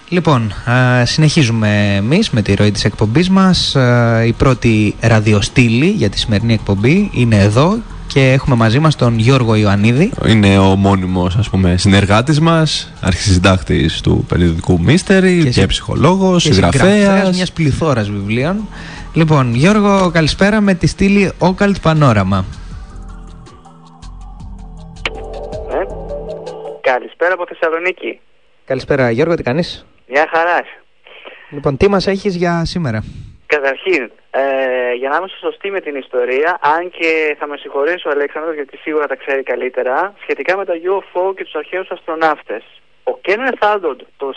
Λοιπόν, α, συνεχίζουμε εμείς με τη ροή της εκπομπής μας. Α, η πρώτη ραδιοστήλη για τη σημερινή εκπομπή είναι εδώ και έχουμε μαζί μας τον Γιώργο Ιωαννίδη. Είναι ο μόνιμος ας πούμε, συνεργάτης μας, αρχισυντάκτης του περιοδικού Mystery και, συ- ψυχολόγος, και συγγραφέας. συγγραφέας μιας πληθώρας βιβλίων. Λοιπόν, Γιώργο, καλησπέρα με τη στήλη Occult Panorama. Ε, Καλησπέρα από Θεσσαλονίκη. Καλησπέρα Γιώργο, τι κάνεις; Μια χαρά. Λοιπόν, τι μας έχεις για σήμερα; Καταρχήν, ε, για να είμαστε σωστοί με την ιστορία, αν και θα με συγχωρήσει ο Αλέξανδρος γιατί σίγουρα τα ξέρει καλύτερα, σχετικά με τα UFO και τους αρχαίους αστροναύτες. Ο Κένεθ Άρνολντ το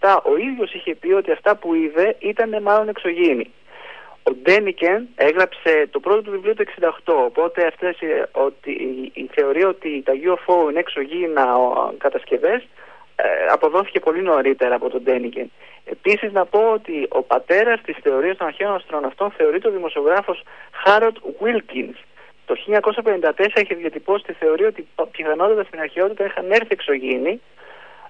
1947 ο ίδιος είχε πει ότι αυτά που είδε ήταν μάλλον εξωγήινοι. Ο Ντένικεν έγραψε το πρώτο του βιβλίο το 68, οπότε αυτές, ε, ότι, η, η θεωρία ότι τα UFO είναι εξωγήινα ο, κατασκευές ε, αποδόθηκε πολύ νωρίτερα από τον Ντένικεν. Επίσης να πω ότι ο πατέρας της θεωρίας των αρχαίων αστροναυτών θεωρείται ο δημοσιογράφος Χάρολντ Βίλκινς. Το 1954 είχε διατυπώσει τη θεωρία ότι πιθανότατα στην αρχαιότητα είχαν έρθει εξωγήινοι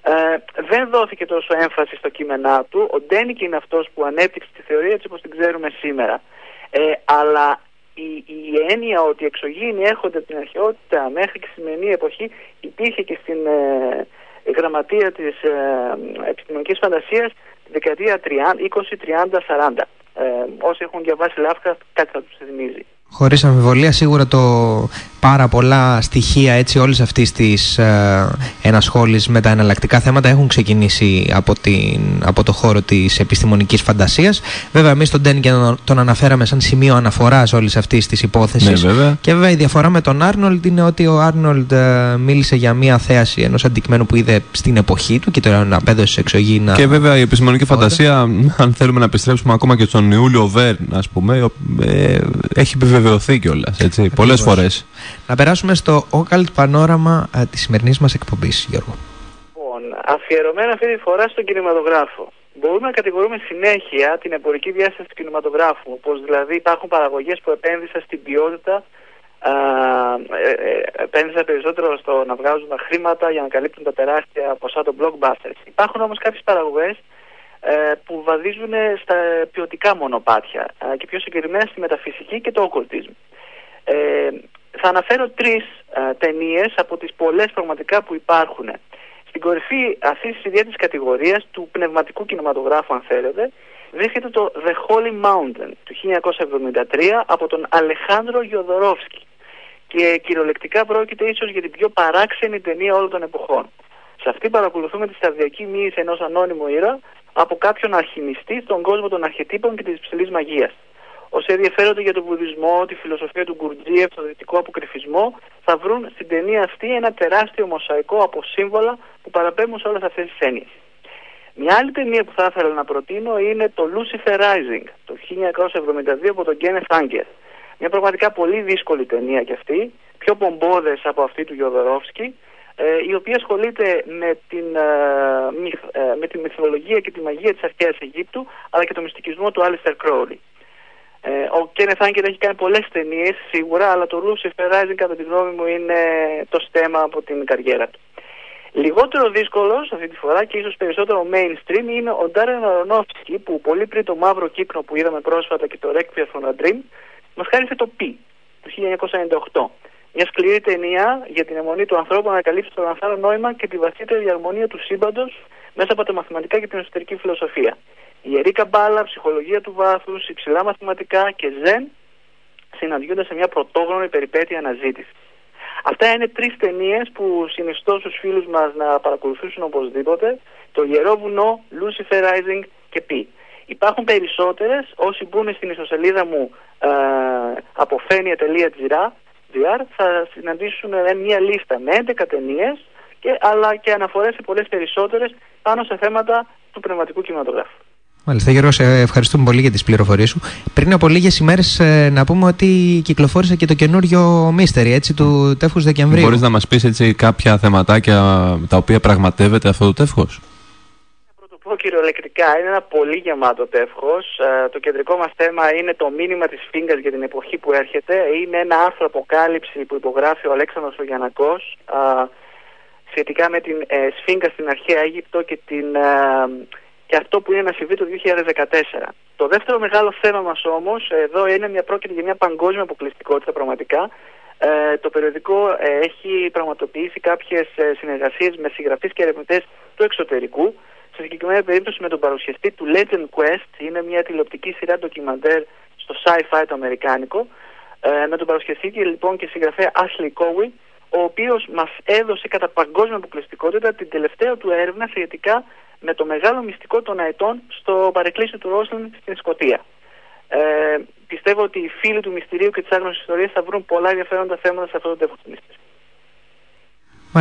ε, δεν δόθηκε τόσο έμφαση στο κείμενά του. Ο Ντένικ είναι αυτός που ανέπτυξε τη θεωρία έτσι όπως την ξέρουμε σήμερα. Ε, αλλά η, η έννοια ότι οι εξωγήινοι έρχονται από την αρχαιότητα μέχρι και στη σημερινή εποχή υπήρχε και στην ε, γραμματεία της ε, επιστημονικής φαντασίας τη δεκαετία 30, 20, 30, 40. Ε, όσοι έχουν διαβάσει Lovecraft κάτι θα τους θυμίζει. Χωρίς αμφιβολία σίγουρα το πάρα πολλά στοιχεία έτσι όλης αυτής της ε, ενασχόλησης με τα εναλλακτικά θέματα έχουν ξεκινήσει από, την, από το χώρο της επιστημονικής φαντασίας. Βέβαια εμείς τον Ντένι και τον, τον αναφέραμε σαν σημείο αναφοράς όλης αυτής της υπόθεσης. Ναι, βέβαια. Και βέβαια η διαφορά με τον Άρνολντ είναι ότι ο Άρνολντ ε, μίλησε για μια θέαση ενός αντικειμένου που είδε στην εποχή του και τον απέδωσε σε εξωγήινα. Και βέβαια η επιστημονική φαντασία, αν θέλουμε να επιστρέψουμε ακόμα και στον Ιούλιο Βέρν, ας πούμε, ε, έχει επιβεβαιωθεί κιόλας. Πολλές φορές. Να περάσουμε στο Occult Panorama ε, της σημερινής μας εκπομπής, Γιώργο. Λοιπόν, αφιερωμένα αυτή τη φορά στον κινηματογράφο. Μπορούμε να κατηγορούμε συνέχεια την εμπορική διάσταση του κινηματογράφου, πως δηλαδή υπάρχουν παραγωγές που επένδυσαν στην ποιότητα, α, ε, ε, επένδυσαν περισσότερο στο να βγάζουν τα χρήματα για να καλύπτουν τα τεράστια ποσά των blockbusters. Υπάρχουν όμως κάποιες παραγωγές ε, που βαδίζουν στα ποιοτικά μονοπάτια ε, και πιο συγκεκριμένα στη μεταφυσική και το occultism. Ε, θα αναφέρω τρεις ε, ταινίες από τις πολλές πραγματικά που υπάρχουν. Στην κορυφή αυτής της ιδιαίτερης κατηγορίας του πνευματικού κινηματογράφου αν θέλετε βρίσκεται το The Holy Mountain του 1973 από τον Αλεχάνδρο Γιοδωρόφσκι και κυριολεκτικά πρόκειται ίσως για την πιο παράξενη ταινία όλων των εποχών. Σε αυτή παρακολουθούμε τη σταδιακή μοίηση ενός ανώνυμου ήρωα από κάποιον αρχιμιστή στον κόσμο των αρχετύπων και της ψηλής μαγείας. Όσοι ενδιαφέρονται για τον βουδισμό, τη φιλοσοφία του Γκουρτζίεφ, τον δυτικό αποκρυφισμό, θα βρουν στην ταινία αυτή ένα τεράστιο μοσαϊκό από σύμβολα που παραπέμπουν σε όλες αυτές τις έννοιες. Μια άλλη ταινία που θα ήθελα να προτείνω είναι το Lucifer Rising, το 1972 από τον Kenneth Anger. Μια πραγματικά πολύ δύσκολη ταινία κι αυτή, πιο πομπόδες από αυτή του Γιοδωρόφσκι, ε, η οποία ασχολείται με την, ε, μυθ, ε, με τη μυθολογία και τη μαγεία της αρχαίας Αιγύπτου, αλλά και το μυστικισμό του Άλιστερ Crowley. Ε, ο Κένεθ Άγκερ έχει κάνει πολλές ταινίες σίγουρα, αλλά το Lucifer Rising κατά τη γνώμη μου είναι το στέμα από την καριέρα του. Λιγότερο δύσκολος αυτή τη φορά και ίσως περισσότερο mainstream είναι ο Ντάρεν Αρονόφσκι που πολύ πριν το μαύρο κύκνο που είδαμε πρόσφατα και το Requiem from a Dream μας χάρισε το P του 1998. Μια σκληρή ταινία για την αιμονή του ανθρώπου να ανακαλύψει το ανθάρο νόημα και τη βαθύτερη αρμονία του σύμπαντος μέσα από τα μαθηματικά και την εσωτερική φιλοσοφία. Ιερή καμπάλα, ψυχολογία του βάθους, υψηλά μαθηματικά και ζεν συναντιούνται σε μια πρωτόγνωρη περιπέτεια αναζήτησης. Αυτά είναι τρεις ταινίες που συνιστώ στους φίλους μας να παρακολουθήσουν οπωσδήποτε. Το Ιερό Βουνό, Lucifer Rising και P. Υπάρχουν περισσότερες όσοι μπουν στην ιστοσελίδα μου ε, αποφαίνεια.gr θα συναντήσουν ε, μια λίστα με 11 ταινίες αλλά και αναφορές σε πολλές περισσότερες πάνω σε θέματα του πνευματικού κινηματογράφου. Μάλιστα, Γιώργο, σε ευχαριστούμε πολύ για τις πληροφορίες σου. Πριν από λίγες ημέρες ε, να πούμε ότι κυκλοφόρησε και το καινούριο Mystery, έτσι, του τεύχους Δεκεμβρίου. Μπορείς να μας πεις έτσι κάποια θεματάκια τα οποία πραγματεύεται αυτό το τεύχος; πω κυριολεκτικά, είναι ένα πολύ γεμάτο τεύχος. Ε, το κεντρικό μας θέμα είναι το μήνυμα της Φίγκας για την εποχή που έρχεται. Είναι ένα άρθρο αποκάλυψη που υπογράφει ο Αλέξανδρος Λογιανακός ε, σχετικά με την ε, Σφίγγα στην αρχαία Αίγυπτο και, την, ε, και αυτό που είναι να συμβεί το 2014. Το δεύτερο μεγάλο θέμα μας όμως, εδώ είναι μια πρόκειται για μια παγκόσμια αποκλειστικότητα πραγματικά. Ε, το περιοδικό ε, έχει πραγματοποιήσει κάποιες ε, συνεργασίες με συγγραφείς και ερευνητές του εξωτερικού. Σε συγκεκριμένη περίπτωση με τον παρουσιαστή του Legend Quest, είναι μια τηλεοπτική σειρά ντοκιμαντέρ στο sci-fi το αμερικάνικο, ε, με τον παρουσιαστή και λοιπόν και συγγραφέα Ashley Cowie, ο οποίος μας έδωσε κατά παγκόσμια αποκλειστικότητα την τελευταία του έρευνα σχετικά με το μεγάλο μυστικό των αετών στο παρεκκλήσιο του Ρόσλιν στην Σκωτία. Ε, πιστεύω ότι οι φίλοι του μυστηρίου και της άγνωσης ιστορίας θα βρουν πολλά ενδιαφέροντα θέματα σε αυτό το τεύχος της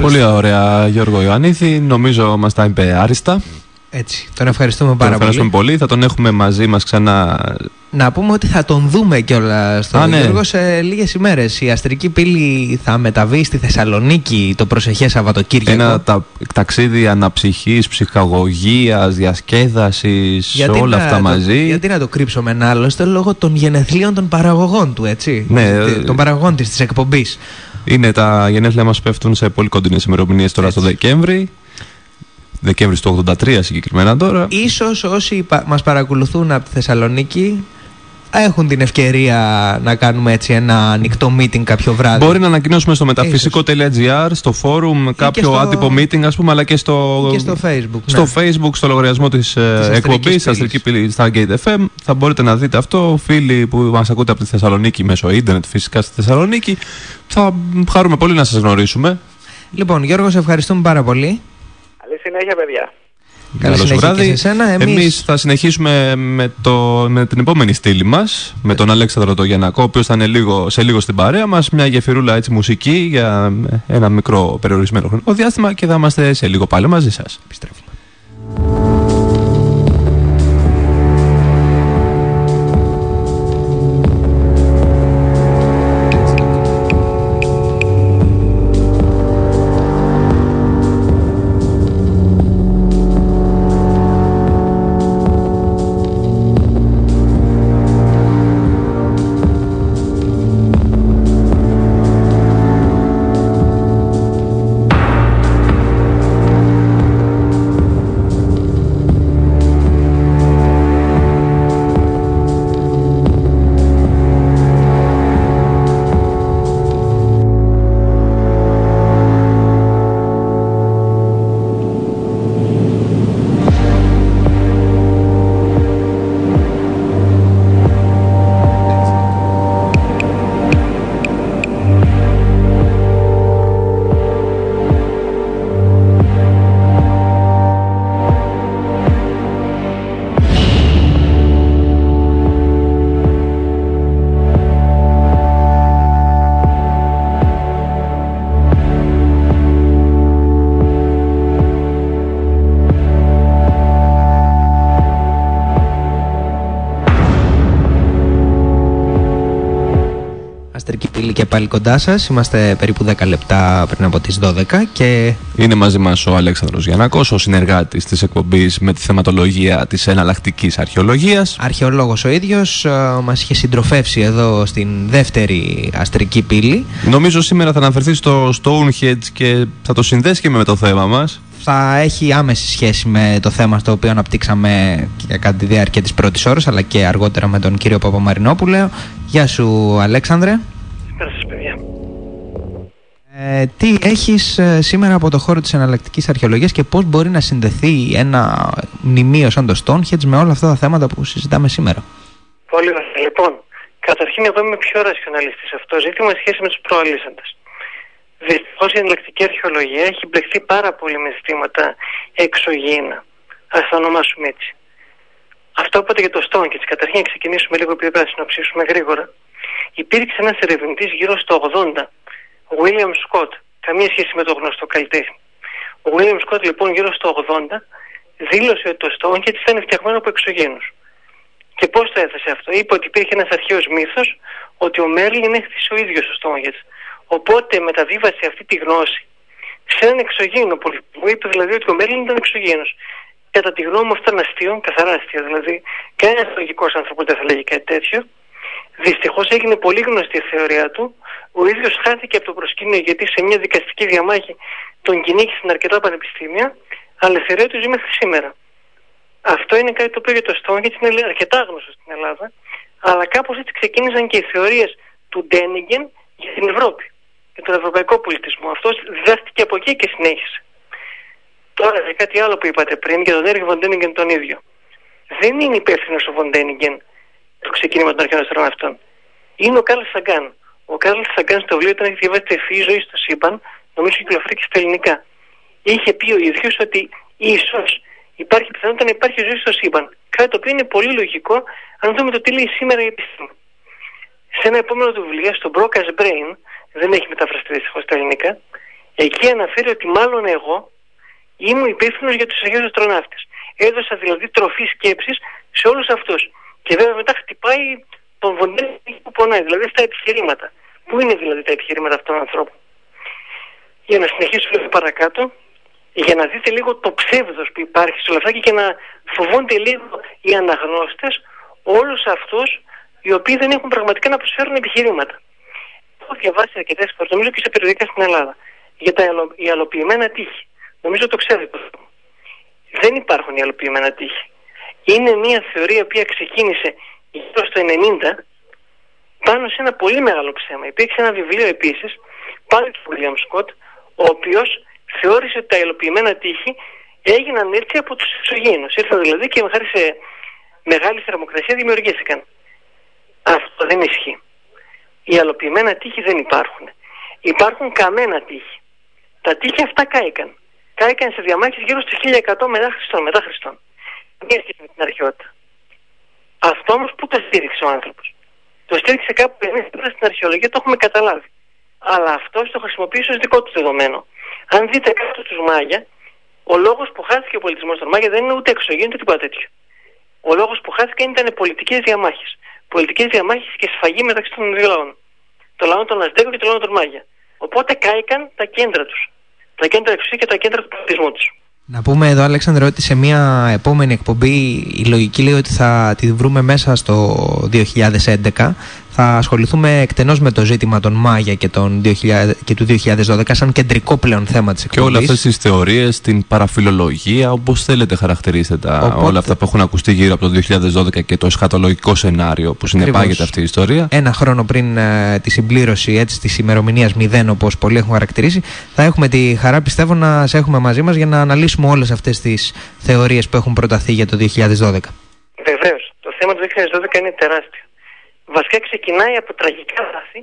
Πολύ ωραία Γιώργο Ιωαννίδη, νομίζω μας τα είπε άριστα. Έτσι, τον ευχαριστούμε πάρα Τον ευχαριστούμε πολύ. πολύ. Θα τον έχουμε μαζί μας ξανά. Να πούμε ότι θα τον δούμε κιόλας στον Α, ναι. Γιώργο σε λίγες ημέρες. Η αστρική πύλη θα μεταβεί στη Θεσσαλονίκη το προσεχές Σαββατοκύριακο. Ένα τα, ταξίδι αναψυχής, ψυχαγωγίας, διασκέδασης, όλα να αυτά το- μαζί. γιατί να το κρύψουμε ένα άλλωστε λόγω των γενεθλίων των παραγωγών του, έτσι. Ναι, Τε- ε, των παραγωγών της, της εκπομπής. Είναι τα γενέθλια μας πέφτουν σε πολύ κοντινές ημερομηνίες τώρα στο Δεκέμβρη. Δεκέμβρη του 83 συγκεκριμένα τώρα. Ίσως όσοι πα- μας παρακολουθούν από τη Θεσσαλονίκη έχουν την ευκαιρία να κάνουμε έτσι ένα ανοιχτό meeting κάποιο βράδυ. Μπορεί να ανακοινώσουμε στο μεταφυσικό.gr, στο forum, κάποιο στο- άτυπο meeting, ας πούμε, αλλά και στο, Και στο Facebook, στο ναι. Facebook, στο λογαριασμό της, ε, Αστρικής εκπομπής, Πύλης. Αστρική Πύλη Stargate FM. Θα μπορείτε να δείτε αυτό. Φίλοι που μας ακούτε από τη Θεσσαλονίκη μέσω ίντερνετ, φυσικά στη Θεσσαλονίκη, θα χαρούμε πολύ να σας γνωρίσουμε. Λοιπόν, Γιώργο, σε ευχαριστούμε πάρα πολύ. Καλή συνέχεια παιδιά. Καλή Καλό σου συνέχεια και βράδυ. σε εσένα. Εμείς- Εμείς θα συνεχίσουμε με, το, με την επόμενη στήλη μας, με τον Αλέξανδρο το Γιανακό, ο οποίος θα είναι λίγο, σε λίγο στην παρέα μας, μια γεφυρούλα έτσι μουσική για ένα μικρό περιορισμένο χρονικό διάστημα και θα είμαστε σε λίγο πάλι μαζί σας. Επιστρέφουμε. Πάλι κοντά σας. Είμαστε περίπου 10 λεπτά πριν από τις 12 και Είναι μαζί μας ο Αλέξανδρος Γιανακός, ο συνεργάτης της εκπομπής με τη θεματολογία της εναλλακτικής αρχαιολογίας. αρχαιολόγος ο ίδιος ε, μας είχε συντροφεύσει εδώ στην δεύτερη αστρική πύλη. Νομίζω σήμερα θα αναφερθεί στο Stonehenge και θα το συνδέσει και με το θέμα μας. Θα έχει άμεση σχέση με το θέμα στο οποίο αναπτύξαμε και κατά τη διάρκεια της πρώτης ώρας αλλά και αργότερα με τον κύριο Παπαμαρινόπουλο. Γεια σου Αλέξανδρε. Καλησπέρα σας παιδιά. Ε, τι έχεις ε, σήμερα από το χώρο της εναλλακτικής αρχαιολογίας και πώς μπορεί να συνδεθεί ένα μνημείο σαν το Stonehenge με όλα αυτά τα θέματα που συζητάμε σήμερα; Πολύ ωραία. Λοιπόν, καταρχήν εγώ είμαι πιο ρασιοναλιστής σε αυτό το ζήτημα σε σχέση με τους προαλήσαντες. Δυστυχώς η εναλλακτική αρχαιολογία έχει μπλεχθεί πάρα πολύ με ζητήματα εξωγήινα. Ας τα ονομάσουμε έτσι. Αυτό είπατε για το Stonehenge. Καταρχήν να ξεκινήσουμε λίγο επειδή πρέπει να συνοψίσουμε γρήγορα. Υπήρξε ένας ερευνητής γύρω στο 80, William Scott. Καμία σχέση με το γνωστό καλλιτέχνη. Ο William Scott λοιπόν γύρω στο 80 δήλωσε ότι το Stonehenge ήταν φτιαγμένο από εξωγήινους. Και πώς το έθεσε αυτό; Είπε ότι υπήρχε ένας αρχαίος μύθος ότι ο Μέρλιν έκτισε ο ίδιος ο Stonehenge. Οπότε μεταβίβασε αυτή τη γνώση σε έναν εξωγήινο πολιτισμό. Είπε δηλαδή ότι ο Μέρλιν ήταν εξωγήινος. Κατά τη γνώμη μου αυτό είναι αστείο, καθαρά αστείο. Δηλαδή, κανένας λογικός άνθρωπος δεν θα λέγει κάτι τέτοιο. Δυστυχώς έγινε πολύ γνωστή η θεωρία του. Ο ίδιος χάθηκε από το προσκήνιο γιατί σε μια δικαστική διαμάχη τον κυνήγησε στην αρκετά πανεπιστήμια, αλλά η θεωρία του ζει μέχρι σήμερα. Αυτό είναι κάτι το οποίο για το στόμα και είναι αρκετά γνωστό στην Ελλάδα, αλλά κάπως έτσι ξεκίνησαν και οι θεωρίες του Ντένιγκεν για την Ευρώπη, για τον ευρωπαϊκό πολιτισμό. Αυτός διδάχτηκε από εκεί και συνέχισε. Τώρα για κάτι άλλο που είπατε πριν για τον Έργο Βοντένιγκεν τον ίδιο. Δεν είναι υπεύθυνος ο Βοντένιγκεν το ξεκίνημα των αρχαίων αστροναυτών. Είναι ο Καρλ Σαγκάν. Ο Καρλ Σαγκάν στο βιβλίο όταν έχει διαβάσει τη ευφυή ζωή στο σύμπαν, νομίζω κυκλοφορεί και στα ελληνικά. Είχε πει ο ίδιος ότι ίσως υπάρχει πιθανότητα να υπάρχει ζωή στο σύμπαν. Κάτι το οποίο είναι πολύ λογικό αν δούμε το τι λέει σήμερα η επιστήμη. Σε ένα επόμενο του βιβλίο, στο Broca's Brain, δεν έχει μεταφραστεί δυστυχώς στα ελληνικά, εκεί αναφέρει ότι μάλλον εγώ ήμουν υπεύθυνος για τους Αγίους Αστροναύτες. Έδωσα δηλαδή τροφή σκέψης σε όλους αυτούς. Και βέβαια μετά χτυπάει τον Βοντένι που πονάει, δηλαδή στα επιχειρήματα. Πού είναι δηλαδή τα επιχειρήματα αυτών των ανθρώπων; Για να συνεχίσω λίγο παρακάτω, για να δείτε λίγο το ψεύδος που υπάρχει στο λεφτάκι και να φοβούνται λίγο οι αναγνώστες όλους αυτούς οι οποίοι δεν έχουν πραγματικά να προσφέρουν επιχειρήματα. Έχω διαβάσει αρκετές φορές, νομίζω και σε περιοδικά στην Ελλάδα, για τα αλο- οι αλοποιημένα τείχη. Νομίζω το ξέρετε. Δεν υπάρχουν οι αλοποιημένα τείχη. Είναι μια θεωρία η οποία ξεκίνησε γύρω στο 90 πάνω σε ένα πολύ μεγάλο ψέμα. Υπήρξε ένα βιβλίο επίσης, πάλι του William Scott, ο οποίος θεώρησε ότι τα υλοποιημένα τείχη έγιναν έτσι από τους εξωγήινους. Ήρθαν δηλαδή και χάρη σε μεγάλη θερμοκρασία δημιουργήθηκαν. Αυτό δεν ισχύει. Οι αλοποιημένα τείχη δεν υπάρχουν. Υπάρχουν καμένα τείχη. Τα τείχη αυτά κάηκαν. Κάηκαν σε διαμάχες γύρω στο 1100 μετά Χριστόν. Μετά Χριστόν. Μία σχέση με την αρχαιότητα. Αυτό όμως που το στήριξε ο άνθρωπος. Το στήριξε κάπου εμεί τώρα στην αρχαιολογία, το έχουμε καταλάβει. Αλλά αυτό το χρησιμοποίησε ως δικό του δεδομένο. Αν δείτε κάτω τους Μάγια, ο λόγος που χάθηκε ο πολιτισμός των Μάγια δεν είναι ούτε εξωγήινο ούτε τίποτα τέτοιο. Ο λόγος που χάθηκε ήταν πολιτικές διαμάχες. Πολιτικές διαμάχες και σφαγή μεταξύ των δύο λαών. Το λαό των Αζτέκων και το λαό των Μάγια. Οπότε κάηκαν τα κέντρα τους. Τα κέντρα εξουσίας και τα κέντρα του πολιτισμού τους. Να πούμε εδώ, Αλέξανδρε, ότι σε μια επόμενη εκπομπή η λογική λέει ότι θα τη βρούμε μέσα στο 2011. Θα ασχοληθούμε εκτενώς με το ζήτημα των Μάγια και, των 2000, και του 2012 σαν κεντρικό πλέον θέμα της Και εκπομπής. όλα αυτές τις θεωρίες, την παραφιλολογία, όπως θέλετε χαρακτηρίστε τα, Οπότε- όλα αυτά που έχουν ακουστεί γύρω από το 2012 και το εσχατολογικό σενάριο που συνεπάγεται αυτή η ιστορία. Ένα χρόνο πριν ε, τη συμπλήρωση έτσι, της ημερομηνίας 0 όπως πολλοί έχουν χαρακτηρίσει θα έχουμε τη χαρά πιστεύω να σε έχουμε μαζί μας για να αναλύσουμε όλες αυτές τις θεωρίες που έχουν προταθεί για το 2012. Βεβαίως. Το θέμα του 2012 είναι τεράστιο. Βασικά ξεκινάει από τραγικά βάση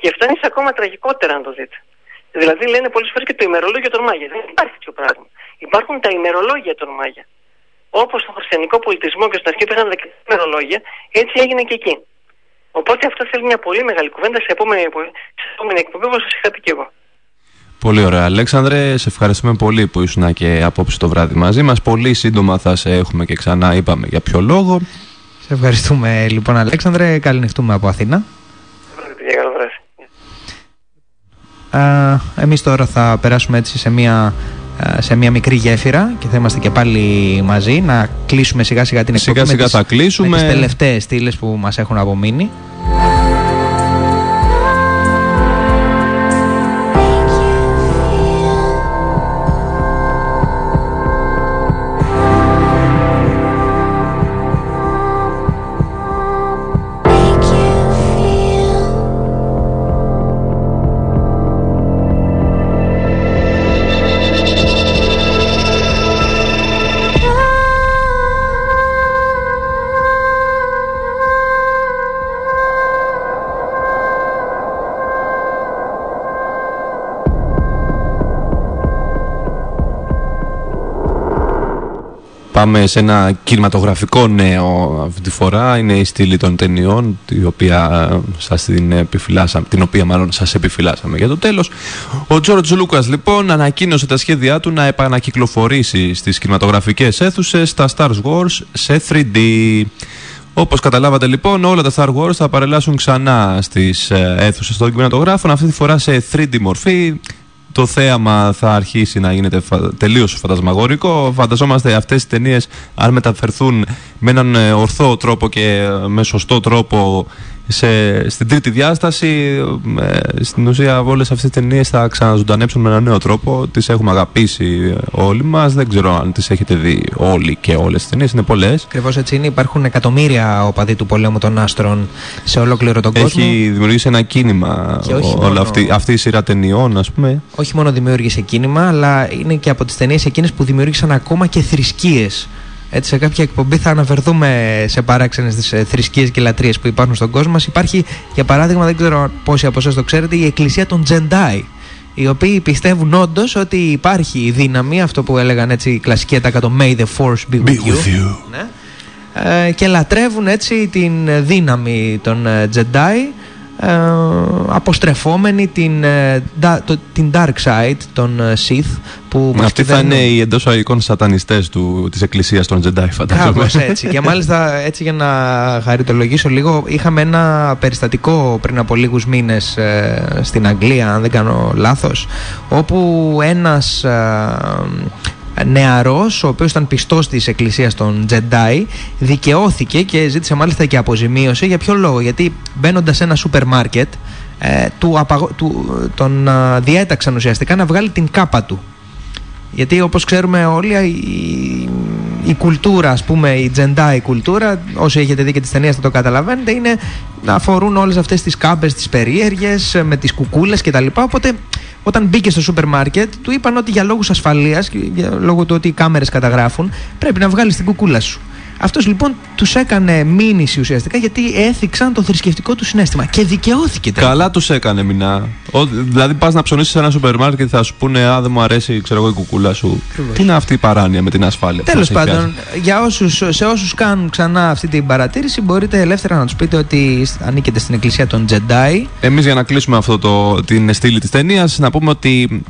και φτάνει σε ακόμα τραγικότερα, αν το δείτε. Δηλαδή λένε πολλές φορές και το ημερολόγιο των Μάγια. Δεν υπάρχει τέτοιο πράγμα. Υπάρχουν τα ημερολόγια των Μάγια. Όπως στον χριστιανικό πολιτισμό και στην αρχή υπήρχαν 17 ημερολόγια, έτσι έγινε και εκεί. Οπότε αυτό θέλει μια πολύ μεγάλη κουβέντα σε επόμενη, σε επόμενη εκπομπή, όπως σας είχα πει και εγώ. Πολύ ωραία, Αλέξανδρε. Σε ευχαριστούμε πολύ που ήσουν και απόψε το βράδυ μαζί μας. Πολύ σύντομα θα σε έχουμε και ξανά, είπαμε για ποιο λόγο. Σε ευχαριστούμε λοιπόν Αλέξανδρε, καληνυχτούμε από Αθήνα. Για καλό βράδυ. Α, εμείς τώρα θα περάσουμε έτσι σε μια, α, σε μια μικρή γέφυρα και θα είμαστε και πάλι μαζί να κλείσουμε σιγά σιγά την Σιγά εκπομπή σιγά με θα τις, κλείσουμε. με τις τελευταίες στήλες που μας έχουν απομείνει. Πάμε σε ένα κινηματογραφικό νέο αυτή τη φορά. Είναι η στήλη των ταινιών, η οποία ε, σας την, επιφυλάσαμε, την οποία μάλλον σας επιφυλάσαμε για το τέλος. Ο Τζόρτζ Λούκας λοιπόν ανακοίνωσε τα σχέδιά του να επανακυκλοφορήσει στις κινηματογραφικές αίθουσες τα Star Wars σε 3D. Όπως καταλάβατε λοιπόν όλα τα Star Wars θα παρελάσουν ξανά στις ε, αίθουσες των κινηματογράφων αυτή τη φορά σε 3D μορφή το θέαμα θα αρχίσει να γίνεται φα... τελείως φαντασμαγορικό. Φανταζόμαστε αυτές τις ταινίες αν μεταφερθούν με έναν ε, ορθό τρόπο και ε, με σωστό τρόπο σε, στην τρίτη διάσταση ε, στην ουσία όλες αυτές τις ταινίες θα ξαναζωντανέψουν με έναν νέο τρόπο τις έχουμε αγαπήσει όλοι μας δεν ξέρω αν τις έχετε δει όλοι και όλες τις ταινίες είναι πολλές Ακριβώς έτσι είναι. Υπάρχουν εκατομμύρια οπαδοί του πολέμου των άστρων σε ολόκληρο τον κόσμο. έχει δημιουργήσει ένα κίνημα Και όχι ό- μόνο- όλη αυτή, αυτή η σειρά ταινιών ας πούμε όχι μόνο δημιούργησε κίνημα, αλλά είναι και από τις ταινίες εκείνες που δημιούργησαν ακόμα και θρησκείες. Έτσι, σε κάποια εκπομπή θα αναφερθούμε σε παράξενες θρησκείες και λατρείες που υπάρχουν στον κόσμο μα. Υπάρχει, για παράδειγμα, δεν ξέρω πόσοι από εσάς το ξέρετε, η εκκλησία των Τζεντάι. Οι οποίοι πιστεύουν όντως ότι υπάρχει η δύναμη, αυτό που έλεγαν έτσι οι κλασικοί έτακα το May the Force be with, you. Ναι. Ε, και λατρεύουν έτσι την δύναμη των ε, Jedi ε, αποστρεφόμενοι την, ε, da- το- την dark side των ε, Sith που μας Αυτοί θα κυβερνούν. είναι οι εντός αγικών σατανιστές του, της εκκλησίας των Jedi φαντάζομαι Κάπως *laughs* έτσι. και μάλιστα έτσι για να χαριτολογήσω λίγο, είχαμε ένα περιστατικό πριν από λίγους μήνες ε, στην Αγγλία, αν δεν κάνω λάθος, όπου ένας ε, νεαρός, ο οποίος ήταν πιστός της εκκλησίας των Jedi, δικαιώθηκε και ζήτησε μάλιστα και αποζημίωση. Για ποιο λόγο, γιατί μπαίνοντα σε ένα σούπερ μάρκετ, ε, του, απαγο- του, τον ε, διέταξαν ουσιαστικά να βγάλει την κάπα του. Γιατί όπως ξέρουμε όλοι η, η κουλτούρα, ας πούμε, η τζεντάι κουλτούρα, όσοι έχετε δει και τις ταινίες θα το καταλαβαίνετε, είναι να αφορούν όλες αυτές τις κάμπες, τις περίεργες, ε, με τις κουκούλες κτλ. Οπότε όταν μπήκε στο σούπερ μάρκετ, του είπαν ότι για λόγους ασφαλείας, και για λόγω του ότι οι κάμερες καταγράφουν, πρέπει να βγάλεις την κουκούλα σου. Αυτός λοιπόν τους έκανε μήνυση ουσιαστικά γιατί έθιξαν το θρησκευτικό του συνέστημα και δικαιώθηκε τελικά. Καλά τους έκανε μηνά. Ο, δηλαδή πας να ψωνίσεις σε ένα σούπερ μάρκετ θα σου πούνε Α, δεν μου αρέσει ξέρω εγώ, η κουκούλα σου. Τι είναι αυτή η παράνοια με την ασφάλεια. που Τέλος μας έχει πάντων, πιάσει. για όσους, σε όσους κάνουν ξανά αυτή την παρατήρηση, μπορείτε ελεύθερα να τους πείτε ότι ανήκετε στην εκκλησία των Jedi. Εμείς για να κλείσουμε αυτό το, την στήλη της ταινίας, να πούμε ότι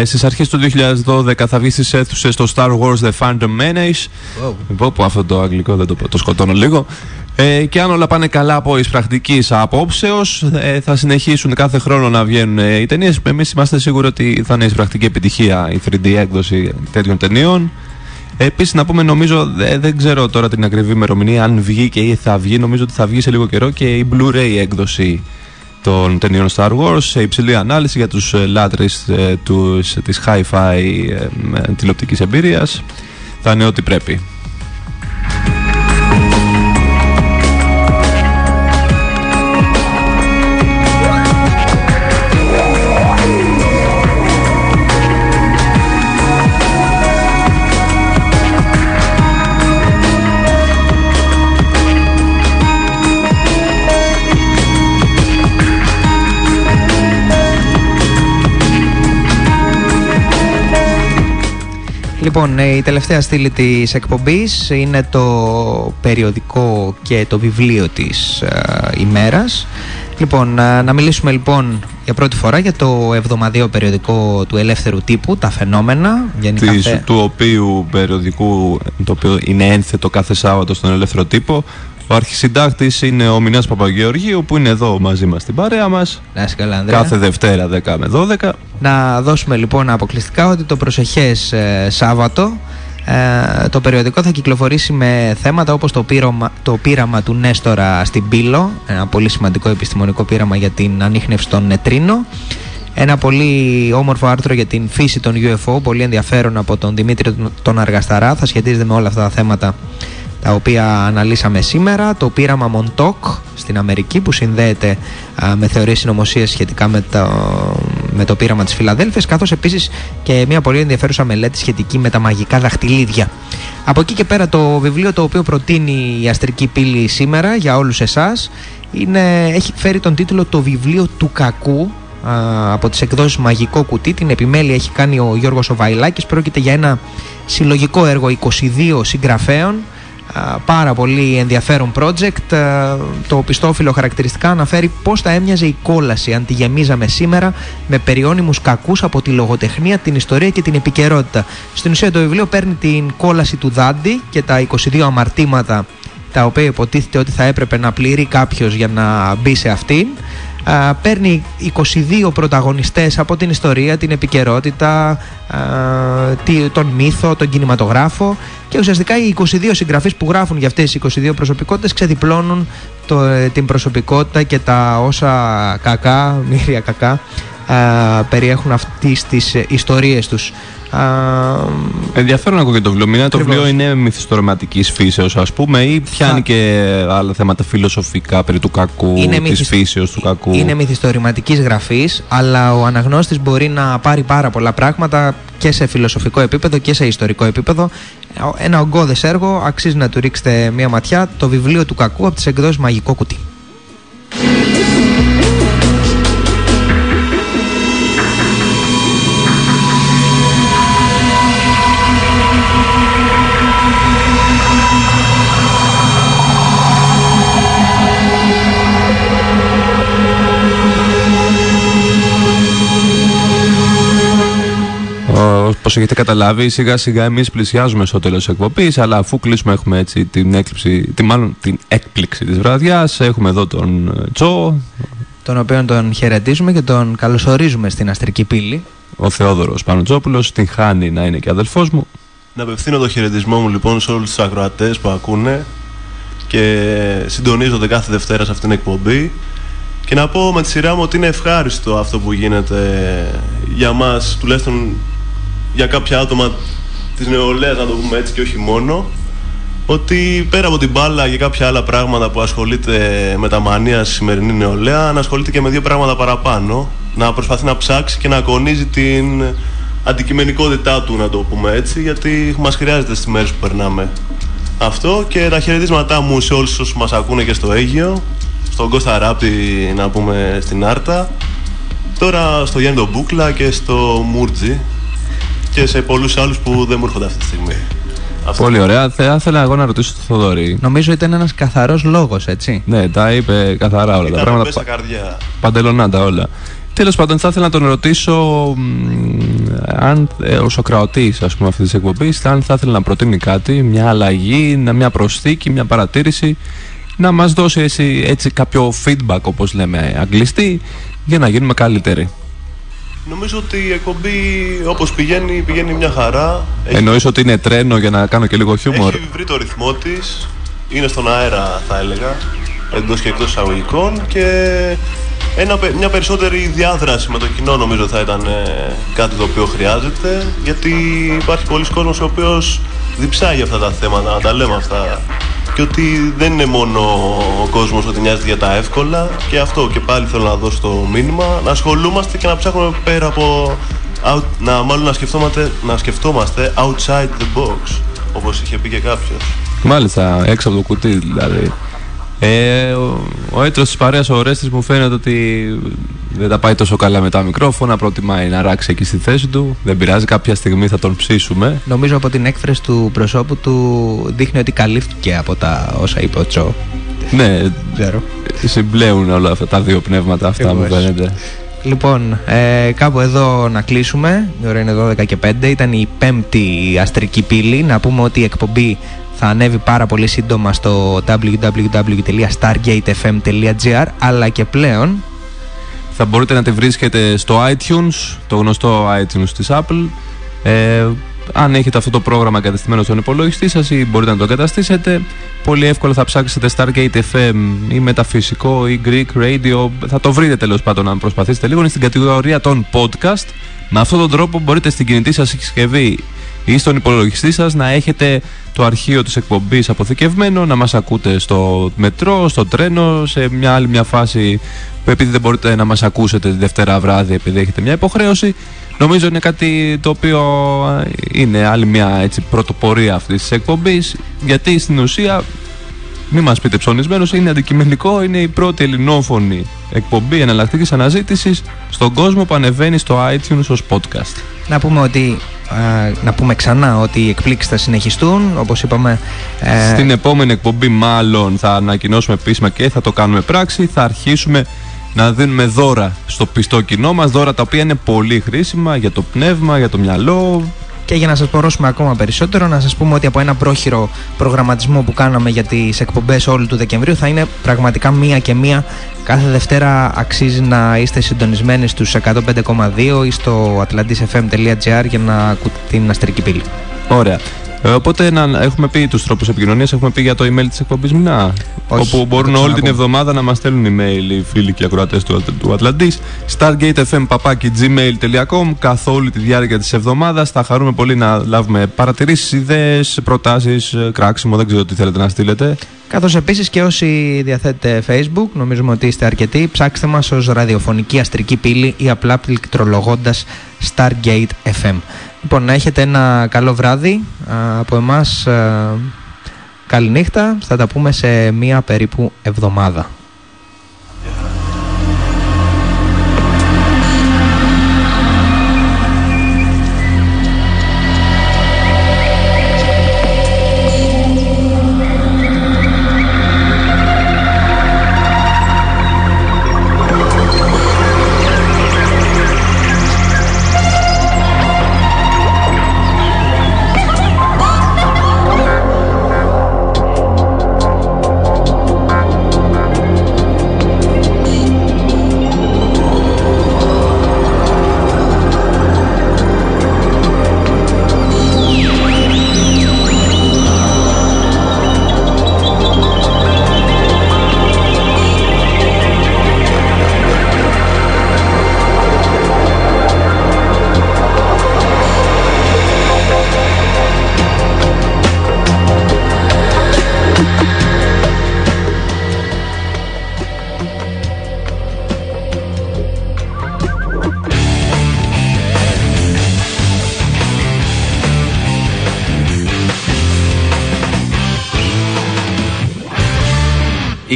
ε, στις αρχές του 2012 θα βγει στις αίθουσες το Star Wars The Phantom Menace. Πω, πω, αυτό το αγγλικό δεν το, το σκοτώνω λίγο. Ε, και αν όλα πάνε καλά από εισπρακτικής απόψεως, ε, θα συνεχίσουν κάθε χρόνο να βγαίνουν ε, οι ταινίες. Εμείς είμαστε σίγουροι ότι θα είναι εισπρακτική επιτυχία η 3D έκδοση τέτοιων ταινιών. Επίσης, να πούμε, νομίζω, δε- δεν ξέρω τώρα την ακριβή ημερομηνία, αν βγήκε ή θα βγει. Νομίζω ότι θα βγει σε λίγο καιρό και η Blu-ray έκδοση των ταινιών Star Wars σε υψηλή ανάλυση για τους ε, λάτρεις ε, τους, της hi-fi ε, με τηλεοπτικής εμπειρίας. Θα είναι ό,τι πρέπει. Λοιπόν, ε, η τελευταία στήλη της εκπομπής είναι το περιοδικό και το βιβλίο της ε, ημέρας. Λοιπόν, να, να μιλήσουμε λοιπόν για πρώτη φορά για το εβδομαδιαίο περιοδικό του ελεύθερου τύπου, τα φαινόμενα. Γενικά Της, θε- του οποίου περιοδικού, το οποίο είναι ένθετο κάθε Σάββατο στον ελεύθερο τύπο. Ο αρχισυντάκτης είναι ο Μινάς Παπαγεωργίου που είναι εδώ μαζί μας στην παρέα μας. Να είσαι καλά, Ανδρέα. Κάθε Δευτέρα 10 με 12. Να δώσουμε λοιπόν αποκλειστικά ότι το προσεχές ε, Σάββατο ε, το περιοδικό θα κυκλοφορήσει με θέματα όπως το, πείραμα, το πείραμα του Νέστορα στην Πύλο, ένα πολύ σημαντικό επιστημονικό πείραμα για την ανείχνευση των νετρίνων. Ένα πολύ όμορφο άρθρο για την φύση των UFO, πολύ ενδιαφέρον από τον Δημήτρη τον Αργασταρά, θα σχετίζεται με όλα αυτά τα θέματα τα οποία αναλύσαμε σήμερα. Το πείραμα Montauk στην Αμερική που συνδέεται α, με θεωρίες συνωμοσίας σχετικά με το, με το πείραμα της Φιλαδέλφειας καθώς επίσης και μια πολύ ενδιαφέρουσα μελέτη σχετική με τα μαγικά δαχτυλίδια. Από εκεί και πέρα το βιβλίο το οποίο προτείνει η Αστρική Πύλη σήμερα για όλους εσάς είναι, έχει φέρει τον τίτλο «Το βιβλίο του κακού» α, από τις εκδόσεις Μαγικό Κουτί. Την επιμέλεια έχει κάνει ο Γιώργος Οβαϊλάκης. Πρόκειται για ένα συλλογικό έργο 22 συγγραφέων Α, πάρα πολύ ενδιαφέρον project. Α, Το πιστόφυλλο χαρακτηριστικά αναφέρει πώς θα έμοιαζε η κόλαση αν τη γεμίζαμε σήμερα με περιώνυμους κακούς από τη λογοτεχνία, την ιστορία και την επικαιρότητα. Στην ουσία το βιβλίο παίρνει την κόλαση του Δάντη και τα 22 αμαρτήματα τα οποία υποτίθεται ότι θα έπρεπε να πληρεί κάποιος για να μπει σε αυτήν Α, παίρνει 22 πρωταγωνιστές από την ιστορία, την επικαιρότητα, α, τι- τον μύθο, τον κινηματογράφο και ουσιαστικά οι 22 συγγραφείς που γράφουν για αυτές τις 22 προσωπικότητες ξεδιπλώνουν το, ε, την προσωπικότητα και τα όσα κακά, μύρια κακά, α, περιέχουν αυτές τις ε, ιστορίες τους. Α, Ενδιαφέρον ακούγεται το βιβλίο. Μιλάει το Ακριβώς. βιβλίο είναι μυθιστορηματικής φύσεως, ας πούμε, ή πιάνει και άλλα θέματα φιλοσοφικά περί του κακού, Είναι της μυθισ- φύσεως του κακού; Είναι μυθιστορηματικής γραφής, αλλά ο αναγνώστης μπορεί να πάρει πάρα πολλά πράγματα και σε φιλοσοφικό επίπεδο και σε ιστορικό επίπεδο. Ένα ογκώδες έργο, αξίζει να του ρίξετε μία ματιά, το βιβλίο του κακού από τις εκδόσεις Μαγικό Κουτί. Όπως έχετε καταλάβει, σιγά σιγά εμείς πλησιάζουμε στο τέλος της εκπομπής. Αλλά αφού κλείσουμε, έχουμε έτσι την έκπληξη, τη, μάλλον την έκπληξη της βραδιάς. Έχουμε εδώ τον ε, Τζο, Τον οποίο τον χαιρετίζουμε και τον καλωσορίζουμε στην Αστρική Πύλη. ο Θεόδωρος Πανοτζόπουλος. Την χάνει να είναι και αδελφός μου. Να απευθύνω το χαιρετισμό μου λοιπόν σε όλους τους ακροατές που ακούνε και συντονίζονται κάθε Δευτέρα σε αυτήν την εκπομπή και να πω με τη σειρά μου ότι είναι ευχάριστο αυτό που γίνεται για μας, τουλάχιστον για κάποια άτομα της νεολαίας να το πούμε έτσι και όχι μόνο ότι πέρα από την μπάλα και κάποια άλλα πράγματα που ασχολείται με τα μανία στη σημερινή νεολαία να ασχολείται και με δύο πράγματα παραπάνω. Να προσπαθεί να ψάξει και να αγωνίζει την αντικειμενικότητά του να το πούμε έτσι γιατί μας χρειάζεται στις μέρες που περνάμε αυτό. Και τα χαιρετίσματά μου σε όλους όσους μας ακούνε και στο Αίγιο στον Κώστα Ράπτη να πούμε στην Άρτα. Τώρα στο Γιάννη τον Μπούκλα και στο Μούρτζι και σε πολλούς άλλους που δεν μου έρχονται αυτή τη στιγμή Πολύ ωραία. Θα ήθελα εγώ να ρωτήσω τον Θοδωρή. Νομίζω ήταν ένας καθαρός λόγος, έτσι. Ναι, τα είπε καθαρά όλα τα Ήταν πράγματα. μέσα καρδιά Παντελονάτα όλα. Τέλος πάντων, θα ήθελα να τον ρωτήσω μ, αν ε, ο Σοκραωτή αυτής της εκπομπής, αν θα ήθελε να προτείνει κάτι, μια αλλαγή, να- μια προσθήκη, μια παρατήρηση, να μας δώσει έτσι, έτσι κάποιο feedback, όπως λέμε αγγλιστή, για να γίνουμε καλύτεροι. Νομίζω ότι η εκπομπή όπως πηγαίνει, πηγαίνει μια χαρά. Έχει, Εννοείς ότι είναι τρένο για να κάνω και λίγο χιούμορ; έχει βρει το ρυθμό της, είναι στον αέρα θα έλεγα, εντός και εκτός εισαγωγικών και ένα, πε- μια περισσότερη διάδραση με το κοινό νομίζω θα ήταν ε, κάτι το οποίο χρειάζεται γιατί υπάρχει πολλοί κόσμος ο οποίος διψάει για αυτά τα θέματα, να τα λέμε αυτά και ότι δεν είναι μόνο ο κόσμος ότι νοιάζεται για τα εύκολα. Και αυτό και πάλι θέλω να δώσω το μήνυμα. Να ασχολούμαστε και να ψάχνουμε πέρα από out, να, μάλλον να σκεφτόμαστε, να σκεφτόμαστε outside the box όπως είχε πει και κάποιος. Μάλιστα, έξω από το κουτί δηλαδή. Ε, ο, ο έτρος της παρέας ο Ρέστης μου φαίνεται ότι δεν τα πάει τόσο καλά με τα μικρόφωνα, προτιμάει να ράξει εκεί στη θέση του. Δεν πειράζει, κάποια στιγμή θα τον ψήσουμε. Νομίζω από την έκφραση του προσώπου του δείχνει ότι καλύφθηκε από τα όσα είπε ο Τσό. Ναι, Ξέρω. συμπλέουν όλα αυτά τα δύο πνεύματα αυτά μου Ακριβώς. φαίνεται. Λοιπόν, ε, κάπου εδώ να κλείσουμε. Η ώρα είναι 12 και 5. Ήταν η πέμπτη αστρική πύλη. Να πούμε ότι η εκπομπή θα ανέβει πάρα πολύ σύντομα στο www.stargatefm.gr αλλά και πλέον Θα μπορείτε να τη βρίσκετε στο iTunes, το γνωστό iTunes της Apple. Ε, αν έχετε αυτό το πρόγραμμα εγκαταστημένο στον υπολογιστή σας ή μπορείτε να το εγκαταστήσετε, πολύ εύκολα θα ψάξετε Stargate FM ή Μεταφυσικό ή Greek Radio. Θα το βρείτε τέλος πάντων αν προσπαθήσετε λίγο. Είναι στην κατηγορία των podcast. Με αυτόν τον τρόπο μπορείτε στην κινητή σας συσκευή ή στον υπολογιστή σας να έχετε το αρχείο της εκπομπής αποθηκευμένο, να μας ακούτε στο μετρό, στο τρένο, σε μια άλλη μια φάση που επειδή δεν μπορείτε να μας ακούσετε τη Δευτέρα βράδυ επειδή έχετε μια υποχρέωση νομίζω είναι κάτι το οποίο α, είναι άλλη μια έτσι, πρωτοπορία αυτής της εκπομπής γιατί στην ουσία μην μας πείτε ψωνισμένος είναι αντικειμενικό είναι η πρώτη ελληνόφωνη εκπομπή εναλλακτικής αναζήτησης στον κόσμο που ανεβαίνει στο iTunes ως podcast. Να πούμε ότι ε, να πούμε ξανά ότι οι εκπλήξεις θα συνεχιστούν όπως είπαμε ε, Στην επόμενη εκπομπή μάλλον θα ανακοινώσουμε επίσημα και θα το κάνουμε πράξη. Θα αρχίσουμε να δίνουμε δώρα στο πιστό κοινό μας, δώρα τα οποία είναι πολύ χρήσιμα για το πνεύμα, για το μυαλό, Και για να σας πορώσουμε ακόμα περισσότερο, να σας πούμε ότι από ένα πρόχειρο προγραμματισμό που κάναμε για τις εκπομπές όλου του Δεκεμβρίου θα είναι πραγματικά μία και μία κάθε Δευτέρα αξίζει να είστε συντονισμένοι στους 105,2 ή στο atlantisfm.gr για να ακούτε την αστρική πύλη. Ωραία. Ε, οπότε να έχουμε πει τους τρόπους επικοινωνίας, έχουμε πει για το email της εκπομπής Μινά. Όχι, όπου μπορούν δεν το όλη την ξαναπούμε. εβδομάδα να μας στέλνουν email οι φίλοι και ακροατές του, του Ατλαντής. stargatefm.gmail.com καθ' όλη τη διάρκεια της εβδομάδας. Θα χαρούμε πολύ να λάβουμε παρατηρήσεις, ιδέες, προτάσεις, κράξιμο. Δεν ξέρω τι θέλετε να στείλετε. Καθώς επίσης και όσοι διαθέτετε Facebook, νομίζουμε ότι είστε αρκετοί, ψάξτε μας ως ραδιοφωνική αστρική πύλη ή απλά πληκτρολογώντας Stargate FM. Λοιπόν, να έχετε ένα καλό βράδυ α, από εμάς. α, Καληνύχτα, θα τα πούμε σε μία περίπου εβδομάδα.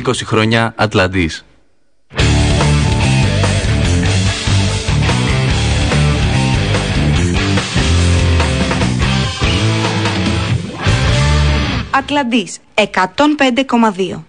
«20 χρόνια Ατλαντής». Ατλαντής 105,2